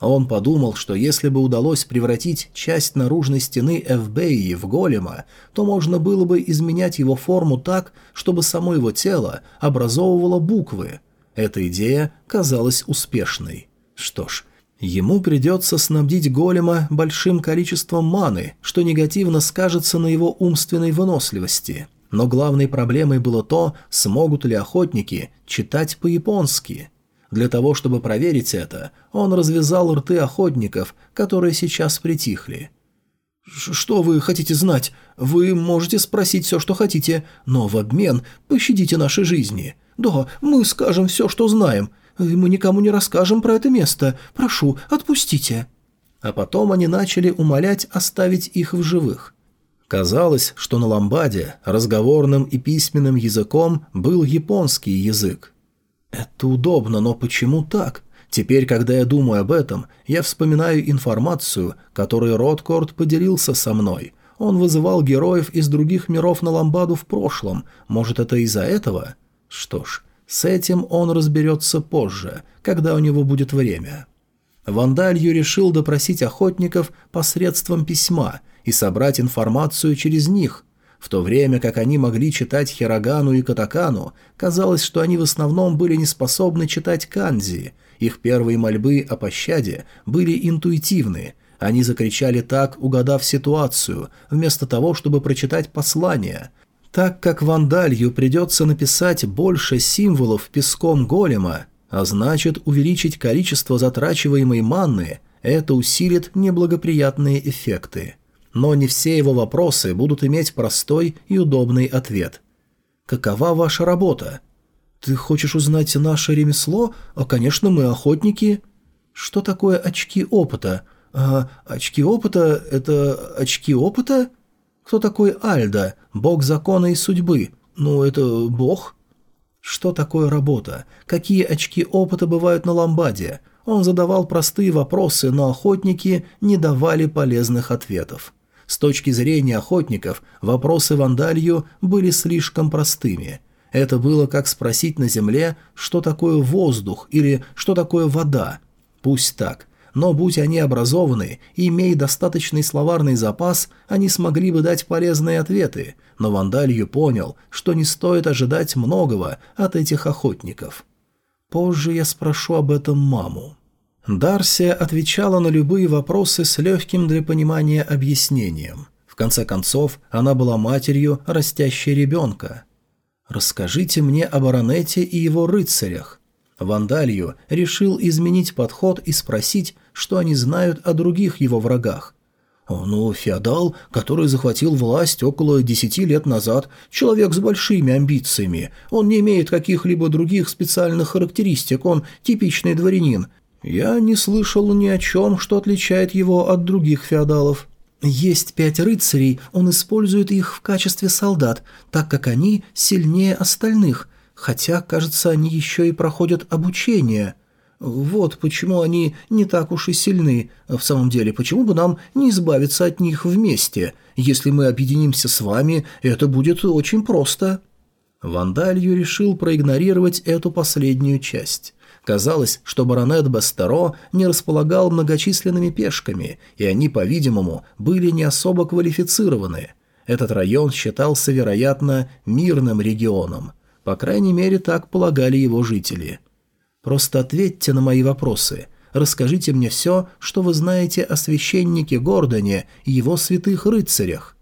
А он подумал, что если бы удалось превратить часть наружной стены Эвбеи в голема, то можно было бы изменять его форму так, чтобы само его тело образовывало буквы. Эта идея казалась успешной. Что ж, ему придется снабдить голема большим количеством маны, что негативно скажется на его умственной выносливости. Но главной проблемой было то, смогут ли охотники читать по-японски. Для того, чтобы проверить это, он развязал рты охотников, которые сейчас притихли. «Что вы хотите знать? Вы можете спросить все, что хотите, но в обмен пощадите наши жизни. Да, мы скажем все, что знаем. Мы никому не расскажем про это место. Прошу, отпустите». А потом они начали умолять оставить их в живых. Казалось, что на ламбаде разговорным и письменным языком был японский язык. «Это удобно, но почему так?» Теперь, когда я думаю об этом, я вспоминаю информацию, которой Роткорд поделился со мной. Он вызывал героев из других миров на Ламбаду в прошлом. Может, это из-за этого? Что ж, с этим он разберется позже, когда у него будет время. Вандалью решил допросить охотников посредством письма и собрать информацию через них. В то время как они могли читать хирогану и катакану, казалось, что они в основном были не способны читать канзи – их первые мольбы о пощаде были интуитивны. Они закричали так, угадав ситуацию, вместо того, чтобы прочитать послание. Так как вандалью придется написать больше символов песком голема, а значит увеличить количество затрачиваемой манны, это усилит неблагоприятные эффекты. Но не все его вопросы будут иметь простой и удобный ответ. «Какова ваша работа?» «Ты хочешь узнать наше ремесло? А, конечно, мы охотники». «Что такое очки опыта?» «А, очки опыта – это очки опыта?» «Кто такой Альда? Бог закона и судьбы? Ну, это бог?» «Что такое работа? Какие очки опыта бывают на ламбаде?» Он задавал простые вопросы, но охотники не давали полезных ответов. С точки зрения охотников, вопросы Вандалью были слишком простыми – это было как спросить на земле, что такое воздух или что такое вода. Пусть так. Но будь они образованы и имея достаточный словарный запас, они смогли бы дать полезные ответы, но Вандалью понял, что не стоит ожидать многого от этих охотников. Позже я спрошу об этом маму. Дарсия отвечала на любые вопросы с легким для понимания объяснением. В конце концов, она была матерью, растящей ребенка. «Расскажите мне о баронете и его рыцарях». Вандалью решил изменить подход и спросить, что они знают о других его врагах. «Ну, феодал, который захватил власть около десяти лет назад, человек с большими амбициями. Он не имеет каких-либо других специальных характеристик, он типичный дворянин. Я не слышал ни о чем, что отличает его от других феодалов». Есть пять рыцарей, он использует их в качестве солдат, так как они сильнее остальных, хотя, кажется, они еще и проходят обучение. Вот почему они не так уж и сильны. В самом деле, почему бы нам не избавиться от них вместе? Если мы объединимся с вами, это будет очень просто». Вандалью решил проигнорировать эту последнюю часть. Казалось, что баронет Бастеро не располагал многочисленными пешками, и они, по-видимому, были не особо квалифицированы. Этот район считался, вероятно, мирным регионом. По крайней мере, так полагали его жители. «Просто ответьте на мои вопросы. Расскажите мне все, что вы знаете о священнике Гордоне и его святых рыцарях».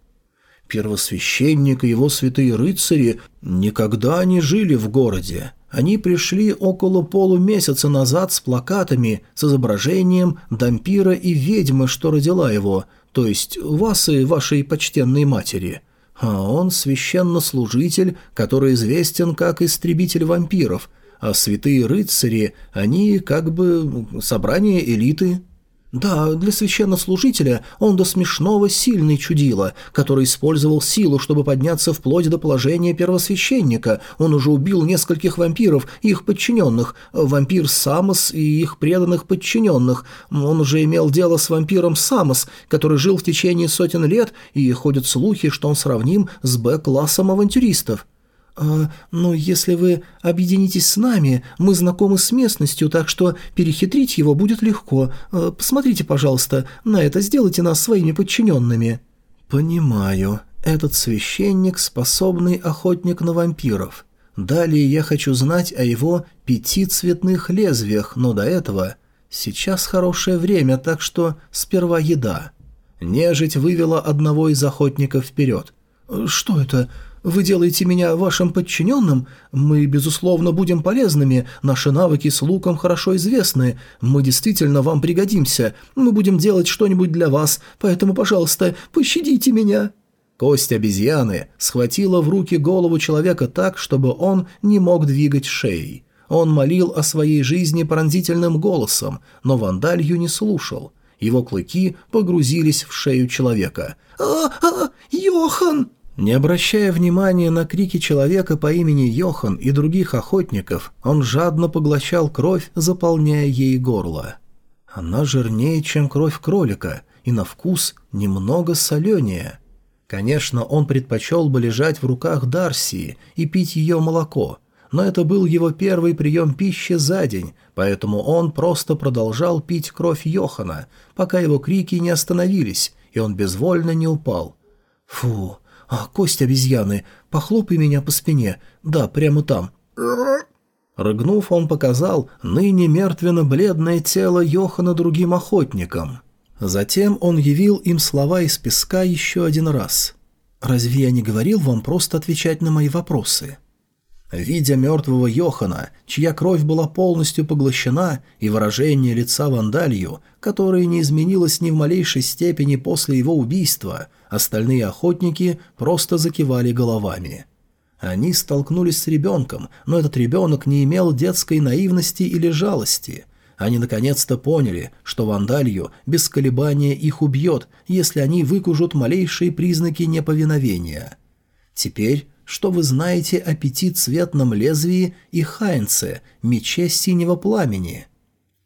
Первосвященник и его святые рыцари никогда не жили в городе. Они пришли около полумесяца назад с плакатами с изображением дампира и ведьмы, что родила его, то есть вас и вашей почтенной матери. А он священнослужитель, который известен как истребитель вампиров, а святые рыцари, они как бы собрание элиты. Да, для священнослужителя он до смешного сильный чудило, который использовал силу, чтобы подняться вплоть до положения первосвященника. Он уже убил нескольких вампиров и их подчиненных, вампир Самос и их преданных подчиненных. Он уже имел дело с вампиром Самос, который жил в течение сотен лет, и ходят слухи, что он сравним с Б-классом авантюристов. «А, «Но если вы объединитесь с нами, мы знакомы с местностью, так что перехитрить его будет легко. А, посмотрите, пожалуйста, на это сделайте нас своими подчиненными». «Понимаю. Этот священник – способный охотник на вампиров. Далее я хочу знать о его пяти цветных лезвиях, но до этого... Сейчас хорошее время, так что сперва еда. Нежить вывела одного из охотников вперед. «Что это? Вы делаете меня вашим подчиненным? Мы, безусловно, будем полезными, наши навыки с луком хорошо известны, мы действительно вам пригодимся, мы будем делать что-нибудь для вас, поэтому, пожалуйста, пощадите меня». Кость обезьяны схватила в руки голову человека так, чтобы он не мог двигать шеей. Он молил о своей жизни пронзительным голосом, но Вандалью не слушал. Его клыки погрузились в шею человека. «А-а-а! Йохан!» Не обращая внимания на крики человека по имени Йохан и других охотников, он жадно поглощал кровь, заполняя ей горло. Она жирнее, чем кровь кролика, и на вкус немного соленее. Конечно, он предпочел бы лежать в руках Дарсии и пить ее молоко, но это был его первый прием пищи за день, поэтому он просто продолжал пить кровь Йохана, пока его крики не остановились, и он безвольно не упал. «Фу, «А, кость обезьяны, похлопай меня по спине. Да, прямо там». Рыгнув, он показал ныне мертвенно-бледное тело Йохана другим охотникам. Затем он явил им слова из песка еще один раз. «Разве я не говорил вам просто отвечать на мои вопросы?» Видя мертвого Йохана, чья кровь была полностью поглощена, и выражение лица Вандалью, которое не изменилось ни в малейшей степени после его убийства, остальные охотники просто закивали головами. Они столкнулись с ребенком, но этот ребенок не имел детской наивности или жалости. Они наконец-то поняли, что Вандалью без колебания их убьет, если они выкужут малейшие признаки неповиновения. Теперь что вы знаете о пятицветном лезвии и Хайнце, мече синего пламени.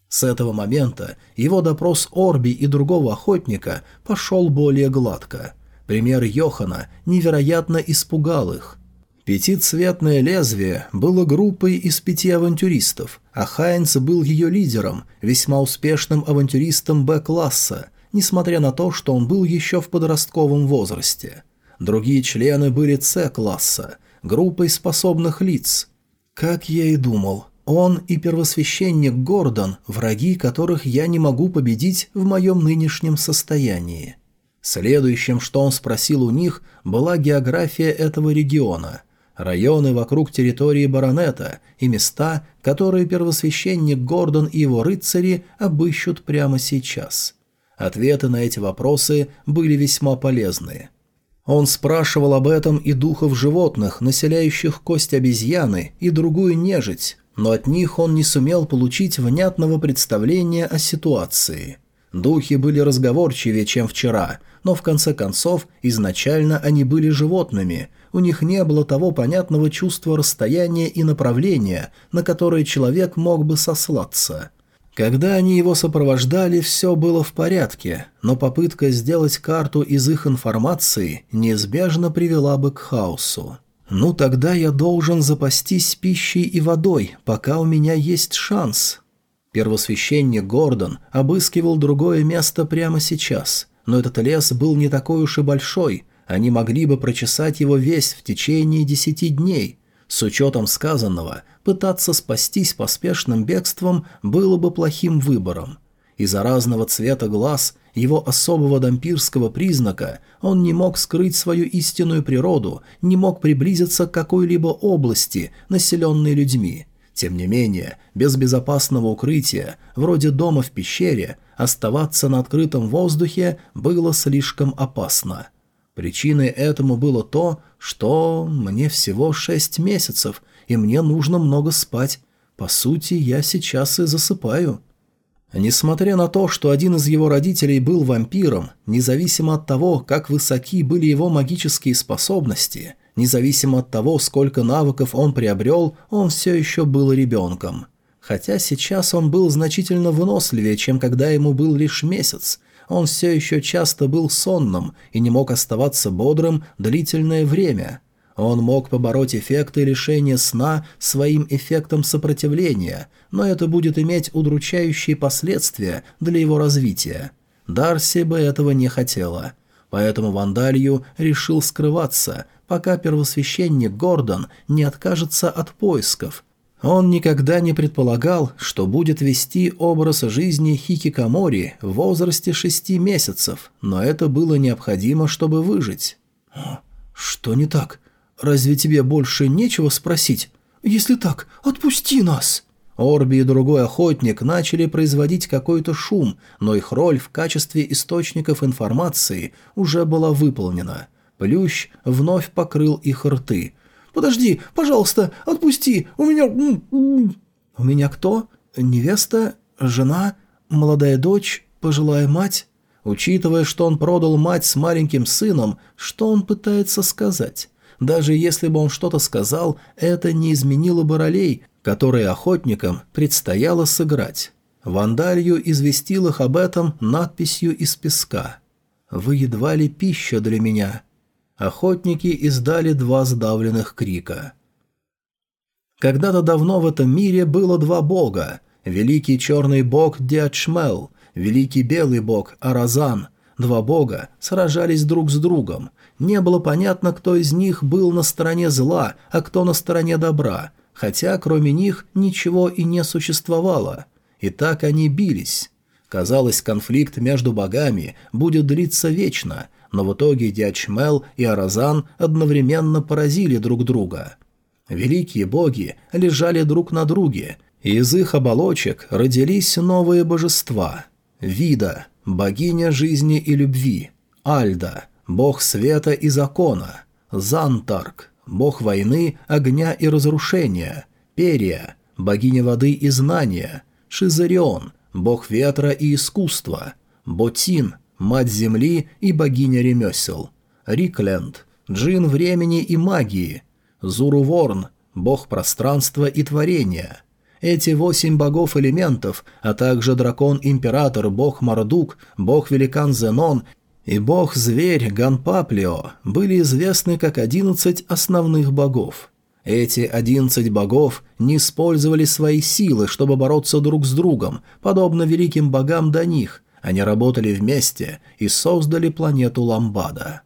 С этого момента его допрос Орби и другого охотника пошел более гладко. Пример Йохана невероятно испугал их. Пятицветное лезвие было группой из пяти авантюристов, а Хайнц был ее лидером, весьма успешным авантюристом Б-класса, несмотря на то, что он был еще в подростковом возрасте. Другие члены были С-класса, группой способных лиц. Как я и думал, он и первосвященник Гордон – враги, которых я не могу победить в моем нынешнем состоянии. Следующим, что он спросил у них, была география этого региона, районы вокруг территории баронета и места, которые первосвященник Гордон и его рыцари обыщут прямо сейчас. Ответы на эти вопросы были весьма полезны. Он спрашивал об этом и духов животных, населяющих кость обезьяны и другую нежить, но от них он не сумел получить внятного представления о ситуации. Духи были разговорчивее, чем вчера, но в конце концов изначально они были животными, у них не было того понятного чувства расстояния и направления, на которое человек мог бы сослаться – когда они его сопровождали, все было в порядке, но попытка сделать карту из их информации неизбежно привела бы к хаосу. «Ну тогда я должен запастись пищей и водой, пока у меня есть шанс». Первосвященник Гордон обыскивал другое место прямо сейчас, но этот лес был не такой уж и большой, они могли бы прочесать его весь в течение десяти дней – с учетом сказанного, пытаться спастись поспешным бегством было бы плохим выбором. Из-за разного цвета глаз, его особого дампирского признака, он не мог скрыть свою истинную природу, не мог приблизиться к какой-либо области, населенной людьми. Тем не менее, без безопасного укрытия, вроде дома в пещере, оставаться на открытом воздухе было слишком опасно. Причиной этому было то, что мне всего шесть месяцев, и мне нужно много спать. По сути, я сейчас и засыпаю. Несмотря на то, что один из его родителей был вампиром, независимо от того, как высоки были его магические способности, независимо от того, сколько навыков он приобрел, он все еще был ребенком. Хотя сейчас он был значительно выносливее, чем когда ему был лишь месяц – он все еще часто был сонным и не мог оставаться бодрым длительное время. Он мог побороть эффекты лишения сна своим эффектом сопротивления, но это будет иметь удручающие последствия для его развития. Дарси бы этого не хотела. Поэтому Вандалью решил скрываться, пока первосвященник Гордон не откажется от поисков. Он никогда не предполагал, что будет вести образ жизни хикикомори в возрасте шести месяцев, но это было необходимо, чтобы выжить. «Что не так? Разве тебе больше нечего спросить? Если так, отпусти нас!» Орби и другой охотник начали производить какой-то шум, но их роль в качестве источников информации уже была выполнена. Плющ вновь покрыл их рты. «Подожди, пожалуйста, отпусти! У меня...» «У меня кто? Невеста? Жена? Молодая дочь? Пожилая мать?» Учитывая, что он продал мать с маленьким сыном, что он пытается сказать? Даже если бы он что-то сказал, это не изменило бы ролей, которые охотникам предстояло сыграть. Вандалью известил их об этом надписью из песка. «Вы едва ли пища для меня». Охотники издали два сдавленных крика. Когда-то давно в этом мире было два бога. Великий черный бог Диачмел, великий белый бог Аразан. Два бога сражались друг с другом. Не было понятно, кто из них был на стороне зла, а кто на стороне добра – хотя кроме них ничего и не существовало. И так они бились. Казалось, конфликт между богами будет длиться вечно, но в итоге Диачмел и Аразан одновременно поразили друг друга. Великие боги лежали друг на друге, и из их оболочек родились новые божества. Вида – богиня жизни и любви, Альда – бог света и закона, Зантарк бог войны, огня и разрушения, Перия, богиня воды и знания, Шизарион, бог ветра и искусства, Ботин, мать земли и богиня ремесел, Рикленд, джин времени и магии, Зуруворн, бог пространства и творения. Эти восемь богов-элементов, а также дракон-император, бог Мардук, бог-великан Зенон и бог-зверь Ганпаплио были известны как одиннадцать основных богов. Эти одиннадцать богов не использовали свои силы, чтобы бороться друг с другом, подобно великим богам до них, они работали вместе и создали планету Ламбада.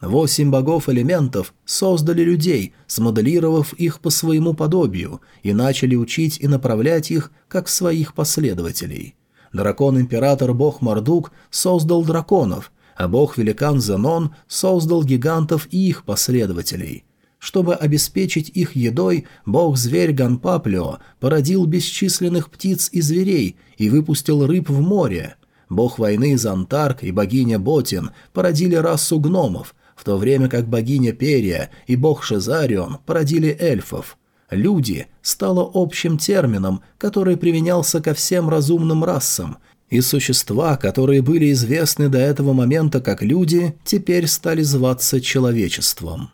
Восемь богов-элементов создали людей, смоделировав их по своему подобию, и начали учить и направлять их как своих последователей. Дракон-император бог Мардук создал драконов – а бог-великан Зенон создал гигантов и их последователей. Чтобы обеспечить их едой, бог-зверь Ганпаплио породил бесчисленных птиц и зверей и выпустил рыб в море. Бог войны Зантарк и богиня Ботин породили расу гномов, в то время как богиня Перия и бог Шезарион породили эльфов. «Люди» стало общим термином, который применялся ко всем разумным расам – и существа, которые были известны до этого момента как люди, теперь стали зваться человечеством.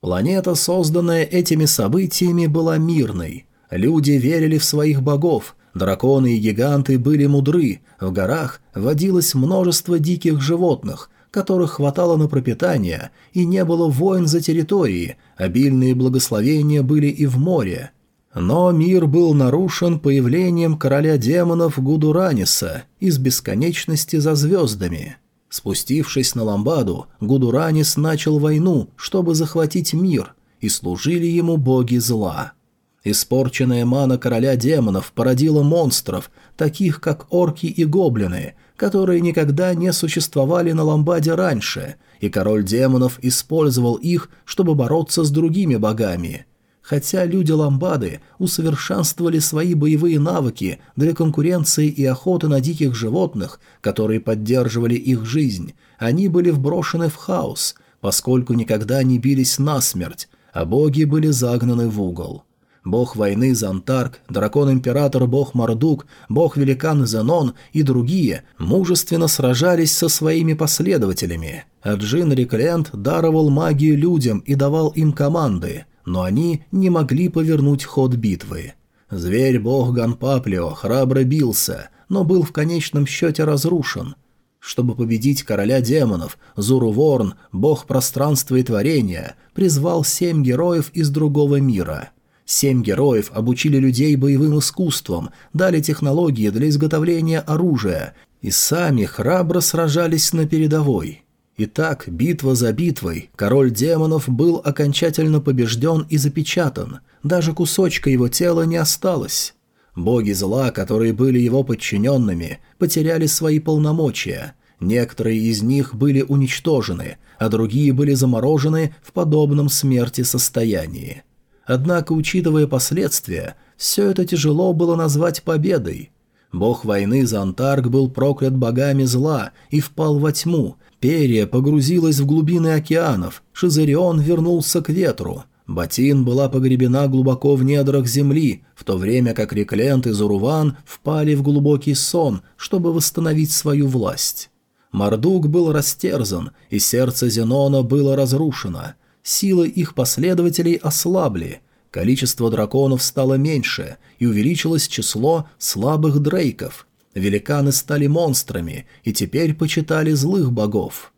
Планета, созданная этими событиями, была мирной. Люди верили в своих богов, драконы и гиганты были мудры, в горах водилось множество диких животных, которых хватало на пропитание, и не было войн за территории, обильные благословения были и в море – но мир был нарушен появлением короля демонов Гудураниса из бесконечности за звездами. Спустившись на Ламбаду, Гудуранис начал войну, чтобы захватить мир, и служили ему боги зла. Испорченная мана короля демонов породила монстров, таких как орки и гоблины, которые никогда не существовали на Ламбаде раньше, и король демонов использовал их, чтобы бороться с другими богами – Хотя люди-ламбады усовершенствовали свои боевые навыки для конкуренции и охоты на диких животных, которые поддерживали их жизнь, они были вброшены в хаос, поскольку никогда не бились насмерть, а боги были загнаны в угол. Бог войны Зантарк, дракон-император бог Мардук, бог-великан Зенон и другие мужественно сражались со своими последователями, а Джин Рикленд даровал магию людям и давал им команды – но они не могли повернуть ход битвы. Зверь-бог Ганпаплио храбро бился, но был в конечном счете разрушен. Чтобы победить короля демонов, Зуруворн, бог пространства и творения, призвал семь героев из другого мира. Семь героев обучили людей боевым искусствам, дали технологии для изготовления оружия и сами храбро сражались на передовой. Итак, битва за битвой, король демонов был окончательно побежден и запечатан, даже кусочка его тела не осталось. Боги зла, которые были его подчиненными, потеряли свои полномочия. Некоторые из них были уничтожены, а другие были заморожены в подобном смерти состоянии. Однако, учитывая последствия, все это тяжело было назвать победой. Бог войны Зантарк был проклят богами зла и впал во тьму, Перия погрузилась в глубины океанов, Шизерион вернулся к ветру. Батин была погребена глубоко в недрах земли, в то время как Реклент и Зуруван впали в глубокий сон, чтобы восстановить свою власть. Мардук был растерзан, и сердце Зенона было разрушено. Силы их последователей ослабли. Количество драконов стало меньше, и увеличилось число слабых дрейков – Великаны стали монстрами и теперь почитали злых богов.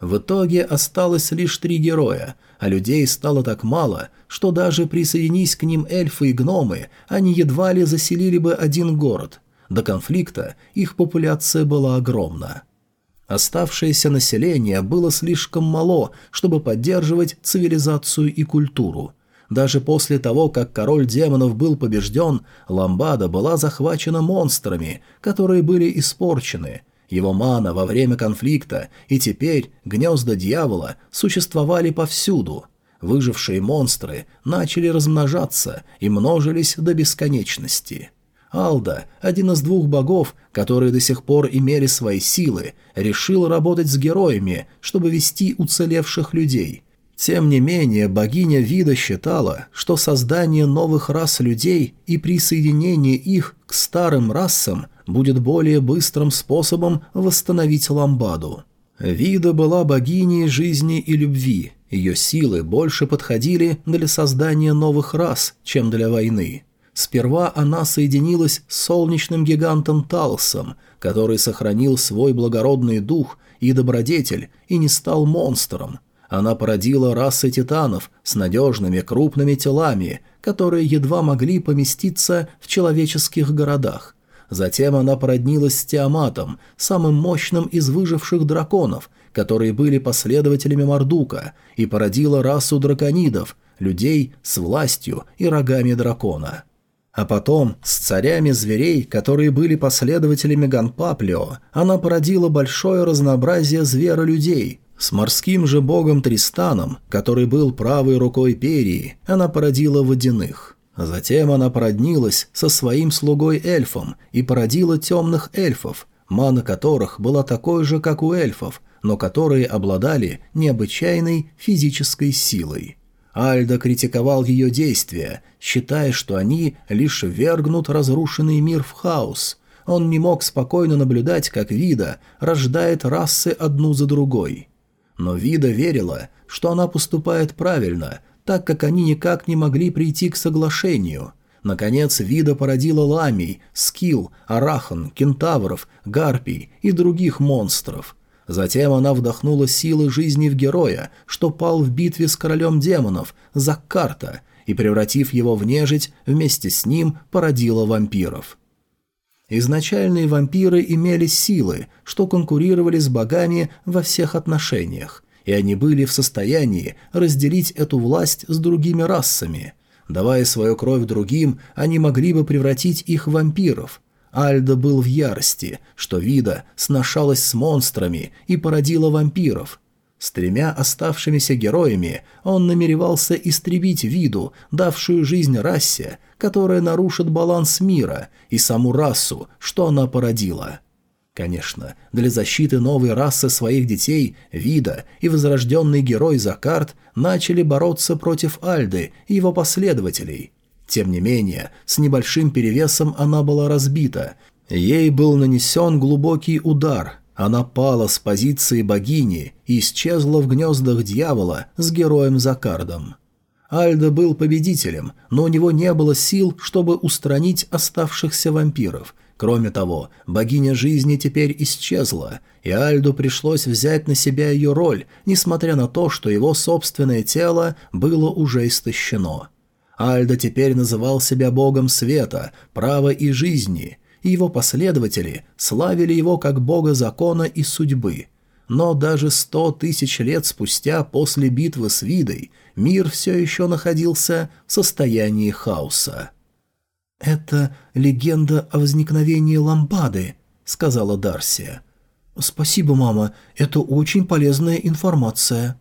В итоге осталось лишь три героя, а людей стало так мало, что даже присоединись к ним эльфы и гномы, они едва ли заселили бы один город. До конфликта их популяция была огромна. Оставшееся население было слишком мало, чтобы поддерживать цивилизацию и культуру – даже после того, как король демонов был побежден, Ламбада была захвачена монстрами, которые были испорчены. Его мана во время конфликта, и теперь гнезда дьявола существовали повсюду. Выжившие монстры начали размножаться и множились до бесконечности. Алда, один из двух богов, которые до сих пор имели свои силы, решил работать с героями, чтобы вести уцелевших людей – тем не менее, богиня вида считала, что создание новых рас людей и присоединение их к старым расам будет более быстрым способом восстановить ламбаду. Вида была богиней жизни и любви, ее силы больше подходили для создания новых рас, чем для войны. Сперва она соединилась с солнечным гигантом Талсом, который сохранил свой благородный дух и добродетель и не стал монстром – она породила расы титанов с надежными крупными телами, которые едва могли поместиться в человеческих городах. Затем она породнилась с Тиаматом, самым мощным из выживших драконов, которые были последователями Мардука, и породила расу драконидов, людей с властью и рогами дракона. А потом, с царями зверей, которые были последователями Ганпаплио, она породила большое разнообразие зверолюдей, с морским же богом Тристаном, который был правой рукой Перии, она породила водяных. Затем она породнилась со своим слугой эльфом и породила темных эльфов, мана которых была такой же, как у эльфов, но которые обладали необычайной физической силой. Альда критиковал ее действия, считая, что они лишь вергнут разрушенный мир в хаос. Он не мог спокойно наблюдать, как Вида рождает расы одну за другой. Но Вида верила, что она поступает правильно, так как они никак не могли прийти к соглашению. Наконец, Вида породила ламий, скилл, арахан, кентавров, гарпий и других монстров. Затем она вдохнула силы жизни в героя, что пал в битве с королем демонов, Заккарта, и, превратив его в нежить, вместе с ним породила вампиров. Изначальные вампиры имели силы, что конкурировали с богами во всех отношениях, и они были в состоянии разделить эту власть с другими расами. Давая свою кровь другим, они могли бы превратить их в вампиров. Альда был в ярости, что Вида сношалась с монстрами и породила вампиров – с тремя оставшимися героями он намеревался истребить виду, давшую жизнь расе, которая нарушит баланс мира, и саму расу, что она породила. Конечно, для защиты новой расы своих детей Вида и возрожденный герой Закарт начали бороться против Альды и его последователей. Тем не менее, с небольшим перевесом она была разбита. Ей был нанесен глубокий удар – она пала с позиции богини и исчезла в гнездах дьявола с героем Закардом. Альда был победителем, но у него не было сил, чтобы устранить оставшихся вампиров. Кроме того, богиня жизни теперь исчезла, и Альду пришлось взять на себя ее роль, несмотря на то, что его собственное тело было уже истощено. Альда теперь называл себя богом света, права и жизни – и его последователи славили его как бога закона и судьбы. Но даже сто тысяч лет спустя после битвы с Видой мир все еще находился в состоянии хаоса. «Это легенда о возникновении ламбады», — сказала Дарсия. «Спасибо, мама, это очень полезная информация».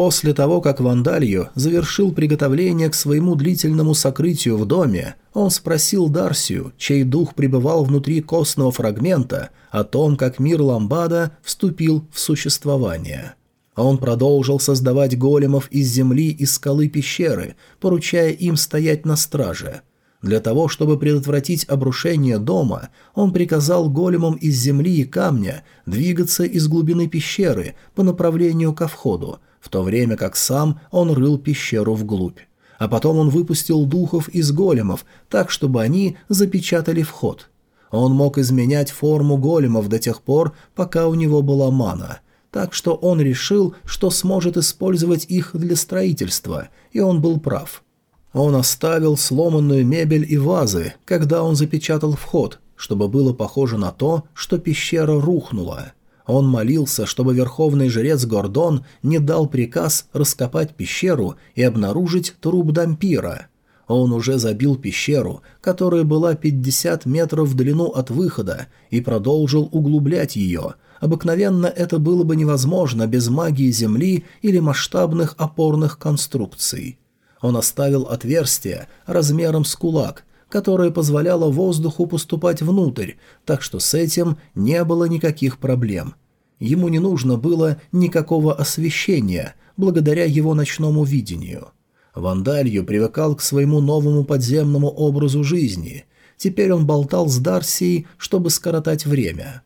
После того, как Вандалью завершил приготовление к своему длительному сокрытию в доме, он спросил Дарсию, чей дух пребывал внутри костного фрагмента, о том, как мир Ламбада вступил в существование. Он продолжил создавать големов из земли и скалы пещеры, поручая им стоять на страже. Для того, чтобы предотвратить обрушение дома, он приказал големам из земли и камня двигаться из глубины пещеры по направлению ко входу, в то время как сам он рыл пещеру вглубь. А потом он выпустил духов из големов, так, чтобы они запечатали вход. Он мог изменять форму големов до тех пор, пока у него была мана. Так что он решил, что сможет использовать их для строительства, и он был прав. Он оставил сломанную мебель и вазы, когда он запечатал вход, чтобы было похоже на то, что пещера рухнула. Он молился, чтобы верховный жрец Гордон не дал приказ раскопать пещеру и обнаружить труп дампира. Он уже забил пещеру, которая была 50 метров в длину от выхода, и продолжил углублять ее. Обыкновенно это было бы невозможно без магии Земли или масштабных опорных конструкций. Он оставил отверстие размером с кулак, которое позволяло воздуху поступать внутрь, так что с этим не было никаких проблем. Ему не нужно было никакого освещения, благодаря его ночному видению. Вандалью привыкал к своему новому подземному образу жизни. Теперь он болтал с Дарсией, чтобы скоротать время.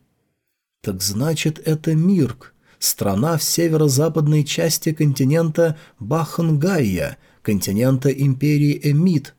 «Так значит, это Мирк, страна в северо-западной части континента Бахангайя, континента империи Эмит.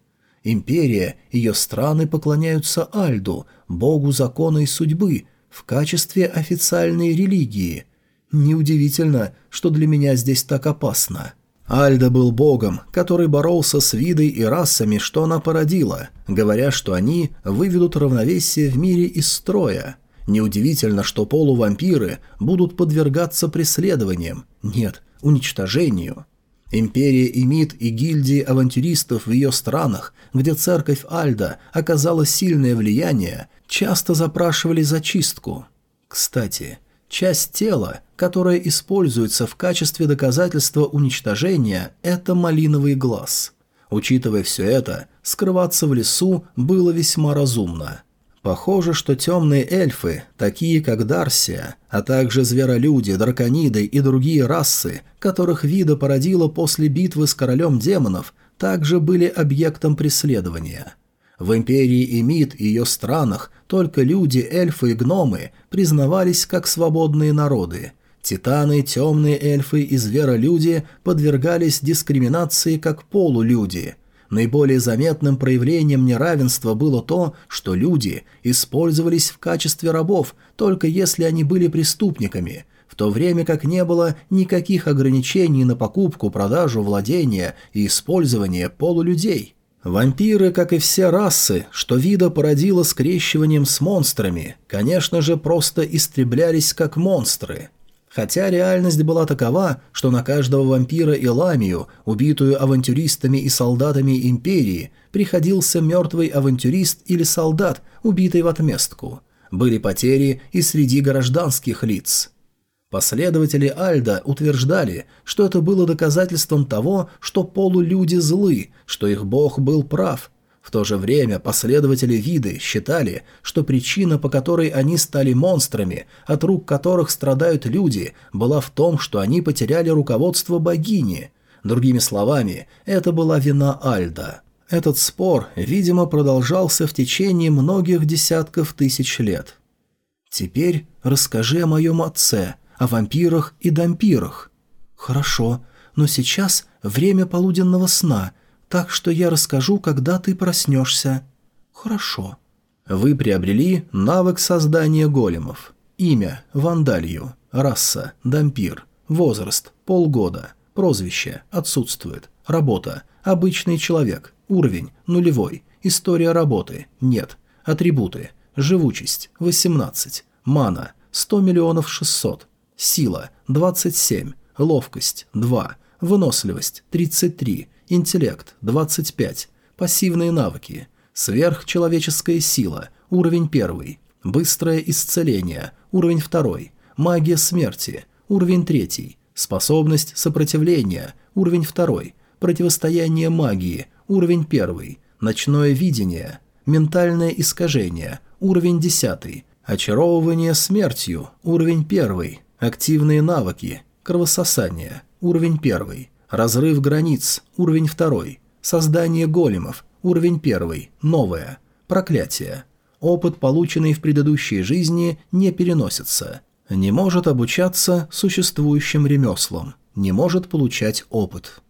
Империя, ее страны поклоняются Альду, богу закона и судьбы, в качестве официальной религии. Неудивительно, что для меня здесь так опасно. Альда был богом, который боролся с видой и расами, что она породила, говоря, что они выведут равновесие в мире из строя. Неудивительно, что полувампиры будут подвергаться преследованиям, нет, уничтожению. Империя Эмит и гильдии авантюристов в ее странах, где церковь Альда оказала сильное влияние, часто запрашивали зачистку. Кстати, часть тела, которая используется в качестве доказательства уничтожения, это малиновый глаз. Учитывая все это, скрываться в лесу было весьма разумно. Похоже, что темные эльфы, такие как Дарсия, а также зверолюди, дракониды и другие расы, которых вида породила после битвы с королем демонов, также были объектом преследования. В империи Эмид и ее странах только люди, эльфы и гномы признавались как свободные народы. Титаны, темные эльфы и зверолюди подвергались дискриминации как полулюди – Наиболее заметным проявлением неравенства было то, что люди использовались в качестве рабов, только если они были преступниками, в то время как не было никаких ограничений на покупку, продажу, владение и использование полулюдей. Вампиры, как и все расы, что вида породило скрещиванием с монстрами, конечно же, просто истреблялись как монстры – Хотя реальность была такова, что на каждого вампира и ламию, убитую авантюристами и солдатами Империи, приходился мертвый авантюрист или солдат, убитый в отместку. Были потери и среди гражданских лиц. Последователи Альда утверждали, что это было доказательством того, что полулюди злы, что их бог был прав – в то же время последователи виды считали, что причина, по которой они стали монстрами, от рук которых страдают люди, была в том, что они потеряли руководство богини. Другими словами, это была вина Альда. Этот спор, видимо, продолжался в течение многих десятков тысяч лет. «Теперь расскажи о моем отце, о вампирах и дампирах». «Хорошо, но сейчас время полуденного сна – так что я расскажу, когда ты проснешься». «Хорошо». Вы приобрели навык создания големов. Имя – Вандалью. Раса – Дампир. Возраст – полгода. Прозвище – отсутствует. Работа – обычный человек. Уровень – нулевой. История работы – нет. Атрибуты – живучесть – 18. Мана – 100 миллионов 600. Сила – 27. Ловкость – 2. Выносливость – 33. Интеллект – 25. Пассивные навыки. Сверхчеловеческая сила – уровень 1. Быстрое исцеление – уровень 2. Магия смерти – уровень 3. Способность сопротивления – уровень 2. Противостояние магии – уровень 1. Ночное видение – ментальное искажение – уровень 10. Очаровывание смертью – уровень 1. Активные навыки – кровососание – уровень 1. Разрыв границ – уровень 2. Создание големов – уровень 1. Новое. Проклятие. Опыт, полученный в предыдущей жизни, не переносится. Не может обучаться существующим ремеслам. Не может получать опыт.